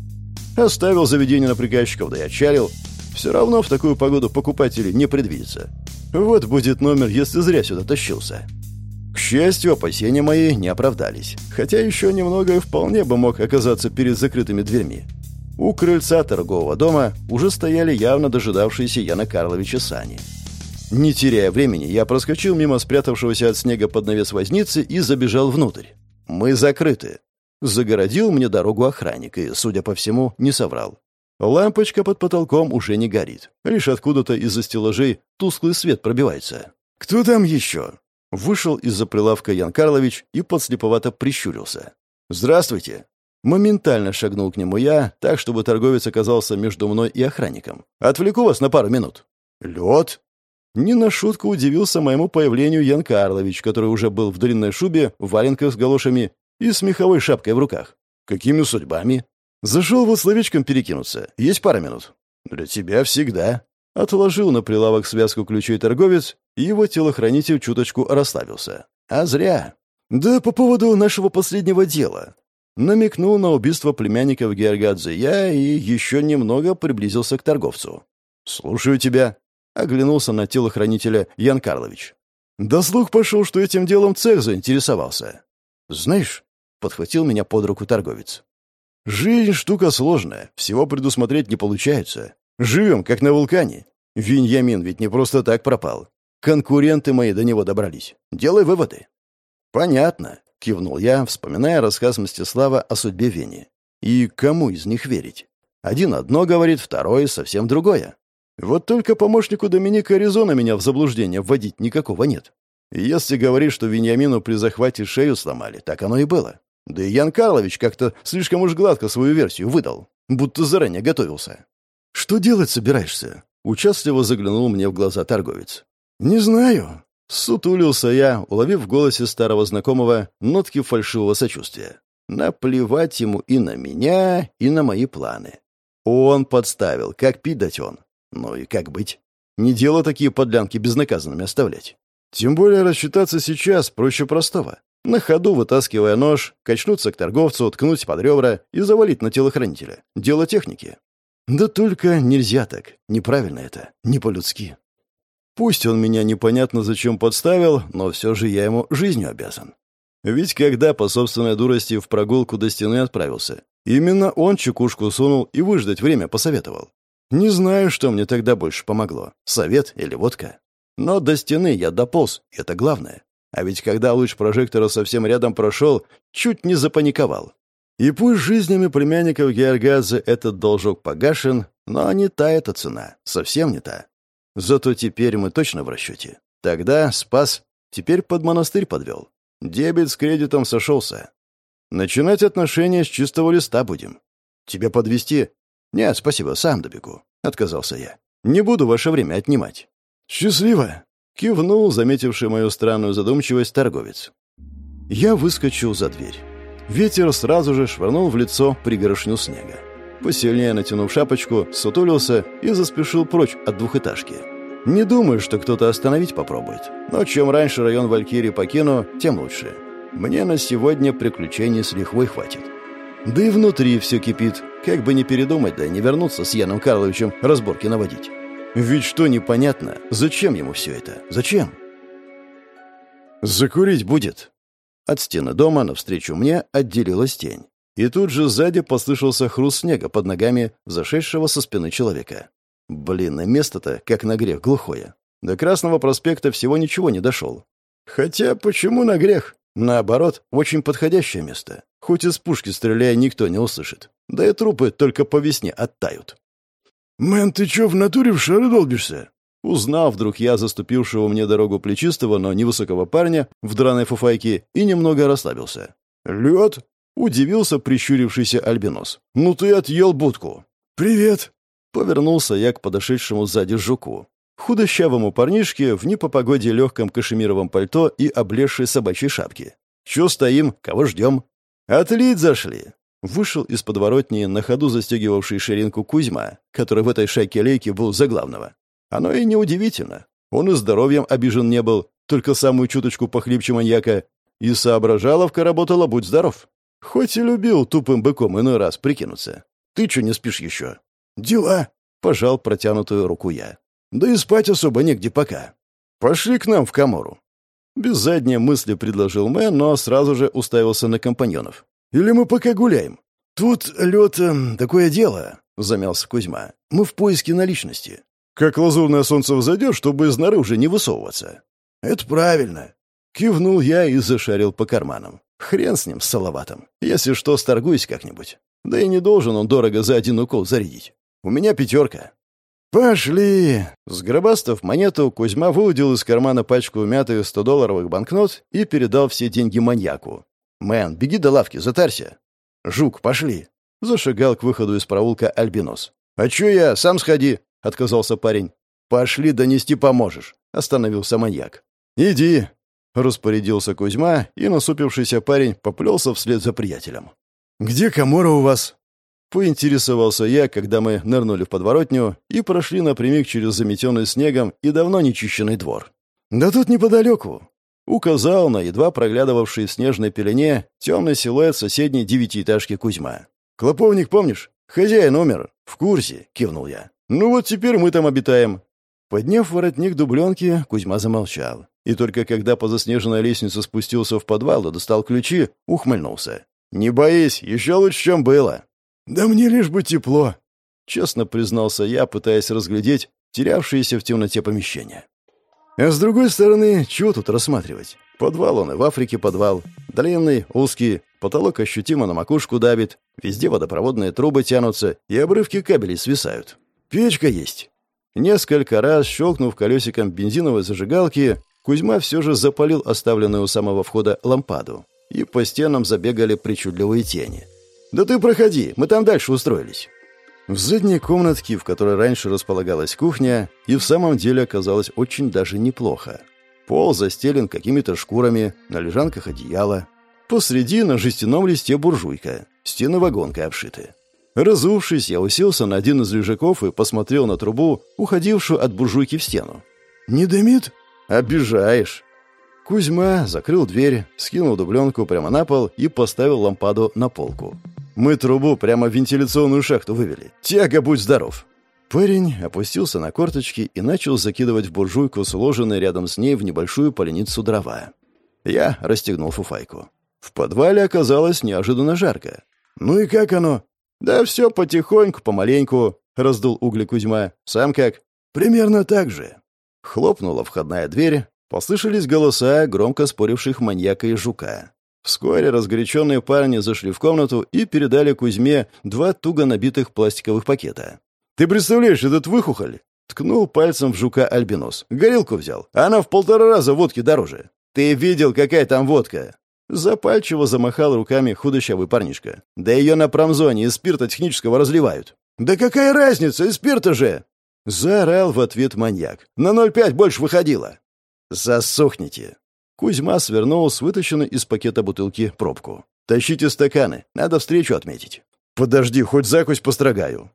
Speaker 1: Оставил заведение на приказчиков, да и отчалил. Все равно в такую погоду покупателей не предвидится. Вот будет номер, если зря сюда тащился. К счастью, опасения мои не оправдались. Хотя еще немного и вполне бы мог оказаться перед закрытыми дверьми. У крыльца торгового дома уже стояли явно дожидавшиеся Яна Карловича сани. Не теряя времени, я проскочил мимо спрятавшегося от снега под навес возницы и забежал внутрь. Мы закрыты. Загородил мне дорогу охранник и, судя по всему, не соврал. Лампочка под потолком уже не горит. Лишь откуда-то из-за стеллажей тусклый свет пробивается. «Кто там еще?» Вышел из-за прилавка Ян Карлович и подслеповато прищурился. «Здравствуйте!» Моментально шагнул к нему я, так, чтобы торговец оказался между мной и охранником. «Отвлеку вас на пару минут». «Лед?» Не на шутку удивился моему появлению Ян Карлович, который уже был в длинной шубе, в валенках с галошами и с меховой шапкой в руках. «Какими судьбами?» «Зашел вот словечком перекинуться. Есть пара минут?» «Для тебя всегда». Отложил на прилавок связку ключей торговец, и его телохранитель чуточку расслабился. «А зря». «Да по поводу нашего последнего дела». намекнул на убийство племянников Георгадзе я и еще немного приблизился к торговцу. «Слушаю тебя», — оглянулся на телохранителя Ян Карлович. «Да слух пошел, что этим делом цех заинтересовался». «Знаешь», — подхватил меня под руку торговец, «жизнь штука сложная, всего предусмотреть не получается. Живем, как на вулкане. Виньямин ведь не просто так пропал. Конкуренты мои до него добрались. Делай выводы». «Понятно», — кивнул я, вспоминая рассказ Мстислава о судьбе Вени. «И кому из них верить? Один одно говорит, второй совсем другое. Вот только помощнику Доминика Аризона меня в заблуждение вводить никакого нет. Если говорить, что Вениамину при захвате шею сломали, так оно и было. Да и Ян Карлович как-то слишком уж гладко свою версию выдал, будто заранее готовился. «Что делать собираешься?» — участливо заглянул мне в глаза торговец. «Не знаю». Сутулился я, уловив в голосе старого знакомого нотки фальшивого сочувствия. Наплевать ему и на меня, и на мои планы. Он подставил, как пить дать он. Ну и как быть? Не дело такие подлянки безнаказанными оставлять. Тем более рассчитаться сейчас проще простого. На ходу, вытаскивая нож, качнуться к торговцу, ткнуть под ребра и завалить на телохранителя. Дело техники. Да только нельзя так. Неправильно это. Не по-людски. Пусть он меня непонятно зачем подставил, но все же я ему жизнью обязан. Ведь когда по собственной дурости в прогулку до стены отправился, именно он чекушку сунул и выждать время посоветовал. Не знаю, что мне тогда больше помогло, совет или водка. Но до стены я дополз, это главное. А ведь когда луч прожектора совсем рядом прошел, чуть не запаниковал. И пусть жизнями племянников Георгадзе этот должок погашен, но не та эта цена, совсем не та. Зато теперь мы точно в расчете. Тогда спас, теперь под монастырь подвел. Дебет с кредитом сошелся. Начинать отношения с чистого листа будем. Тебе подвести? Нет, спасибо, сам добегу. Отказался я. Не буду ваше время отнимать. Счастливо. Кивнул, заметивший мою странную задумчивость, торговец. Я выскочил за дверь. Ветер сразу же швырнул в лицо пригорошню снега посильнее натянув шапочку, сутулился и заспешил прочь от двухэтажки. Не думаю, что кто-то остановить попробует. Но чем раньше район Валькирии покину, тем лучше. Мне на сегодня приключений с лихвой хватит. Да и внутри все кипит. Как бы не передумать, да не вернуться с Яном Карловичем разборки наводить. Ведь что непонятно, зачем ему все это? Зачем? «Закурить будет». От стены дома навстречу мне отделилась тень. И тут же сзади послышался хруст снега под ногами зашедшего со спины человека. Блин, а место-то, как на грех, глухое. До Красного проспекта всего ничего не дошел. Хотя почему на грех? Наоборот, очень подходящее место. Хоть из пушки стреляя, никто не услышит. Да и трупы только по весне оттают.
Speaker 2: «Мэн, ты чё, в натуре в шары долбишься?»
Speaker 1: Узнав вдруг я заступившего мне дорогу плечистого, но невысокого парня в драной фуфайке и немного расслабился. «Лед?» Удивился прищурившийся альбинос. «Ну ты отъел будку!»
Speaker 2: «Привет!»
Speaker 1: Повернулся я к подошедшему сзади жуку. Худощавому парнишке в не по погоде легком кашемировом пальто и облезшей собачьей шапке. «Чё стоим? Кого ждем?» «Отлить зашли!» Вышел из подворотни, на ходу застегивавший ширинку Кузьма, который в этой шайке лейки был за главного. Оно и неудивительно. Он и здоровьем обижен не был, только самую чуточку похлипче маньяка. И соображаловка работала, будь здоров. Хоть и любил тупым быком иной раз прикинуться. Ты что не спишь еще?
Speaker 2: Дела.
Speaker 1: Пожал протянутую руку я.
Speaker 2: Да и спать особо негде пока.
Speaker 1: Пошли к нам в Камору. Без задней мысли предложил Мэн, но сразу же уставился на компаньонов. Или мы пока гуляем?
Speaker 2: Тут, лед, эм, такое дело, замялся Кузьма. Мы в поиске наличности.
Speaker 1: Как лазурное солнце взойдет, чтобы из норы уже не высовываться.
Speaker 2: Это правильно.
Speaker 1: Кивнул я и зашарил по карманам. Хрен с ним, с Салаватом. Если что, сторгуюсь как-нибудь. Да и не должен он дорого за один укол зарядить. У меня пятерка. «Пошли!» Сгробастав монету, Кузьма выудил из кармана пачку мятых 100-долларовых банкнот и передал все деньги маньяку. «Мэн, беги до лавки, затарься!» «Жук, пошли!» Зашагал к выходу из проулка Альбинос. «А чё я? Сам сходи!» — отказался парень. «Пошли, донести поможешь!» — остановился маньяк. «Иди!» Распорядился Кузьма, и насупившийся парень поплелся вслед за приятелем. «Где Камора у вас?» Поинтересовался я, когда мы нырнули в подворотню и прошли напрямик через заметенный снегом и давно нечищенный двор. «Да тут неподалеку». Указал на едва проглядывавший в снежной пелене темный силуэт соседней девятиэтажки Кузьма. «Клоповник помнишь? Хозяин умер. В курсе», — кивнул я. «Ну вот теперь мы там обитаем». Подняв воротник дубленки, Кузьма замолчал. И только когда по заснеженной лестнице спустился в подвал и достал ключи, ухмыльнулся. «Не боись, еще лучше, чем было».
Speaker 2: «Да мне лишь бы тепло», —
Speaker 1: честно признался я, пытаясь разглядеть терявшиеся в темноте помещения. А с другой стороны, чего тут рассматривать? Подвал он и в Африке подвал. Длинный, узкий, потолок ощутимо на макушку давит, везде водопроводные трубы тянутся, и обрывки кабелей свисают. Печка есть. Несколько раз, щелкнув колесиком бензиновой зажигалки, Кузьма все же запалил оставленную у самого входа лампаду, и по стенам забегали причудливые тени. «Да ты проходи, мы там дальше устроились». В задней комнатке, в которой раньше располагалась кухня, и в самом деле оказалось очень даже неплохо. Пол застелен какими-то шкурами, на лежанках одеяло. Посреди на жестяном листе буржуйка, стены вагонкой обшиты. Разувшись, я уселся на один из лежаков и посмотрел на трубу, уходившую от буржуйки в стену.
Speaker 2: «Не дымит?»
Speaker 1: «Обижаешь». Кузьма закрыл дверь, скинул дубленку прямо на пол и поставил лампаду на полку. Мы трубу прямо в вентиляционную шахту вывели. Тяга, будь здоров!» Парень опустился на корточки и начал закидывать в буржуйку сложенные рядом с ней в небольшую поленницу дрова. Я расстегнул фуфайку. В подвале оказалось неожиданно жарко.
Speaker 2: «Ну и как оно?»
Speaker 1: «Да все потихоньку, помаленьку», — раздул угли Кузьма. «Сам как?»
Speaker 2: «Примерно так же».
Speaker 1: Хлопнула входная дверь, послышались голоса громко споривших маньяка и жука. Вскоре разгоряченные парни зашли в комнату и передали Кузьме два туго набитых пластиковых пакета. «Ты представляешь, этот выхухоль?» Ткнул пальцем в жука альбинос. «Горилку взял. Она в полтора раза водки дороже. Ты видел, какая там водка?» Запальчиво замахал руками худощавый парнишка. «Да ее на промзоне из спирта технического разливают».
Speaker 2: «Да какая разница, из спирта же!»
Speaker 1: Заорал в ответ маньяк. «На 0,5 больше выходило». «Засохните!» Кузьма свернул с вытащенной из пакета бутылки пробку. «Тащите стаканы, надо встречу отметить». «Подожди, хоть закусь построгаю».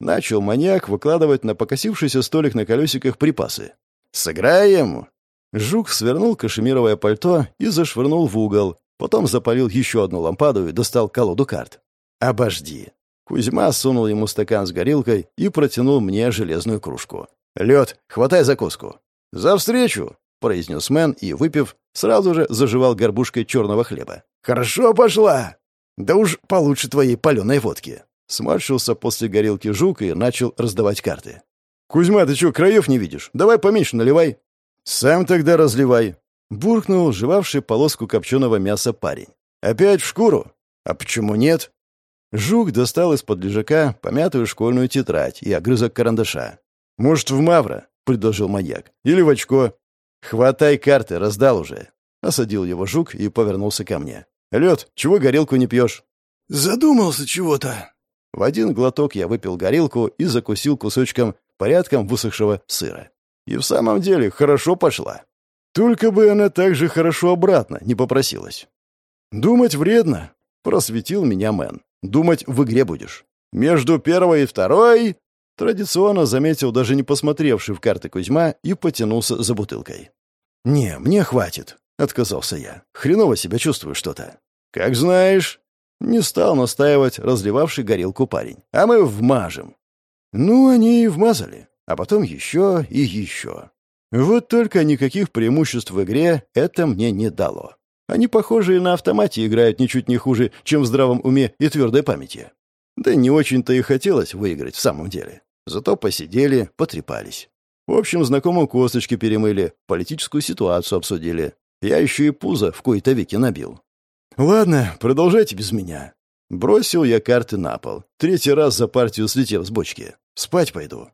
Speaker 1: Начал маньяк выкладывать на покосившийся столик на колесиках припасы. «Сыграем!» Жук свернул кашемировое пальто и зашвырнул в угол, потом запалил еще одну лампаду и достал колоду карт. «Обожди». Кузьма сунул ему стакан с горилкой и протянул мне железную кружку. «Лед, хватай закуску». «За встречу!» — произнес Мэн и, выпив, сразу же заживал горбушкой черного хлеба. «Хорошо пошла!» «Да уж получше твоей паленой водки!» Сморщился после горелки жук и начал раздавать карты. «Кузьма, ты что, краев не видишь? Давай поменьше наливай!» «Сам тогда разливай!» Буркнул жевавший полоску копченого мяса парень. «Опять в шкуру? А почему нет?» Жук достал из-под лежака помятую школьную тетрадь и огрызок карандаша. «Может, в Мавра?» — предложил маньяк. «Или в очко. «Хватай карты, раздал уже!» Осадил его жук и повернулся ко мне. «Лед, чего горелку не пьешь?»
Speaker 2: «Задумался чего-то».
Speaker 1: В один глоток я выпил горелку и закусил кусочком порядком высохшего сыра. И в самом деле хорошо пошла. Только бы она так же хорошо обратно не попросилась. «Думать вредно», — просветил меня Мэн. «Думать в игре будешь. Между первой и второй Традиционно заметил даже не посмотревший в карты Кузьма и потянулся за бутылкой. «Не, мне хватит», — отказался я. «Хреново себя чувствую что-то». «Как знаешь». Не стал настаивать разливавший горелку парень. «А мы вмажем». Ну, они и вмазали. А потом еще и еще. Вот только никаких преимуществ в игре это мне не дало. Они, похоже, и на автомате играют ничуть не хуже, чем в здравом уме и твердой памяти. Да не очень-то и хотелось выиграть в самом деле. Зато посидели, потрепались. В общем, знакомым косточки перемыли, политическую ситуацию обсудили. Я еще и пузо в кои-то веки набил. «Ладно, продолжайте без меня». Бросил я карты на пол, третий раз за партию слетев с бочки. «Спать пойду».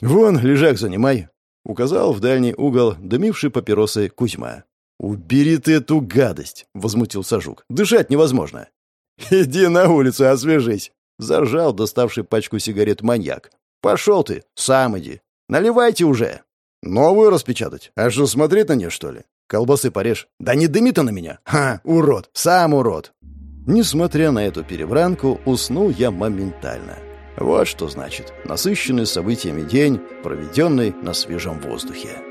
Speaker 1: «Вон, лежак занимай», — указал в дальний угол дымивший папиросы Кузьма. «Убери ты эту гадость!» — возмутился жук. «Дышать невозможно!» «Иди на улицу, освежись!» — заржал доставший пачку сигарет маньяк. «Пошел ты, сам иди. Наливайте уже. Новую распечатать? А что, смотреть на нее, что ли? Колбасы порежь. Да не дыми-то на меня. Ха, урод, сам урод». Несмотря на эту перебранку, уснул я моментально. Вот что значит насыщенный событиями день, проведенный на свежем воздухе.